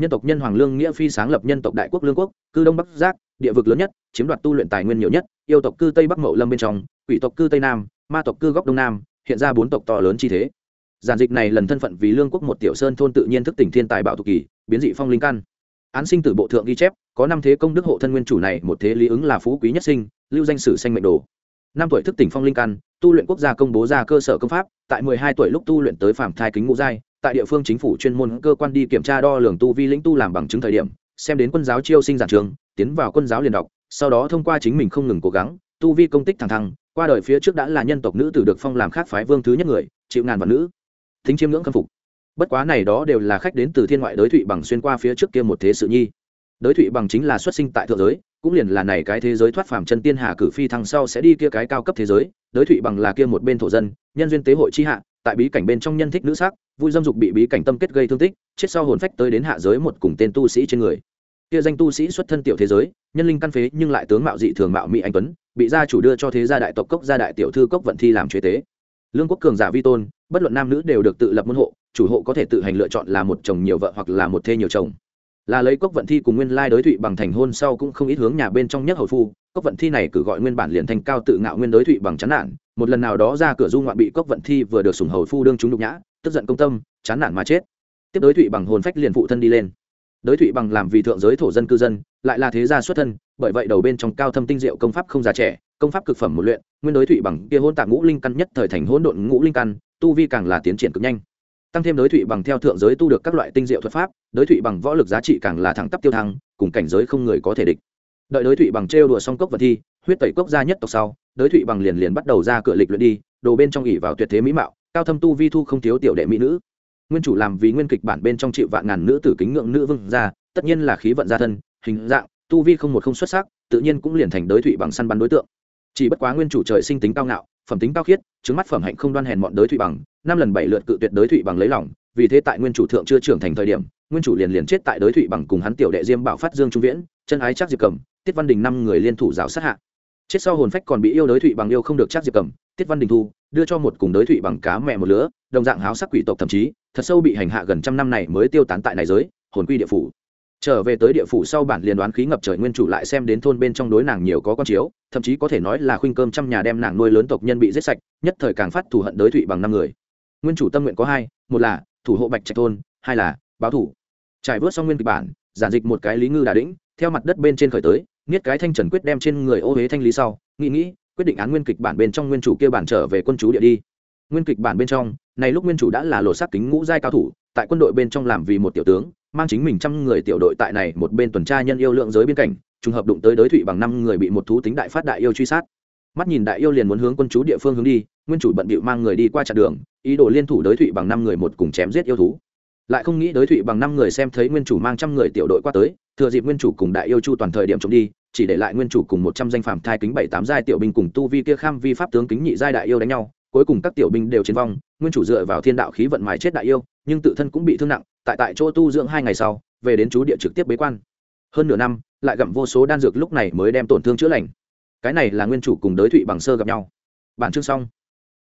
Nhân tộc nhân hoàng lương nghĩa phi sáng lập nhân tộc đại quốc lương quốc, cư đông bắc giác, địa vực lớn nhất, chiếm đoạt tu luyện tài nguyên nhiều nhất, yêu tộc cư tây bắc mậu lâm bên trong, quỷ tộc cư tây nam, ma tộc cư góc đông nam, hiện ra bốn tộc to lớn chi thế. Giản dịch này lần thân phận vì lương quốc một tiểu sơn thôn tự nhiên thức tỉnh thiên tài bảo thủ kỳ, biến dị phong linh căn án sinh tử bộ thượng ghi chép, có năm thế công đức hộ thân nguyên chủ này, một thế lý ứng là phú quý nhất sinh, lưu danh sử sanh mệnh đồ. Năm tuổi thức tỉnh phong linh căn, tu luyện quốc gia công bố ra cơ sở công pháp, tại mười hai tuổi lúc tu luyện tới phạm thai kính ngũ giai, tại địa phương chính phủ chuyên môn cơ quan đi kiểm tra đo lường tu vi lĩnh tu làm bằng chứng thời điểm, xem đến quân giáo chiêu sinh giản trường, tiến vào quân giáo liền đọc, sau đó thông qua chính mình không ngừng cố gắng, tu vi công tích thẳng thăng, qua đời phía trước đã là nhân tộc nữ tử được phong làm khác phái vương thứ nhất người, chịu ngàn vạn nữ. Thính chiêm ngưỡng khâm phục bất quá này đó đều là khách đến từ thiên ngoại đới thụy bằng xuyên qua phía trước kia một thế sự nhi. Đới thụy bằng chính là xuất sinh tại thượng giới, cũng liền là này cái thế giới thoát phàm chân tiên hà cử phi thăng sau sẽ đi kia cái cao cấp thế giới. Đới thụy bằng là kia một bên thổ dân, nhân duyên tế hội chi hạ, tại bí cảnh bên trong nhân thích nữ sắc, vui dâm dục bị bí cảnh tâm kết gây thương tích, chết sau hồn phách tới đến hạ giới một cùng tên tu sĩ trên người. Kia danh tu sĩ xuất thân tiểu thế giới, nhân linh căn phế nhưng lại tướng mạo dị thường mạo mỹ anh tuấn, bị gia chủ đưa cho thế gia đại tộc cốc gia đại tiểu thư cốc vận thi làm chế tế. Lương quốc cường giả vi tôn bất luận nam nữ đều được tự lập môn hộ, chủ hộ có thể tự hành lựa chọn là một chồng nhiều vợ hoặc là một thê nhiều chồng. Là lấy cốc vận thi cùng nguyên lai đối thụy bằng thành hôn sau cũng không ít hướng nhà bên trong nhất hầu phu, cốc vận thi này cử gọi nguyên bản liền thành cao tự ngạo nguyên đối thụy bằng chán nản, một lần nào đó ra cửa du ngoạn bị cốc vận thi vừa được sủng hầu phu đương chúng nhục nhã, tức giận công tâm, chán nản mà chết. Tiếp đối thụy bằng hồn phách liền phụ thân đi lên. Đối thụy bằng làm vì thượng giới thổ dân cư dân, lại là thế gia xuất thân, bởi vậy đầu bên trong cao thâm tinh diệu công pháp không già trẻ, công pháp cực phẩm một luyện, nguyên đối thụy bằng kia hôn tạc ngũ linh căn nhất thời thành hỗn độn ngũ linh căn tu vi càng là tiến triển cực nhanh. Tăng thêm đối thụy bằng theo thượng giới tu được các loại tinh diệu thuật pháp, đối thụy bằng võ lực giá trị càng là thẳng tắp tiêu thăng, cùng cảnh giới không người có thể địch. Đợi đối thụy bằng trêu đùa song cốc vật thi, huyết tẩy cốc gia nhất tộc sau, đối thụy bằng liền liền bắt đầu ra cửa lịch luyện đi, đồ bên trong ỉ vào tuyệt thế mỹ mạo, cao thâm tu vi thu không thiếu tiểu đệ mỹ nữ. Nguyên chủ làm vì nguyên kịch bản bên trong chịu vạn ngàn nữ tử kính ngưỡng nữ vương gia tất nhiên là khí vận gia thân, hình dạng, tu vi không một không xuất sắc, tự nhiên cũng liền thành đối thụy bằng săn bắn đối tượng. Chỉ bất quá nguyên chủ trời sinh tính cao ngạo phẩm tính cao khiết chứng mắt phẩm hạnh không đoan hèn mọn đối thụy bằng, năm lần bảy lượt cự tuyệt đối thụy bằng lấy lòng, vì thế tại nguyên chủ thượng chưa trưởng thành thời điểm, nguyên chủ liền liền chết tại đới thụy bằng cùng hắn tiểu đệ diêm bảo phát dương trung viễn, chân ái chắc diệp cầm tiết văn đình năm người liên thủ rào sát hạ. Chết sau hồn phách còn bị yêu đới thụy bằng yêu không được chắc diệp cầm tiết văn đình thu, đưa cho một cùng đới thụy bằng cá mẹ một lứa, đồng dạng háo sắc quỷ tộc thậm chí, thật sâu bị hành hạ gần trăm năm này mới tiêu tán tại này giới, hồn quy địa phủ trở về tới địa phủ sau bản liền đoán khí ngập trời nguyên chủ lại xem đến thôn bên trong đối nàng nhiều có con chiếu, thậm chí có thể nói là khuynh cơm trăm nhà đem nàng nuôi lớn tộc nhân bị giết sạch, nhất thời càng phát thù hận đới thụy bằng năm người. Nguyên chủ tâm nguyện có hai, một là thủ hộ bạch trạch thôn, hai là báo thủ. Trải vớt xong nguyên kịch bản, giản dịch một cái lý ngư đà đĩnh, theo mặt đất bên trên khởi tới, nghiết cái thanh trần quyết đem trên người ô huế thanh lý sau, nghĩ nghĩ, quyết định án nguyên kịch bản bên trong nguyên chủ kia bản trở về quân chú địa đi. Nguyên kịch bản bên trong, này lúc nguyên chủ đã là lộ sắc kính ngũ giai cao thủ, tại quân đội bên trong làm vì một tiểu tướng mang chính mình trăm người tiểu đội tại này một bên tuần tra nhân yêu lượng giới biên cảnh, trùng hợp đụng tới đối thụy bằng năm người bị một thú tính đại phát đại yêu truy sát. Mắt nhìn đại yêu liền muốn hướng quân chú địa phương hướng đi, nguyên chủ bận bịu mang người đi qua chặn đường, ý đồ liên thủ đối thụy bằng năm người một cùng chém giết yêu thú. Lại không nghĩ đối thụy bằng năm người xem thấy nguyên chủ mang trăm người tiểu đội qua tới, thừa dịp nguyên chủ cùng đại yêu chu toàn thời điểm trộm đi, chỉ để lại nguyên chủ cùng một trăm danh phạm thai kính bảy tám giai tiểu binh cùng tu vi kia kham vi pháp tướng kính nhị giai đại yêu đánh nhau, cuối cùng các tiểu binh đều chiến vong, nguyên chủ dựa vào thiên đạo khí vận mài chết đại yêu, nhưng tự thân cũng bị thương nặng tại tại chỗ tu dưỡng hai ngày sau, về đến chú địa trực tiếp bế quan. Hơn nửa năm, lại gặm vô số đan dược lúc này mới đem tổn thương chữa lành. Cái này là nguyên chủ cùng đới thụy bằng sơ gặp nhau. Bản chương xong.